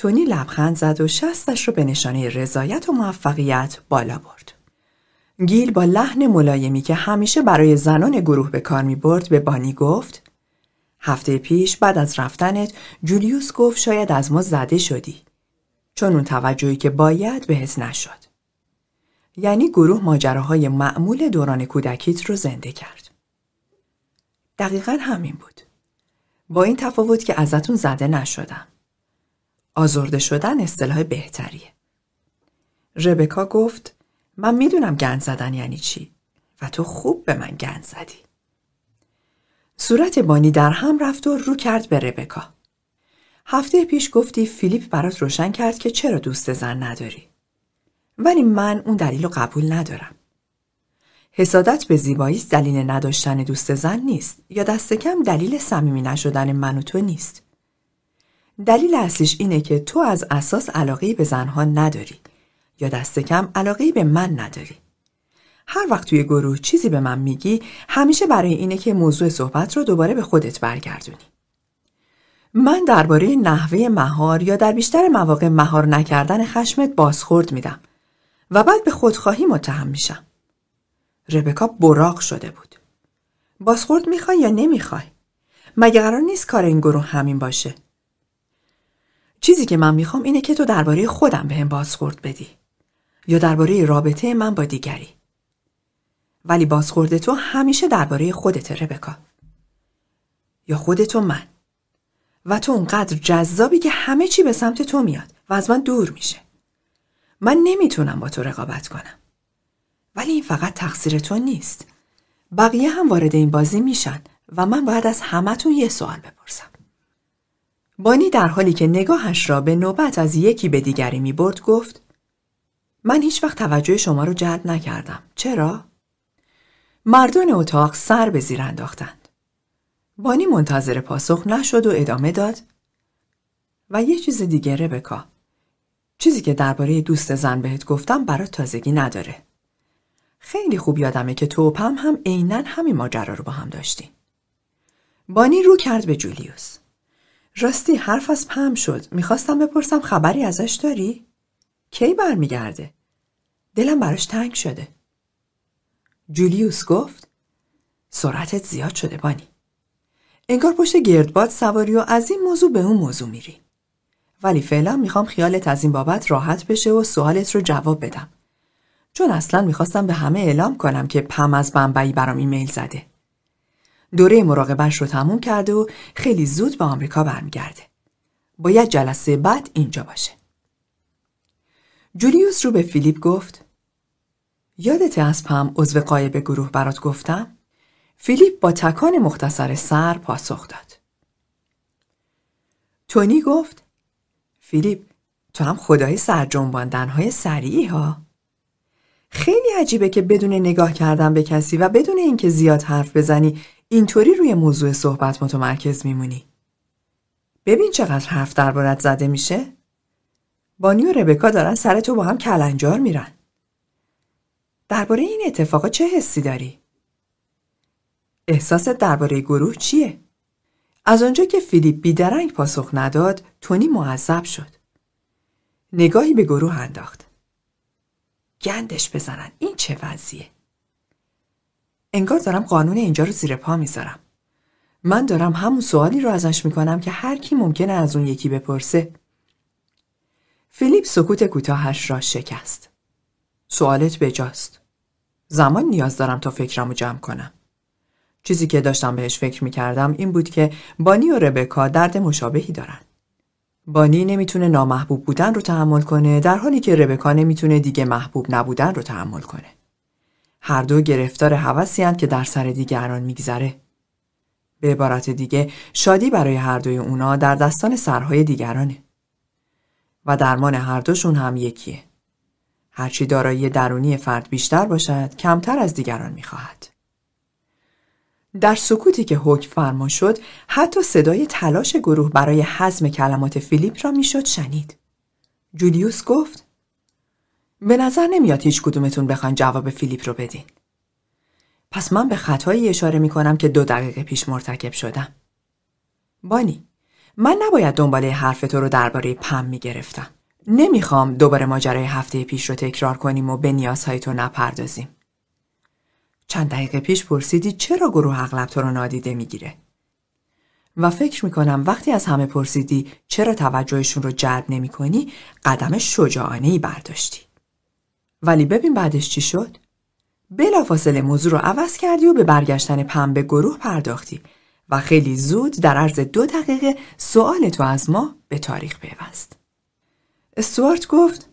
تونی لبخند زد و شستش رو به نشانه رضایت و موفقیت بالا برد. گیل با لحن ملایمی که همیشه برای زنان گروه به کار می برد به بانی گفت هفته پیش بعد از رفتنت جولیوس گفت شاید از ما زده شدی چون اون توجهی که باید بهت نشد. یعنی گروه ماجراهای معمول دوران کودکیت رو زنده کرد. دقیقا همین بود. با این تفاوت که ازتون زده نشدم. آزرده شدن اصطلاح بهتریه. ربکا گفت من می‌دونم گند زدن یعنی چی و تو خوب به من گند زدی. صورت بانی در هم رفت و رو کرد به ربکا. هفته پیش گفتی فیلیپ برات روشن کرد که چرا دوست زن نداری. ولی من اون دلیل رو قبول ندارم. حسادت به زیبایی دلیل نداشتن دوست زن نیست یا دست کم دلیل صمیمی نشدن من و تو نیست. دلیل اصلیش اینه که تو از اساس علاقه به زنها نداری یا دست کم علاقه به من نداری. هر وقت توی گروه چیزی به من میگی همیشه برای اینه که موضوع صحبت رو دوباره به خودت برگردونی. من درباره نحوه مهار یا در بیشتر مواقع مهار نکردن خشمت بازخورد میدم و بعد به خودخواهی متهم میشم. ربکا براق شده بود. بازخورد می‌خوای یا نمی‌خوای؟ مگه قرار نیست کار این گروه همین باشه؟ چیزی که من می‌خوام اینه که تو درباره خودم بهم بازخورد بدی یا درباره رابطه من با دیگری. ولی بازخورد تو همیشه درباره خودت ربکا. یا خودتو من. و تو اونقدر جذابی که همه چی به سمت تو میاد و از من دور میشه. من نمی‌تونم با تو رقابت کنم. ولی این فقط تقصیر تو نیست. بقیه هم وارد این بازی میشن و من باید از همتون یه سوال بپرسم. بانی در حالی که نگاهش را به نوبت از یکی به دیگری می برد گفت من هیچ وقت توجه شما رو جلب نکردم. چرا؟ مردان اتاق سر به زیر انداختند. بانی منتظر پاسخ نشد و ادامه داد و یه چیز دیگه ربکا. چیزی که درباره دوست زن بهت گفتم برات تازگی نداره. خیلی خوب یادمه که تو و پم هم عینا همین ماجرا رو با هم داشتیم. بانی رو کرد به جولیوس. راستی حرف از پم شد. می‌خواستم بپرسم خبری ازش داری؟ کی برمیگرده؟ دلم براش تنگ شده. جولیوس گفت سرعتت زیاد شده بانی. انگار پشت گردباد سواری و از این موضوع به اون موضوع میری. ولی فعلا می‌خوام خیالت از این بابت راحت بشه و سوالت رو جواب بدم. چون اصلا می‌خواستم به همه اعلام کنم که پم از بمبئی برام ایمیل زده. دوره مراقبش رو تموم کرده و خیلی زود به آمریکا برمیگرده. باید جلسه بعد اینجا باشه. جولیوس رو به فیلیپ گفت یادت از پم عضو قایب گروه برات گفتم؟ فیلیپ با تکان مختصر سر پاسخ داد. تونی گفت فیلیپ تو هم خدای سرجنباندنهای سریعی ها؟ خیلی عجیبه که بدون نگاه کردن به کسی و بدون اینکه زیاد حرف بزنی اینطوری روی موضوع صحبت متمرکز میمونی. ببین چقدر حرف دربارت زده میشه؟ بانی و ربکا دارن سر تو با هم کلنجار میرن. درباره این اتفاقا چه حسی داری؟ احساست درباره گروه چیه؟ از آنجا که فیلیپ بیدرنگ پاسخ نداد، تونی معذب شد. نگاهی به گروه انداخت. گندش بزنن این چه وضعیه؟ انگار دارم قانون اینجا رو زیر پا می‌ذارم. من دارم همون سوالی رو ازش می‌کنم که هر کی ممکنه از اون یکی بپرسه. فیلیپ سکوت کوتاهش را شکست. سوالت بجاست. زمان نیاز دارم تا فکرمو جمع کنم. چیزی که داشتم بهش فکر می‌کردم این بود که بانی و ربکا درد مشابهی دارن. بانی نمی‌تونه نامحبوب بودن رو تحمل کنه در حالی که ربکا نمی‌تونه دیگه محبوب نبودن رو تحمل کنه. هر دو گرفتار هوسی که در سر دیگران میگذره. به عبارت دیگه شادی برای هر دوی اونا در دستان سرهای دیگرانه. و درمان هر دوشون هم یکیه. هرچی دارایی درونی فرد بیشتر باشد کمتر از دیگران می‌خواهد. در سکوتی که حکم فرما شد حتی صدای تلاش گروه برای حزم کلمات فیلیپ را می‌شد شنید. جولیوس گفت به نظر نمیاد هیچ کدومتون بخواین جواب فیلیپ رو بدین. پس من به خطایی اشاره می کنم که دو دقیقه پیش مرتکب شدم. بانی من نباید دنباله حرف تو رو درباره پم می گرفتم. نمی‌خوام دوباره ماجرای هفته پیش رو تکرار کنیم و به نیازهای تو نپردازیم. چند دقیقه پیش پرسیدی چرا گروه اغلب تو رو نادیده می‌گیره؟ و فکر می‌کنم وقتی از همه پرسیدی چرا توجهشون رو جلب نمی کنی قدم شجاعانه ای برداشتی. ولی ببین بعدش چی شد؟ بلافاصله موضوع رو عوض کردی و به برگشتن پم به گروه پرداختی و خیلی زود در عرض دو دقیقه سوال تو از ما به تاریخ پیوست. استوارت گفت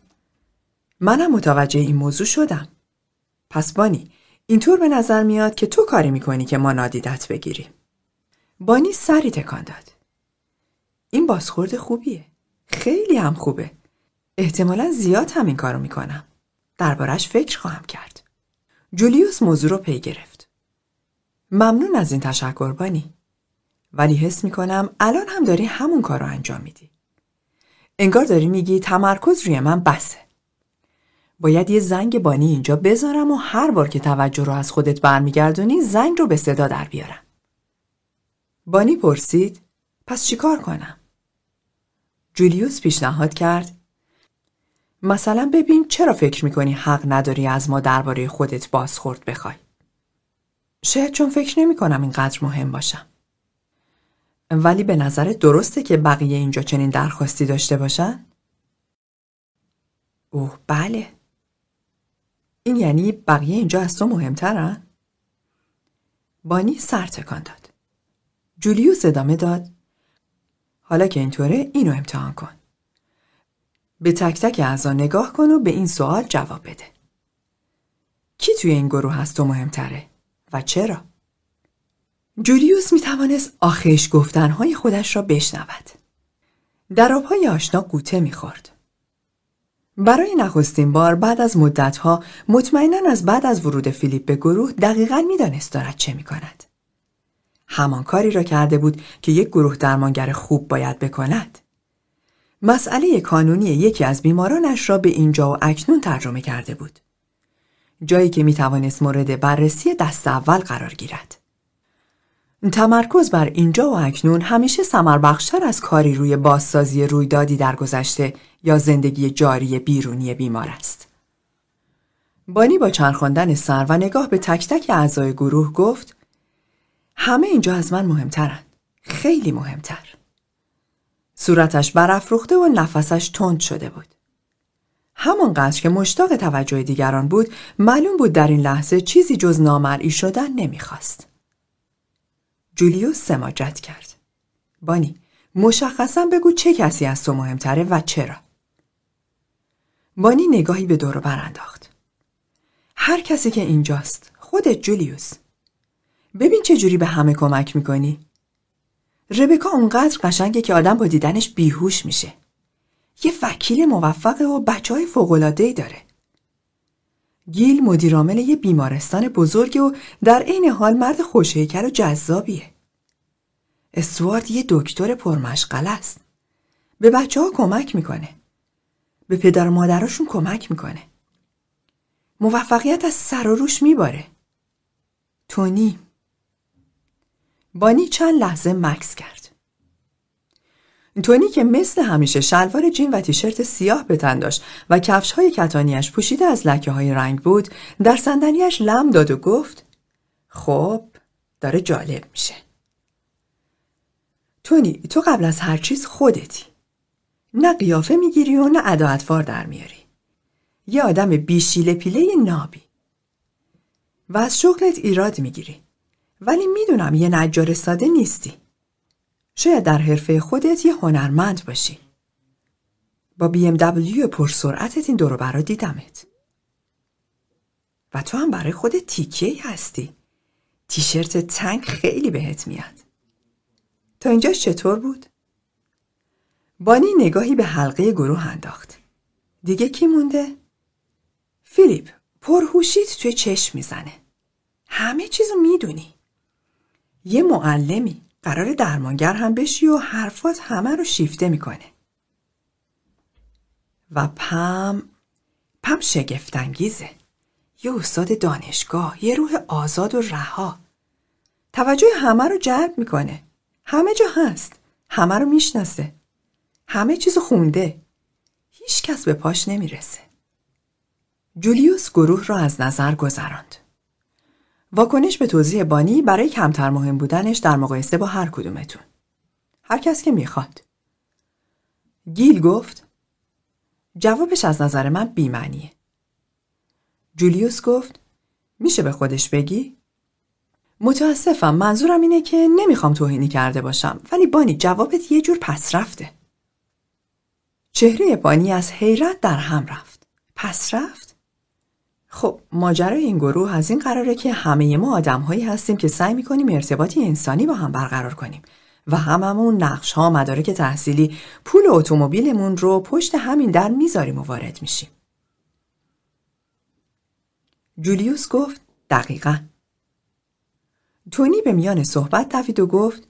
منم متوجه این موضوع شدم. پس بانی اینطور به نظر میاد که تو کاری می‌کنی که ما نادیدت بگیریم. بانی سری تکان داد. این بازخورد خوبیه. خیلی هم خوبه. احتمالا زیاد هم این کارو می‌کنم. دربارش فکر خواهم کرد. جولیوس موضوع رو پی گرفت. ممنون از این تشکر بانی. ولی حس می‌کنم الان هم داری همون کار رو انجام میدی. انگار داری میگی تمرکز روی من بسه. باید یه زنگ بانی اینجا بذارم و هر بار که توجه رو از خودت برمیگردونی زنگ رو به صدا در بیارم. بانی پرسید پس چیکار کنم؟ جولیوس پیشنهاد کرد مثلا ببین چرا فکر می‌کنی حق نداری از ما درباره خودت بازخورد بخوای؟ شاید چون فکر نمی کنم اینقدر مهم باشم. ولی به نظر درسته که بقیه اینجا چنین درخواستی داشته باشن؟ اوه بله. این یعنی بقیه اینجا از تو مهمترن؟ بانی سر تکان داد. جولیوس ادامه داد. حالا که اینطوره اینو امتحان کن. به تک تک اعضا نگاه کن و به این سوال جواب بده. کی توی این گروه هست تو مهمتره و چرا؟ جولیوس می توانست آخش گفتنهای خودش را بشنود. در آبهای آشنا قوطه می خورد. برای نخستین بار بعد از مدتها مطمئنا از بعد از ورود فیلیپ به گروه دقیقا می‌دانست دارد چه می کند. همان کاری را کرده بود که یک گروه درمانگر خوب باید بکند. مسئله کانونی یکی از بیمارانش را به اینجا و اکنون ترجمه کرده بود. جایی که می توانست مورد بررسی دست اول قرار گیرد. تمرکز بر اینجا و اکنون همیشه سمربخشتر از کاری روی بازسازی رویدادی در گذشته یا زندگی جاری بیرونی بیمار است. بانی با چرخاندن سر و نگاه به تک تک اعضای گروه گفت همه اینجا از من مهمترن. خیلی مهمتر. صورتش برافروخته و نفسش تند شده بود. همانقدر که مشتاق توجه دیگران بود معلوم بود در این لحظه چیزی جز نامرئی شدن نمی‌خواست. جولیوس سماجت کرد. بانی مشخصا بگو چه کسی از تو مهمتره و چرا؟ بانی نگاهی به دور برانداخت. هر کسی که اینجاست خودت جولیوس ببین چه جوری به همه کمک می‌کنی ربکا اونقدر قشنگه که آدم با دیدنش بیهوش میشه. یه وکیل موفقه و بچه های داره. گیل مدیرعامل یه بیمارستان بزرگه و در عین حال مرد خوشهیکل و جذابیه. استوارد یه دکتر پرمشغله است. به بچه ها کمک می‌کنه. به پدر و مادراشون کمک می‌کنه. موفقیت از سر و روش میباره. تونی بانی چند لحظه مکس کرد. تونی که مثل همیشه شلوار جین و تیشرت سیاه به تن داشت و کفش های کتانیش پوشیده از لکه های رنگ بود در صندلیاش لم داد و گفت خب داره جالب میشه. تونی تو قبل از هر چیز خودتی. نه قیافه می‌گیری و نه ادا در میاری. یه آدم بیشیله پیله نابی. و از شغلت ایراد می‌گیری. ولی می‌دونم یه نجار ساده نیستی. شاید در حرفه خودت یه هنرمند باشی. با بی ام دبلیو پرسرعتت این دورو برا دیدمت. و تو هم برای خودت تیکه هستی. تیشرت تنگ خیلی بهت میاد. تا اینجاش چطور بود؟ بانی نگاهی به حلقه گروه انداخت. دیگه کی مونده؟ فیلیپ پرهوشیت توی چشم می‌زنه. همه چیزو می‌دونی. یه معلمی قرار درمانگر هم بشی و حرفات همه رو شیفته می‌کنه. و پم پم شگفتانگیزه. یه استاد دانشگاه یه روح آزاد و رها. توجه همه رو جلب می‌کنه. همه جا هست. همه رو می‌شناسه. همه چیزو خونده. هیچ کس به پاش نمی‌رسه. جولیوس گروه را از نظر گذراند. واکنش به توضیح بانی برای کمتر مهم بودنش در مقایسه با هر کدومتون. هر کس که می‌خواد. گیل گفت جوابش از نظر من بیمعنیه. جولیوس گفت میشه به خودش بگی؟ متاسفم منظورم اینه که نمی‌خوام توهینی کرده باشم ولی بانی جوابت یه جور پس رفته. چهره بانی از حیرت در هم رفت. پس رفت؟ خب ماجرای این گروه از این قراره که همه ما آدمهایی هستیم که سعی می‌کنیم ارتباطی انسانی با هم برقرار کنیم و هممون نقش ها مدارک تحصیلی پول اتومبیلمون رو پشت همین در می‌ذاریم و وارد میشیم جولیوس گفت دقیقا تونی به میان صحبت دوید و گفت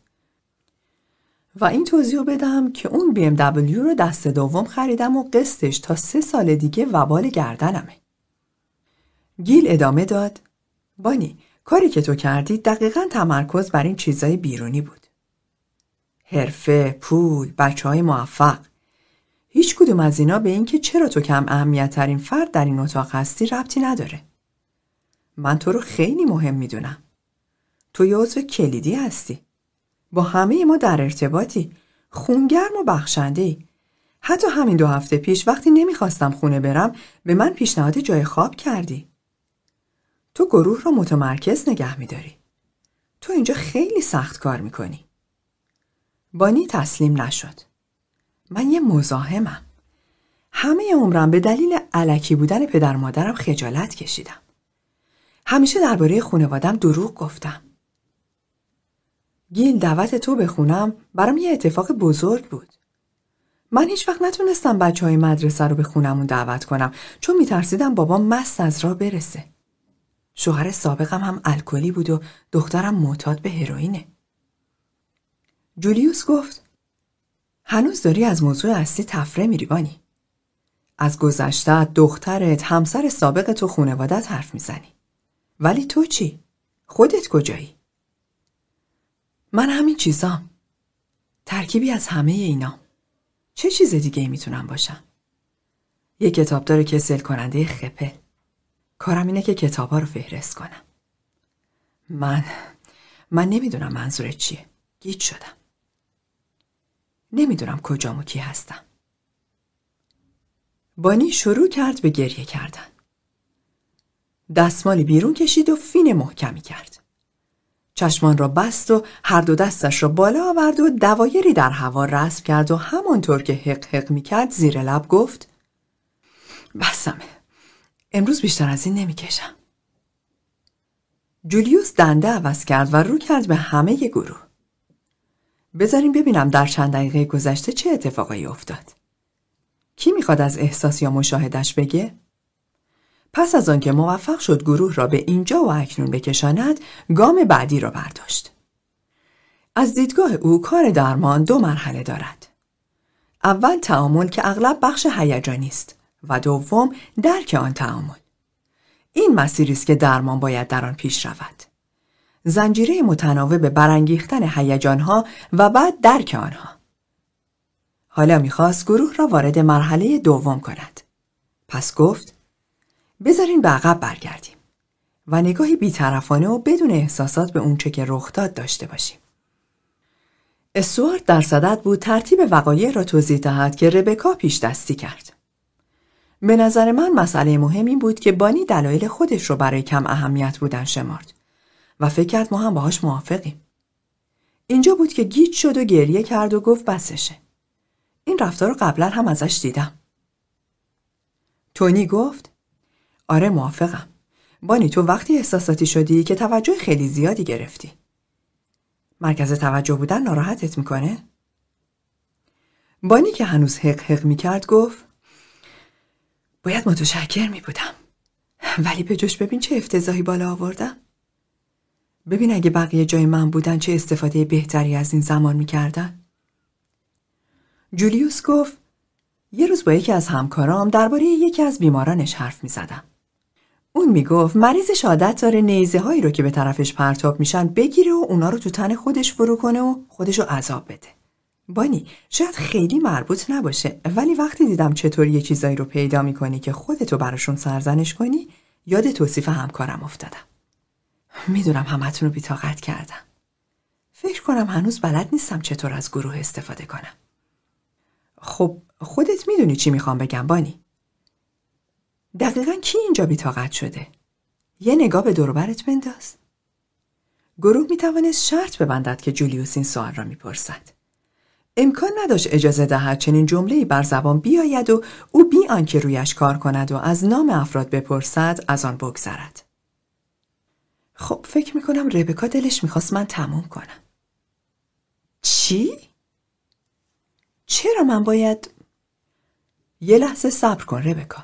و این توضیح بدم که اون BMW رو دست دوم خریدم و قسطش تا سه سال دیگه وبال گردنمه. گیل ادامه داد بانی کاری که تو کردی دقیقا تمرکز بر این چیزای بیرونی بود. حرفه، پول، بچه های موفق. هیچ کدوم از اینا به اینکه چرا تو کم اهمیت ترین فرد در این اتاق هستی ربطی نداره. من تو رو خیلی مهم می‌دونم. تو یه عضو کلیدی هستی. با همه ما در ارتباطی. خونگرم و بخشنده ای. حتی همین دو هفته پیش وقتی نمی‌خواستم خونه برم به من پیشنهاد جای خواب کردی. تو گروه را متمرکز نگه میداری. تو اینجا خیلی سخت کار می‌کنی. بانی تسلیم نشد. من یه مزاحمم. همه عمرم به دلیل علکی بودن پدر مادرم خجالت کشیدم. همیشه درباره خانوادم دروغ گفتم. گیل دعوت تو بخونم برام یه اتفاق بزرگ بود. من هیچ وقت نتونستم بچه های مدرسه رو به خونمون دعوت کنم چون میترسیدم بابا مست از راه برسه. شوهر سابقم هم الکلی بود و دخترم معتاد به هروئینه. جولیوس گفت هنوز داری از موضوع اصلی تفره میری بانی. از گذشته دخترت همسر سابق تو خونوادت حرف می‌زنی. ولی تو چی؟ خودت کجایی؟ من همین چیزام. ترکیبی از همه اینا. چه چیز دیگه می‌تونم باشم؟ یه کتابدار کسل کننده خپل. کارم اینه که کتابا رو فهرست کنم. من من نمی‌دونم منظور چیه. گیت شدم. نمی‌دونم کجام و کی هستم. بانی شروع کرد به گریه کردن. دستمالی بیرون کشید و فین محکمی کرد. چشمان را بست و هر دو دستش را بالا آورد و دوایری در هوا رسم کرد و همانطور که حق حق می کرد زیر لب گفت بسمه امروز بیشتر از این نمی‌کشم. جولیوس دنده عوض کرد و رو کرد به همه گروه. بذاریم ببینم در چند دقیقه گذشته چه اتفاقایی افتاد. کی می‌خواد از احساس یا مشاهدش بگه؟ پس از آنکه موفق شد گروه را به اینجا و اکنون بکشاند گام بعدی را برداشت از دیدگاه او کار درمان دو مرحله دارد اول تعامل که اغلب بخش هیجانی است و دوم درک آن تعامل این مسیری است که درمان باید در آن پیش رود زنجیره متناوب برانگیختن هیجانها و بعد درک آنها حالا می‌خواست گروه را وارد مرحله دوم کند پس گفت بذارین به عقب برگردیم و نگاهی بیطرفانه و بدون احساسات به اونچه که رخ داد داشته باشیم. استوارت در صدد بود ترتیب وقایع را توضیح دهد که ربکا پیش دستی کرد. به نظر من مسئله مهم این بود که بانی دلایل خودش رو برای کم اهمیت بودن شمارد و فکر کرد ما هم باهاش موافقیم. اینجا بود که گیج شد و گریه کرد و گفت بسشه. این رفتار رو قبلا هم ازش دیدم. تونی گفت آره موافقم. بانی تو وقتی احساساتی شدی که توجه خیلی زیادی گرفتی. مرکز توجه بودن ناراحتت می‌کنه؟ بانی که هنوز حق حق می‌کرد گفت باید متشکر میبودم. ولی به جوش ببین چه افتضاحی بالا آوردم. ببین اگه بقیه جای من بودن چه استفاده بهتری از این زمان می‌کردن. جولیوس گفت یه روز با یکی از همکارام درباره یکی از بیمارانش حرف می‌زدم. اون می‌گفت مریضش عادت داره نیزه هایی رو که به طرفش پرتاب میشن بگیره و اونا رو تو تن خودش فرو کنه و خودش رو عذاب بده. بانی شاید خیلی مربوط نباشه ولی وقتی دیدم چطور یه چیزایی رو پیدا می‌کنی که خودتو براشون سرزنش کنی یاد توصیف همکارم افتادم. می‌دونم همتون رو بیتاقت کردم. فکر کنم هنوز بلد نیستم چطور از گروه استفاده کنم. خب خودت می‌دونی چی می‌خوام بگم بانی؟ دقیقا کی اینجا بیتاقت شده؟ یه نگاه به دوربرت بنداز. گروه می‌توانست شرط ببندد که جولیوس این سوال را می‌پرسد. امکان نداشت اجازه دهد چنین جمله‌ای بر زبان بیاید و او بی آنکه رویش کار کند و از نام افراد بپرسد از آن بگذرد. خب فکر می‌کنم ربکا دلش می‌خواست من تموم کنم. چی؟ چرا من باید یه لحظه صبر کن ربکا.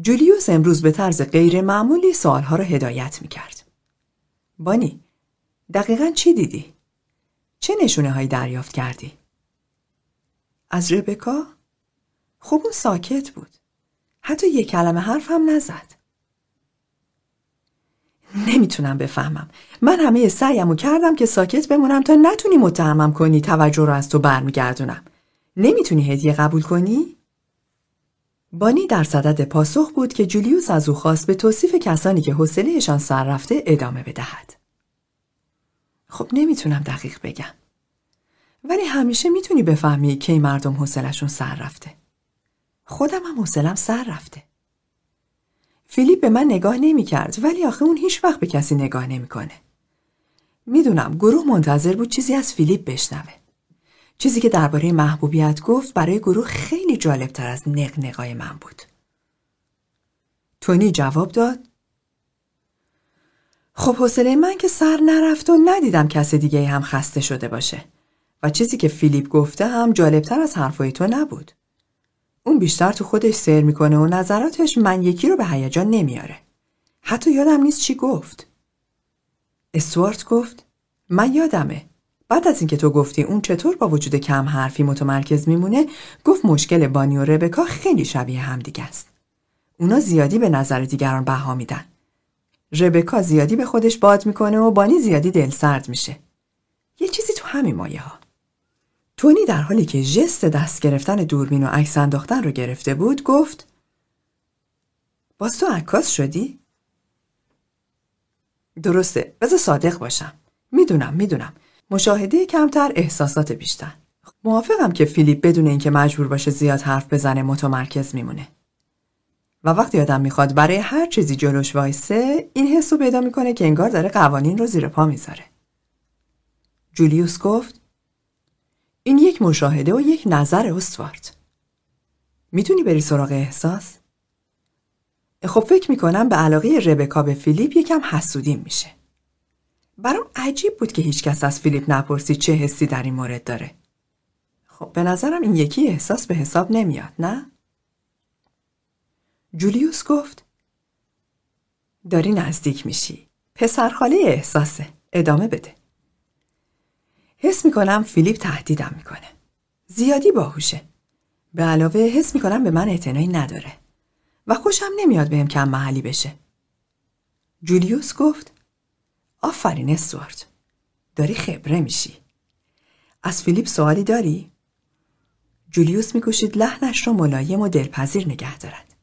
جولیوس امروز به طرز غیر معمولی سوالها را هدایت می کرد. بانی، دقیقا چی دیدی؟ چه نشونه هایی دریافت کردی؟ از ربکا؟ خب اون ساکت بود. حتی یک کلمه حرف هم نزد. نمی‌تونم بفهمم. من همه سعیمو کردم که ساکت بمونم تا نتونی متهمم کنی توجه رو از تو برمیگردونم. نمی‌تونی هدیه قبول کنی؟ بانی در صدد پاسخ بود که جولیوس از او خواست به توصیف کسانی که حوصلهشان سر رفته ادامه بدهد. خب نمی‌تونم دقیق بگم. ولی همیشه می‌تونی بفهمی کی مردم حوصلشون سر رفته. خودم هم حوصلم سر رفته. فیلیپ به من نگاه نمی‌کرد ولی آخه اون هیچ وقت به کسی نگاه نمی‌کنه. می‌دونم گروه منتظر بود چیزی از فیلیپ بشنوه. چیزی که درباره محبوبیت گفت برای گروه خیلی جالبتر از نقنقای من بود. تونی جواب داد خب حوصله من که سر نرفت و ندیدم کس دیگه هم خسته شده باشه و چیزی که فیلیپ گفته هم جالبتر از حرفای تو نبود. اون بیشتر تو خودش سر می‌کنه و نظراتش من یکی رو به هیجان نمیاره. حتی یادم نیست چی گفت. استوارت گفت من یادمه بعد از اینکه تو گفتی اون چطور با وجود کم حرفی متمرکز میمونه گفت مشکل بانی و ربکا خیلی شبیه هم دیگه است اونا زیادی به نظر دیگران بها میدن ربکا زیادی به خودش باد می‌کنه و بانی زیادی دل سرد میشه. یه چیزی تو همین مایه ها تونی در حالی که ژست دست گرفتن دوربین و عکس انداختن رو گرفته بود گفت باز تو عکاس شدی؟ درسته بذار صادق باشم. می‌دونم می‌دونم. مشاهده کمتر احساسات بیشتر. موافقم که فیلیپ بدون اینکه مجبور باشه زیاد حرف بزنه متمرکز میمونه. و وقتی آدم می‌خواد برای هر چیزی جلوش وایسه این حس رو پیدا می‌کنه که انگار داره قوانین رو زیر پا می‌ذاره جولیوس گفت این یک مشاهده و یک نظر استوارت می‌تونی بری سراغ احساس؟ خب فکر می‌کنم به علاقه ربکا به فیلیپ یکم حسودیم میشه برام عجیب بود که هیچکس از فیلیپ نپرسید چه حسی در این مورد داره. خب به نظرم این یکی احساس به حساب نمیاد نه؟ جولیوس گفت داری نزدیک میشی. پسرخاله احساسه. ادامه بده. حس می‌کنم فیلیپ تهدیدم می‌کنه. زیادی باهوشه. به علاوه حس می‌کنم به من اعتنایی نداره. و خوشم نمیاد بهم کم محلی بشه. جولیوس گفت آفرین استوارت داری خبره میشی از فیلیپ سوالی داری؟ جولیوس میکوشید لحنش را ملایم و دلپذیر نگه دارد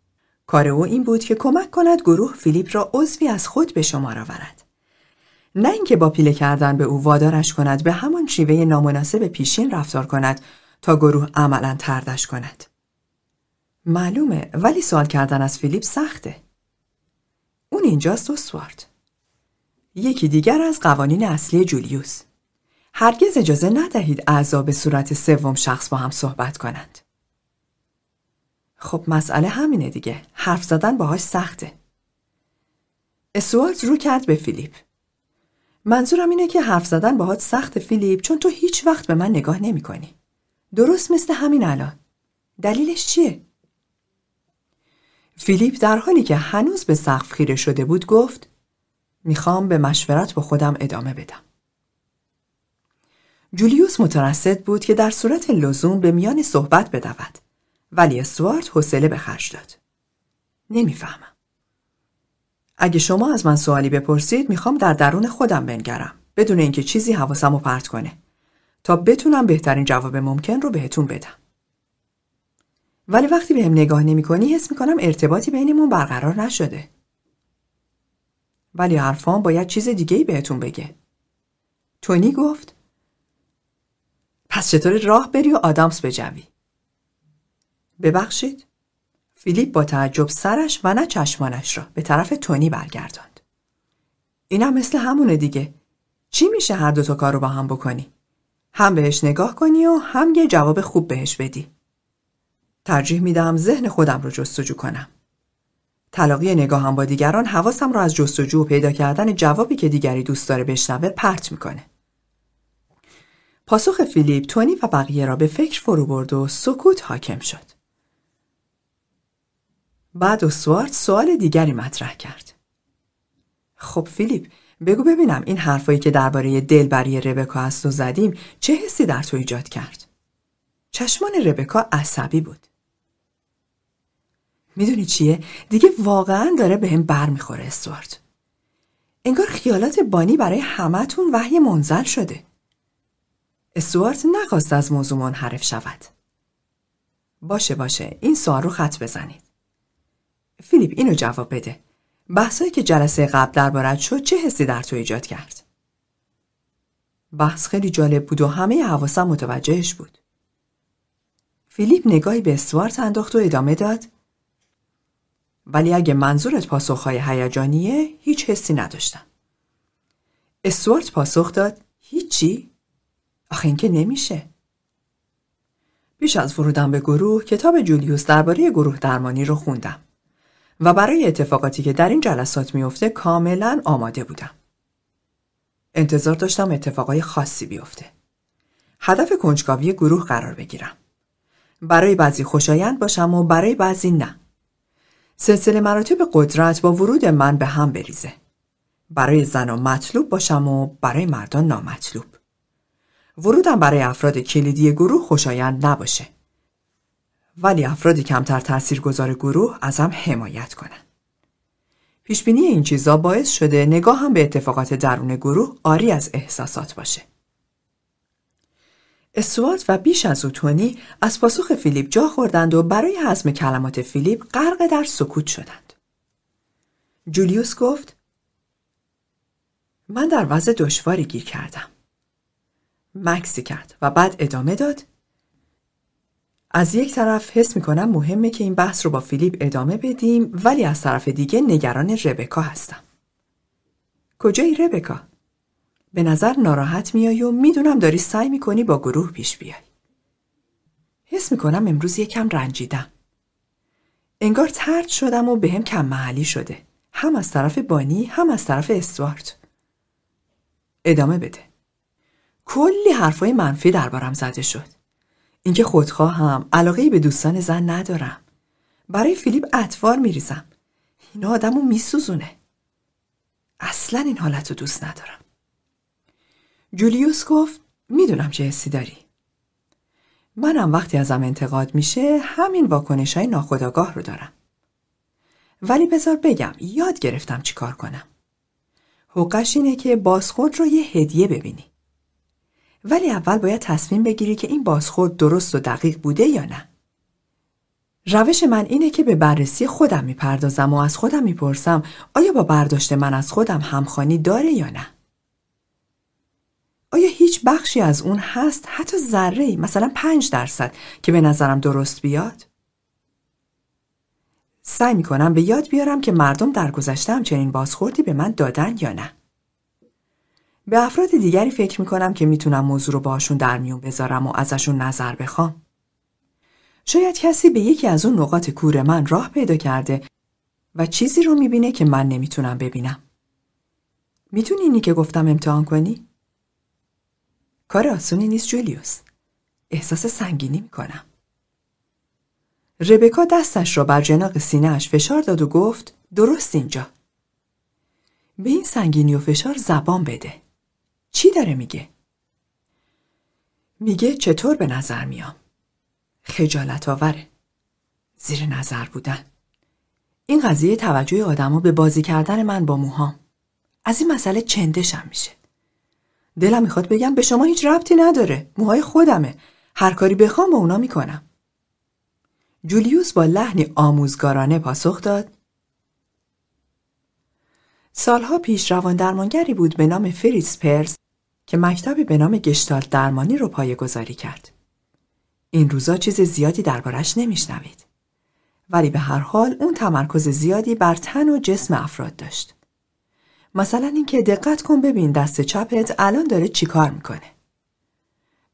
کار او این بود که کمک کند گروه فیلیپ را عضوی از خود به شما آورد. نه اینکه با پیله کردن به او وادارش کند به همان شیوه نامناسب پیشین رفتار کند تا گروه عملا تردش کند. معلومه ولی سوال کردن از فیلیپ سخته. اون اینجاست استوارت یکی دیگر از قوانین اصلی جولیوس. هرگز اجازه ندهید اعضا به صورت سوم شخص با هم صحبت کنند. خب مسئله همینه دیگه. حرف زدن باهاش سخته. اسوالت رو کرد به فیلیپ. منظورم اینه که حرف زدن باهات سخت فیلیپ چون تو هیچ وقت به من نگاه نمی کنی. درست مثل همین الان. دلیلش چیه؟ فیلیپ در حالی که هنوز به سقف خیره شده بود گفت می‌خوام به مشورت با خودم ادامه بدم. جولیوس مترصد بود که در صورت لزوم به میان صحبت بدود ولی استوارت حوصله به خرج داد. نمی‌فهمم. اگه شما از من سوالی بپرسید می‌خوام در درون خودم بنگرم بدون اینکه چیزی حواسم رو پرت کنه تا بتونم بهترین جواب ممکن رو بهتون بدم. ولی وقتی بهم به نگاه نمی کنی حس می‌کنم ارتباطی بینمون برقرار نشده. ولی حرفان باید چیز دیگه ای بهتون بگه. تونی گفت پس چطور راه بری و آدامس بجوی؟ ببخشید؟ فیلیپ با تعجب سرش و نه چشمانش را به طرف تونی برگرداند. اینم مثل همونه دیگه. چی میشه هر دوتا کار رو با هم بکنی؟ هم بهش نگاه کنی و هم یه جواب خوب بهش بدی. ترجیح میدم ذهن خودم رو جستجو کنم. تلاقی نگاهم با دیگران حواسم را از جستجو و پیدا کردن جوابی که دیگری دوست داره بشنوه پرت می‌کنه. پاسخ فیلیپ تونی و بقیه را به فکر فرو برد و سکوت حاکم شد. بعد اسوارد سوال دیگری مطرح کرد. خب فیلیپ بگو ببینم این حرفایی که درباره دلبری ربکا است و زدیم چه حسی در تو ایجاد کرد؟ چشمان ربکا عصبی بود. می‌دونی چیه؟ دیگه واقعا داره به هم بر می‌خوره استوارت. انگار خیالات بانی برای همهتون وحی منزل شده. استوارت نخواست از موضوع منحرف شود. باشه باشه این سوال رو خط بزنید. فیلیپ اینو جواب بده. بحثایی که جلسه قبل دربارت شد چه حسی در تو ایجاد کرد؟ بحث خیلی جالب بود و همه حواسم متوجهش بود. فیلیپ نگاهی به استوارت انداخت و ادامه داد. ولی اگه منظورت پاسخهای هیجانیه هیچ حسی نداشتم. استوارت پاسخ داد هیچی؟ آخه اینکه نمیشه. بیش از ورودم به گروه کتاب جولیوس درباره گروه درمانی رو خوندم. و برای اتفاقاتی که در این جلسات میفته کاملا آماده بودم. انتظار داشتم اتفاقای خاصی بیفته. هدف کنجکاوی گروه قرار بگیرم. برای بعضی خوشایند باشم و برای بعضی نه. سلسله مراتب قدرت با ورود من به هم بریزه. برای زن و مطلوب باشم و برای مردان نامطلوب. ورودم برای افراد کلیدی گروه خوشایند نباشه. ولی افراد کمتر تاثیرگذار گروه ازم حمایت کنن. پیشبینی این چیزا باعث شده نگاه هم به اتفاقات درون گروه آری از احساسات باشه. استوارت و بیش از او تونی از پاسخ فیلیپ جا خوردند و برای حزم کلمات فیلیپ غرق در سکوت شدند. جولیوس گفت من در وضع دشواری گیر کردم. مکسی کرد و بعد ادامه داد از یک طرف حس می‌کنم مهمه که این بحث رو با فیلیپ ادامه بدیم ولی از طرف دیگه نگران ربکا هستم. کجایی ربکا؟ به نظر ناراحت میای و می‌دونم داری سعی می‌کنی با گروه پیش بیای. حس می‌کنم امروز یکم رنجیدم. انگار ترد شدم و بهم کم محلی شده. هم از طرف بانی هم از طرف استوارت. ادامه بده. کلی حرفای منفی دربارم زده شد. اینکه خودخواهم علاقه به دوستان زن ندارم. برای فیلیپ اطوار میریزم. این آدمو میسوزونه. اصلا این حالت رو دوست ندارم. جولیوس گفت می‌دونم چه حسی داری. منم وقتی ازم انتقاد میشه همین واکنش های ناخداگاه رو دارم. ولی بذار بگم یاد گرفتم چی کار کنم. حقش اینه که بازخورد رو یه هدیه ببینی. ولی اول باید تصمیم بگیری که این بازخورد درست و دقیق بوده یا نه. روش من اینه که به بررسی خودم می‌پردازم و از خودم می‌پرسم آیا با برداشت من از خودم همخانی داره یا نه؟ آیا هیچ بخشی از اون هست حتی ذره مثلا پنج درصد که به نظرم درست بیاد؟ سعی می‌کنم به یاد بیارم که مردم در گذشته چنین بازخوردی به من دادن یا نه. به افراد دیگری فکر می‌کنم که می‌تونم موضوع رو باشون در میون بذارم و ازشون نظر بخوام. شاید کسی به یکی از اون نقاط کور من راه پیدا کرده و چیزی رو می‌بینه که من نمی‌تونم ببینم. می‌تونی اینی که گفتم امتحان کنی؟ کار آسونی نیست جولیوس. احساس سنگینی می‌کنم. ربکا دستش را بر جناق سینهش فشار داد و گفت درست اینجا. به این سنگینی و فشار زبان بده. چی داره میگه؟ میگه چطور به نظر میام؟ خجالت آوره. زیر نظر بودن. این قضیه توجه آدما به بازی کردن من با موهام از این مسئله چندشم میشه دلم می‌خواد بگم به شما هیچ ربطی نداره موهای خودمه هر کاری بخوام با اونا می‌کنم جولیوس با لحنی آموزگارانه پاسخ داد سالها پیش روان درمانگری بود به نام فریس پرس که مکتبی به نام گشتالت درمانی رو پایه گذاری کرد. این روزا چیز زیادی دربارش نمیشنوید. ولی به هر حال اون تمرکز زیادی بر تن و جسم افراد داشت. مثلا اینکه دقت کن ببین دست چپت الان داره چیکار می‌کنه.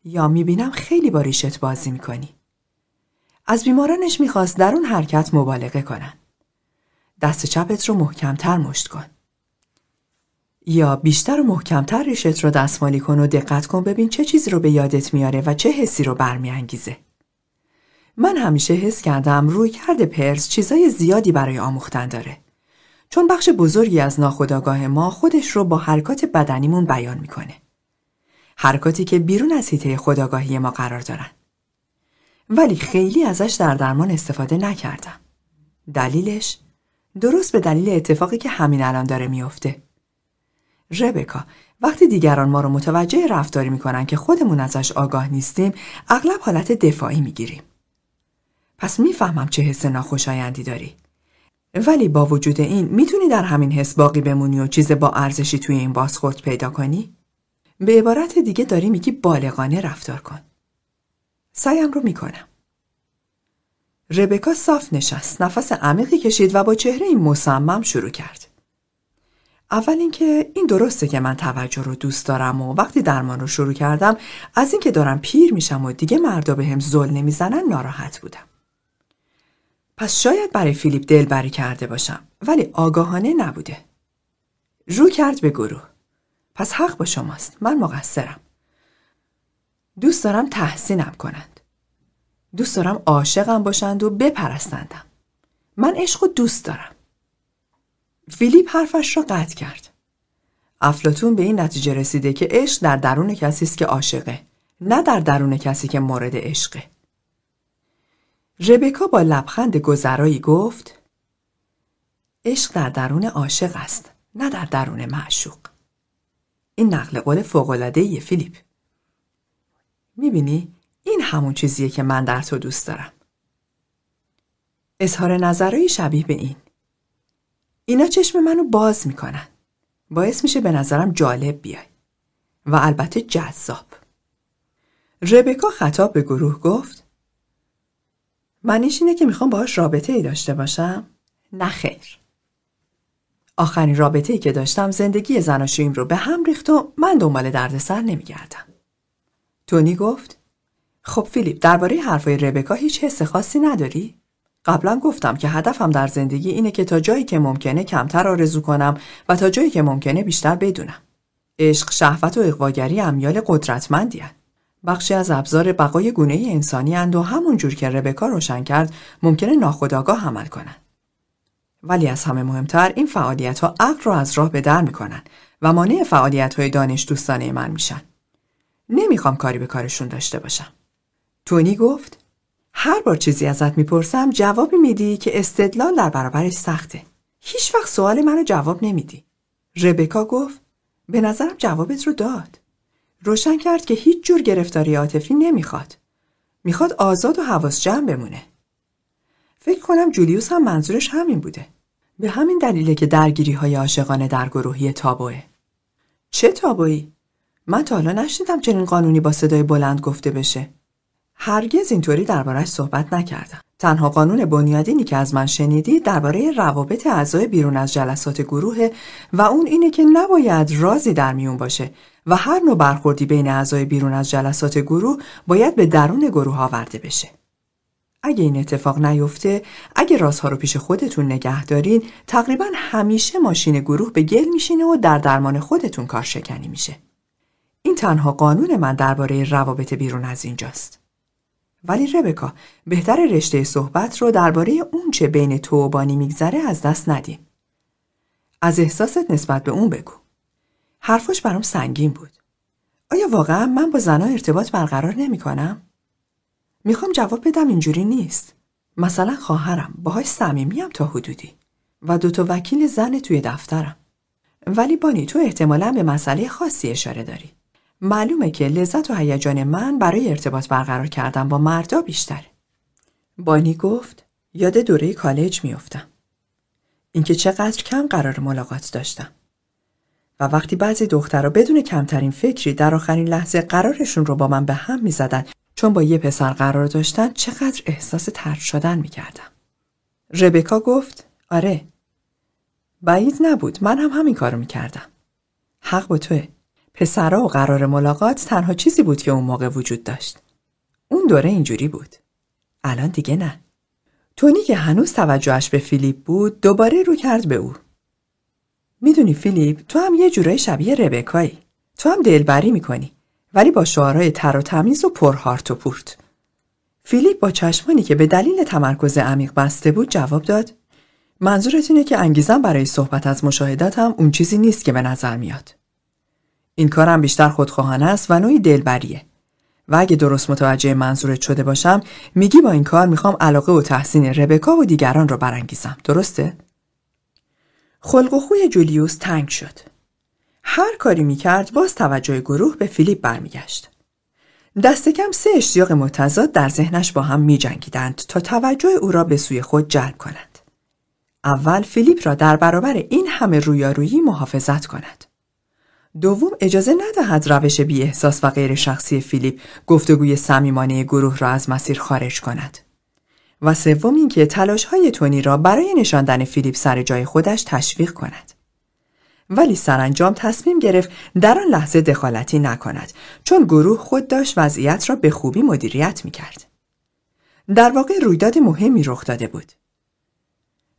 یا می‌بینم خیلی با ریشت بازی می‌کنی. از بیمارانش می‌خواست در اون حرکت مبالغه کنن. دست چپت رو محکمتر مشت کن. یا بیشتر و محکمتر ریشت رو دستمالی کن و دقت کن ببین چه چیزی رو به یادت میاره و چه حسی رو برمیانگیزه. من همیشه حس کردم روی کرده پرس چیزای زیادی برای آموختن داره. چون بخش بزرگی از ناخودآگاه ما خودش رو با حرکات بدنیمون بیان می‌کنه. حرکاتی که بیرون از حیطه خداگاهی ما قرار دارن. ولی خیلی ازش در درمان استفاده نکردم. دلیلش درست به دلیل اتفاقی که همین الان داره میافته. ربکا وقتی دیگران ما رو متوجه رفتاری می‌کنن که خودمون ازش آگاه نیستیم اغلب حالت دفاعی می‌گیریم. پس می‌فهمم چه حس ناخوشایندی داری. ولی با وجود این می‌تونی در همین حس باقی بمونی و چیز با ارزشی توی این بازخورد پیدا کنی؟ به عبارت دیگه داری میگی بالغانه رفتار کن. سعیم رو می‌کنم. ربکا صاف نشست، نفس عمیقی کشید و با چهره مصمم شروع کرد. اول اینکه این درسته که من توجه رو دوست دارم و وقتی درمان رو شروع کردم از اینکه دارم پیر میشم و دیگه مردا به هم زل نمی‌زنن ناراحت بودم. پس شاید برای فیلیپ دلبری کرده باشم ولی آگاهانه نبوده. رو کرد به گروه. پس حق با شماست. من مقصرم. دوست دارم تحسینم کنند. دوست دارم عاشقم باشند و بپرستندم. من عشق و دوست دارم. فیلیپ حرفش را قطع کرد. افلاتون به این نتیجه رسیده که عشق در درون کسی است که عاشقه نه در درون کسی که مورد عشقه. ربکا با لبخند گذرایی گفت عشق در درون عاشق است نه در درون معشوق. این نقل قول فوق‌العاده‌ای فیلیپ. می‌بینی این همون چیزیه که من در تو دوست دارم. اظهار نظرهایی شبیه به این. اینا چشم منو باز می‌کنن. باعث میشه به نظرم جالب بیای. و البته جذاب. ربکا خطاب به گروه گفت منیش اینه که می‌خوام باهاش رابطه ای داشته باشم؟ نه خیر. آخرین رابطه ای که داشتم زندگی زناشویم رو به هم ریخت و من دنبال دردسر نمیگردم. تونی گفت خب فیلیپ درباره حرفای ربکا هیچ حس خاصی نداری؟ قبلا گفتم که هدفم در زندگی اینه که تا جایی که ممکنه کمتر آرزو کنم و تا جایی که ممکنه بیشتر بدونم. عشق، شهوت و اقواگری امیال قدرتمندی هن. بخشی از ابزار بقای گونه انسانی هند و همون جور که ربکا روشن کرد ممکنه ناخداگاه عمل کنن. ولی از همه مهمتر این فعالیت ها عقل رو از راه به در می‌کنن و مانع فعالیت های دانش دوستانه من میشن. نمی‌خوام کاری به کارشون داشته باشم. تونی گفت هر بار چیزی ازت می‌پرسم جوابی میدی که استدلال در برابرش سخته. هیچ وقت سوال منو جواب نمیدی. ربکا گفت به نظرم جوابت رو داد. روشن کرد که هیچ جور گرفتاری عاطفی نمی‌خواد. می‌خواد آزاد و حواس جمع بمونه. فکر کنم جولیوس هم منظورش همین بوده. به همین دلیله که درگیری های عاشقانه در گروهی تابوه. چه تابویی؟ من تا حالا نشنیدم چنین قانونی با صدای بلند گفته بشه. هرگز اینطوری دربارش صحبت نکردم. تنها قانون بنیادینی که از من شنیدی درباره روابط اعضای بیرون از جلسات گروه و اون اینه که نباید رازی در میون باشه و هر نوع برخوردی بین اعضای بیرون از جلسات گروه باید به درون گروه آورده بشه. اگه این اتفاق نیفته، اگه رازها رو پیش خودتون نگه دارین، تقریبا همیشه ماشین گروه به گل میشینه و در درمان خودتون کار شکنی میشه. این تنها قانون من درباره روابط بیرون از اینجاست. ولی ربکا بهتر رشته صحبت رو درباره اون چه بین تو و بانی میگذره از دست ندیم. از احساست نسبت به اون بگو. حرفش برام سنگین بود. آیا واقعا من با زنها ارتباط برقرار نمی کنم؟ می‌خوام جواب بدم اینجوری نیست. مثلا خواهرم باهاش صمیمیم تا حدودی. و دوتا وکیل زن توی دفترم. ولی بانی تو احتمالا به مسئله خاصی اشاره داری. معلومه که لذت و هیجان من برای ارتباط برقرار کردن با مردا بیشتره. بانی گفت یاد دوره کالج میافتم. اینکه چقدر کم قرار ملاقات داشتم. و وقتی بعضی دخترها بدون کمترین فکری در آخرین لحظه قرارشون رو با من به هم می‌زدن چون با یه پسر قرار داشتن چقدر احساس ترد شدن می‌کردم. ربکا گفت آره بعید نبود من هم همین کارو می‌کردم. حق با توه. پسرا و قرار ملاقات تنها چیزی بود که اون موقع وجود داشت. اون دوره اینجوری بود. الان دیگه نه. تونی که هنوز توجهش به فیلیپ بود دوباره رو کرد به او. می‌دونی فیلیپ تو هم یه جورای شبیه ربکایی. تو هم دلبری می‌کنی ولی با شعارهای تر و تمیز و پرهارت و پورت. فیلیپ با چشمانی که به دلیل تمرکز عمیق بسته بود جواب داد منظورت اینه که انگیزم برای صحبت از مشاهدت هم اون چیزی نیست که به نظر میاد. این کارم بیشتر خودخواهانه است و نوعی دلبریه. و اگه درست متوجه منظورت شده باشم میگی با این کار می‌خوام علاقه و تحسین ربکا و دیگران رو برانگیزم. درسته؟ خلق و خوی جولیوس تنگ شد. هر کاری می‌کرد باز توجه گروه به فیلیپ برمیگشت. دست کم سه اشتیاق متضاد در ذهنش با هم میجنگیدند تا توجه او را به سوی خود جلب کند. اول فیلیپ را در برابر این همه رویارویی محافظت کند. دوم اجازه ندهد روش بی احساس و غیر شخصی فیلیپ گفتگوی صمیمانه گروه را از مسیر خارج کند. و سوم اینکه تلاش های تونی را برای نشاندن فیلیپ سر جای خودش تشویق کند. ولی سرانجام تصمیم گرفت در آن لحظه دخالتی نکند چون گروه خود داشت وضعیت را به خوبی مدیریت می کرد. در واقع رویداد مهمی رخ داده بود.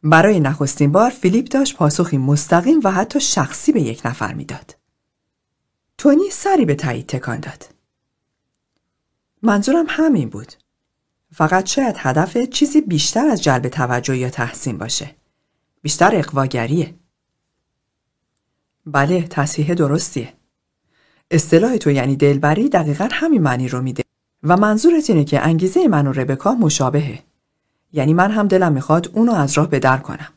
برای نخستین بار فیلیپ داشت پاسخی مستقیم و حتی شخصی به یک نفر می‌داد. تونی سری به تایید تکان داد. منظورم همین بود. فقط شاید هدف چیزی بیشتر از جلب توجه یا تحسین باشه. بیشتر اقواگریه. بله تصحیح درستیه. اصطلاح تو یعنی دلبری دقیقا همین معنی رو میده و منظورت اینه که انگیزه من و ربکا مشابهه. یعنی من هم دلم می‌خواد اونو از راه بدر کنم.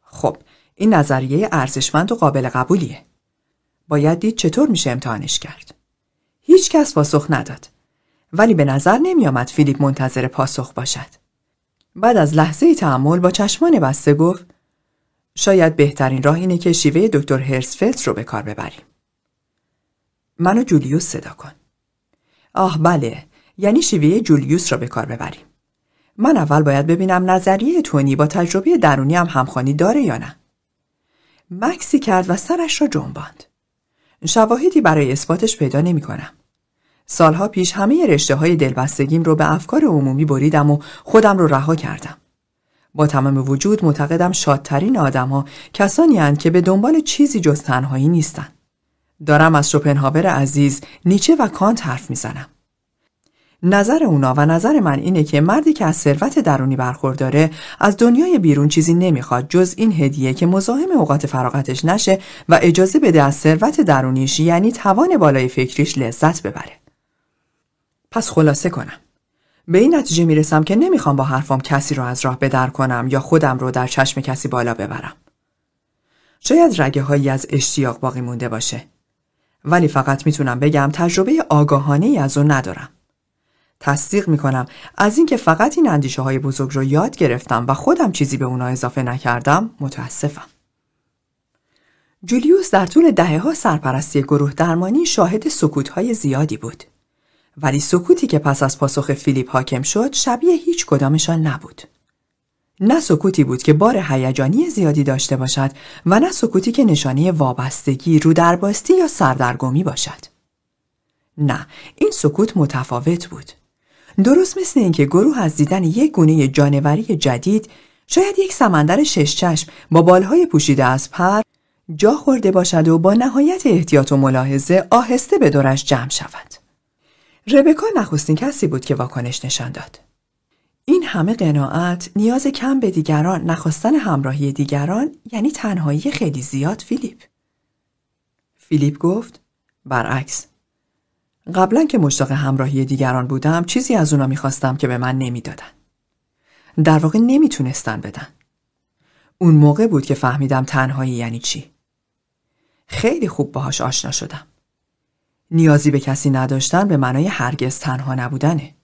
خب این نظریه ارزشمند و قابل قبولیه. باید دید چطور میشه امتحانش کرد. هیچ کس پاسخ نداد. ولی به نظر نمی آمد فیلیپ منتظر پاسخ باشد. بعد از لحظه تعمل با چشمان بسته گفت شاید بهترین راه اینه که شیوه دکتر هرسفلت رو به کار ببریم. منو جولیوس صدا کن. آه بله یعنی شیوه جولیوس را به کار ببریم. من اول باید ببینم نظریه تونی با تجربه درونی هم همخوانی داره یا نه. مکسی کرد و سرش را جنباند. شواهدی برای اثباتش پیدا نمی کنم. سالها پیش همه رشته های دلبستگیم رو به افکار عمومی بریدم و خودم رو رها کردم. با تمام وجود معتقدم شادترین ها کسانی هند که به دنبال چیزی جز تنهایی نیستن. دارم از شوپنهاور عزیز، نیچه و کانت حرف می‌زنم. نظر اونا و نظر من اینه که مردی که از ثروت درونی برخورداره از دنیای بیرون چیزی نمی‌خواد جز این هدیه که مزاحم اوقات فراغتش نشه و اجازه بده از ثروت درونیش یعنی توان بالای فکریش لذت ببره. پس خلاصه کنم. به این نتیجه می‌رسم که نمی‌خوام با حرفام کسی رو از راه بدر کنم یا خودم رو در چشم کسی بالا ببرم. شاید رگه هایی از اشتیاق باقی مونده باشه. ولی فقط می‌تونم بگم تجربه آگاهانه از اون ندارم. تصدیق می‌کنم از اینکه فقط این اندیشه های بزرگ رو یاد گرفتم و خودم چیزی به اونا اضافه نکردم متاسفم. جولیوس در طول دهه ها سرپرستی گروه درمانی شاهد سکوت های زیادی بود. ولی سکوتی که پس از پاسخ فیلیپ حاکم شد شبیه هیچ کدامشان نبود. نه سکوتی بود که بار هیجانی زیادی داشته باشد و نه سکوتی که نشانه وابستگی، رودرباستی یا سردرگمی باشد. نه، این سکوت متفاوت بود. درست مثل اینکه گروه از دیدن یک گونه جانوری جدید شاید یک سمندر شش چشم با بالهای پوشیده از پر جا خورده باشد و با نهایت احتیاط و ملاحظه آهسته به دورش جمع شود. ربکا نخستین کسی بود که واکنش نشان داد. این همه قناعت، نیاز کم به دیگران، نخواستن همراهی دیگران یعنی تنهایی خیلی زیاد فیلیپ. فیلیپ گفت برعکس قبلا که مشتاق همراهی دیگران بودم چیزی از اونا می‌خواستم که به من نمی‌دادن. در واقع نمی‌تونستن بدن. اون موقع بود که فهمیدم تنهایی یعنی چی. خیلی خوب باهاش آشنا شدم. نیازی به کسی نداشتن به معنای هرگز تنها نبودنه.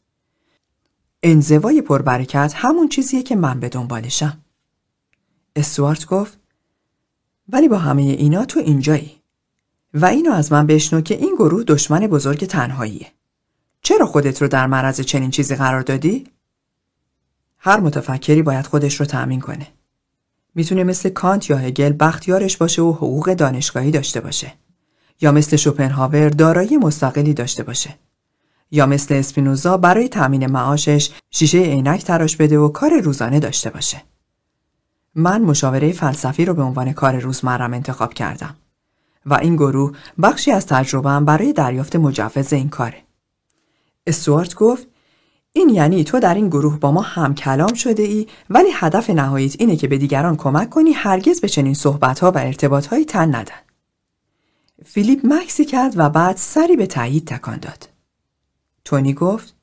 انزوای پربرکت همون چیزیه که من به دنبالشم. استوارت گفت ولی با همه اینا تو اینجایی و اینو از من بشنو که این گروه دشمن بزرگ تنهاییه. چرا خودت رو در معرض چنین چیزی قرار دادی؟ هر متفکری باید خودش رو تأمین کنه. می‌تونه مثل کانت یا هگل بختیارش باشه و حقوق دانشگاهی داشته باشه. یا مثل شوپنهاور دارایی مستقلی داشته باشه. یا مثل اسپینوزا برای تأمین معاشش شیشه عینک تراش بده و کار روزانه داشته باشه. من مشاوره فلسفی رو به عنوان کار روزمرم انتخاب کردم و این گروه بخشی از تجربهام برای دریافت مجوز این کاره. استوارت گفت این یعنی تو در این گروه با ما هم کلام شده ای ولی هدف نهاییت اینه که به دیگران کمک کنی هرگز به چنین صحبتها و ارتباطهایی تن ندن. فیلیپ مکسی کرد و بعد سری به تایید تکان داد. تونی گفت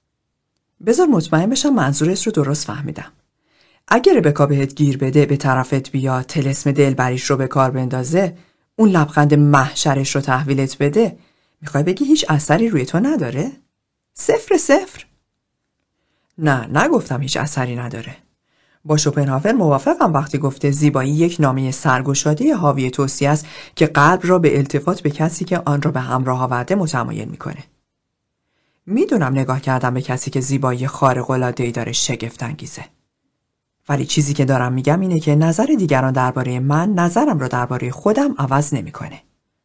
بذار مطمئن بشم منظورت رو درست فهمیدم. اگر به بهت گیر بده به طرفت بیاد تلسم دلبریش رو به کار بندازه اون لبخند محشرش رو تحویلت بده می‌خوای بگی هیچ اثری روی تو نداره؟ صفر صفر؟ نه نگفتم هیچ اثری نداره. با شوپنهاور موافقم وقتی گفته زیبایی یک نامه سرگشاده حاوی توصیه است که قلب را به التفات به کسی که آن را به همراه آورده متمایل می‌کنه. می‌دونم نگاه کردم به کسی که زیبایی خارق العاده داره شگفت انگیزه. ولی چیزی که دارم میگم اینه که نظر دیگران درباره من نظرم را درباره خودم عوض نمی‌کنه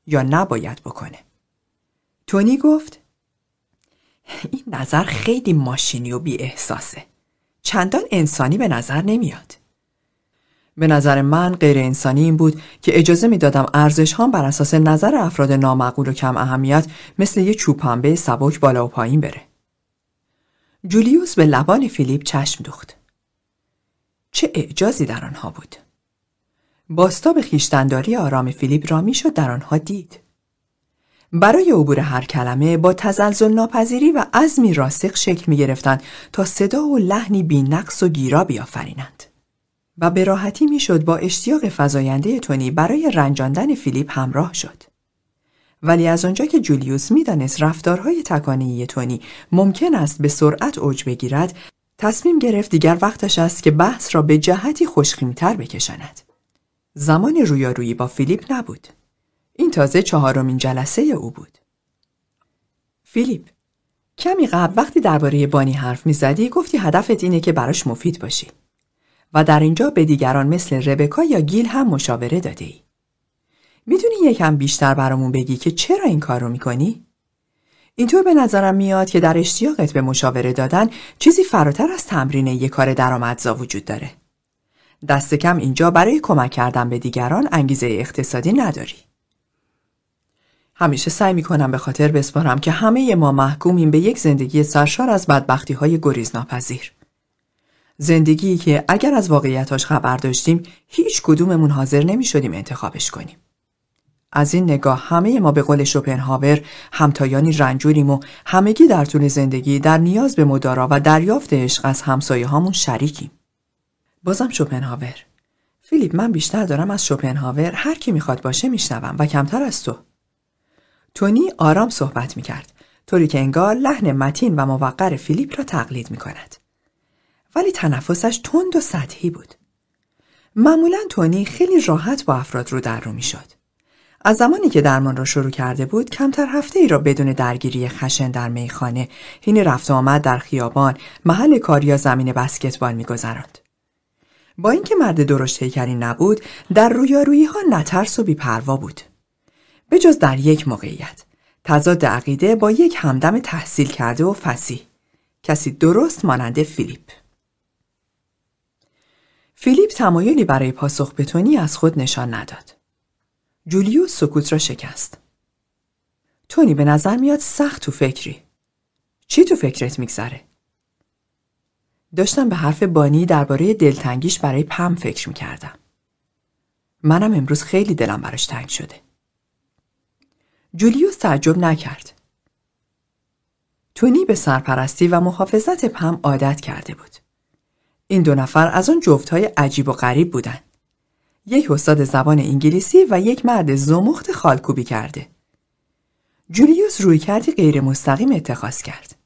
یا نباید بکنه. تونی گفت این نظر خیلی ماشینی و بی احساسه. چندان انسانی به نظر نمیاد. به نظر من غیر انسانی این بود که اجازه می‌دادم ارزش هم بر اساس نظر افراد نامعقول و کم اهمیت مثل یه چوپنبه سبک بالا و پایین بره. جولیوس به لبان فیلیپ چشم دوخت. چه اعجازی در آنها بود. باستاب خیشتنداری آرام فیلیپ را می‌شد در آنها دید. برای عبور هر کلمه با تزلزل ناپذیری و عزمی راسخ شکل می گرفتند تا صدا و لحنی بی نقص و گیرا بیافرینند. و به راحتی می‌شد با اشتیاق فزاینده تونی برای رنجاندن فیلیپ همراه شد. ولی از آنجا که جولیوس می‌دانست رفتارهای تکانهی تونی ممکن است به سرعت اوج بگیرد تصمیم گرفت دیگر وقتش است که بحث را به جهتی خوشخیمتر بکشاند. زمان رویارویی با فیلیپ نبود. این تازه چهارمین جلسه او بود. فیلیپ کمی قبل وقتی درباره بانی حرف می‌زدی گفتی هدفت اینه که براش مفید باشی و در اینجا به دیگران مثل ربکا یا گیل هم مشاوره داده ای. می‌دونی یکم بیشتر برامون بگی که چرا این کار رو می‌کنی؟ اینطور به نظرم میاد که در اشتیاقت به مشاوره دادن چیزی فراتر از تمرین یک کار درآمدزا وجود داره. دست کم اینجا برای کمک کردن به دیگران انگیزه اقتصادی نداری. همیشه سعی می‌کنم به خاطر بسپارم که همه ما محکومیم به یک زندگی سرشار از بدبختی های گریز ناپذیر. زندگی که اگر از واقعیتاش خبر داشتیم هیچ کدوممون حاضر نمی شدیم انتخابش کنیم. از این نگاه همه ما به قول شوپنهاور همتایانی رنجوریم و همگی در طول زندگی در نیاز به مدارا و دریافت عشق از همسایه هامون شریکیم. بازم شوپنهاور فیلیپ من بیشتر دارم از شوپنهاور هر کی می‌خواد باشه میشنوم و کمتر از تو. تونی آرام صحبت می‌کرد طوری که انگار لحن متین و موقر فیلیپ را تقلید می‌کند. ولی تنفسش تند و سطحی بود. معمولا تونی خیلی راحت با افراد رو در رو می‌شد. از زمانی که درمان را شروع کرده بود کمتر هفته ای را بدون درگیری خشن در میخانه حین رفت آمد در خیابان محل کار یا زمین بسکتبال میگذراند. با اینکه مرد درشت هیکلی نبود در رویارویی ها نترس و بیپروا بود. به جز در یک موقعیت تضاد عقیده با یک همدم تحصیل کرده و فسیح کسی درست مانند فیلیپ. فیلیپ تمایلی برای پاسخ به از خود نشان نداد. جولیوس سکوت را شکست. تونی به نظر میاد سخت تو فکری. چی تو فکرت میگذره؟ داشتم به حرف بانی درباره دلتنگیش برای پم فکر می‌کردم. منم امروز خیلی دلم براش تنگ شده. جولیوس تعجب نکرد. تونی به سرپرستی و محافظت پم عادت کرده بود. این دو نفر از آن جفتهای عجیب و غریب بودند. یک استاد زبان انگلیسی و یک مرد زمخت خالکوبی کرده. جولیوس روی کردی غیر مستقیم اتخاذ کرد.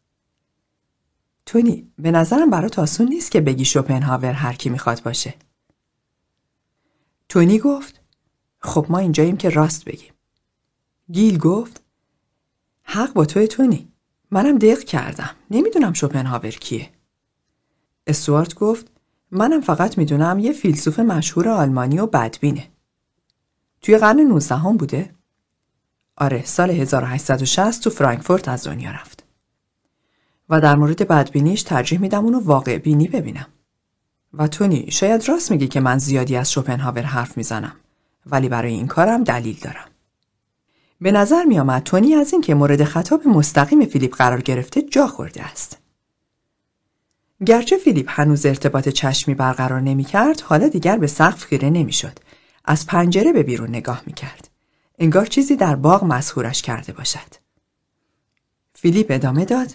تونی به نظرم برات آسون نیست که بگی شوپنهاور هر کی می‌خواد باشه. تونی گفت خب ما اینجاییم که راست بگیم. گیل گفت حق با توی تونی. منم دق کردم. نمی‌دونم شوپنهاور کیه. استوارت گفت منم فقط می‌دونم یه فیلسوف مشهور آلمانی و بدبینه. توی قرن 19 هم بوده؟ آره سال 1860 تو فرانکفورت از دنیا رفت. و در مورد بدبینیش ترجیح میدم اونو واقع بینی ببینم. و تونی شاید راست میگی که من زیادی از شوپنهاور حرف می‌زنم ولی برای این کارم دلیل دارم. به نظر می آمد تونی از اینکه مورد خطاب مستقیم فیلیپ قرار گرفته جا خورده است. گرچه فیلیپ هنوز ارتباط چشمی برقرار نمی کرد حالا دیگر به سقف خیره نمی شد. از پنجره به بیرون نگاه می کرد. انگار چیزی در باغ مسهورش کرده باشد. فیلیپ ادامه داد.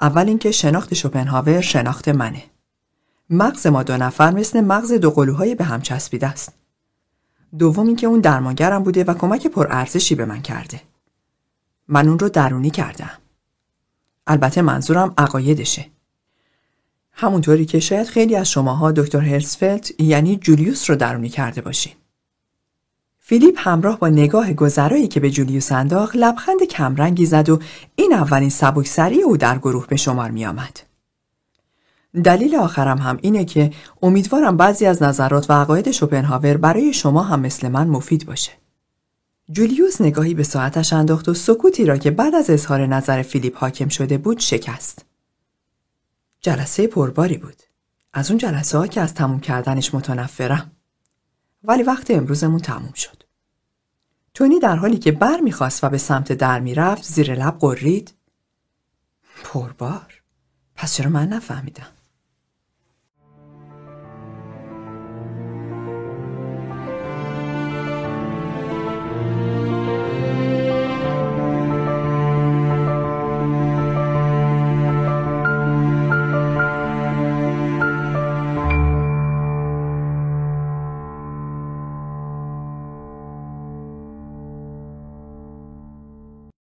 اول اینکه شناخت شوپنهاور شناخت منه. مغز ما دو نفر مثل مغز دو قلوهای به هم چسبیده است. دوم اینکه اون درمانگرم بوده و کمک پرارزشی به من کرده. من اون رو درونی کردم. البته منظورم عقایدشه. همونطوری که شاید خیلی از شماها دکتر هرسفلد یعنی جولیوس رو درونی کرده باشین. فیلیپ همراه با نگاه گذرایی که به جولیوس انداخت لبخند کمرنگی زد و این اولین سبکسری او در گروه به شمار می آمد. دلیل آخرم هم اینه که امیدوارم بعضی از نظرات و عقاید شوپنهاور برای شما هم مثل من مفید باشه. جولیوس نگاهی به ساعتش انداخت و سکوتی را که بعد از اظهار نظر فیلیپ حاکم شده بود شکست. جلسه پرباری بود. از اون جلسه ها که از تموم کردنش متنفرم. ولی وقت امروزمون تموم شد. تونی در حالی که بر می‌خواست و به سمت در می‌رفت زیر لب قرید. پربار؟ پس چرا من نفهمیدم؟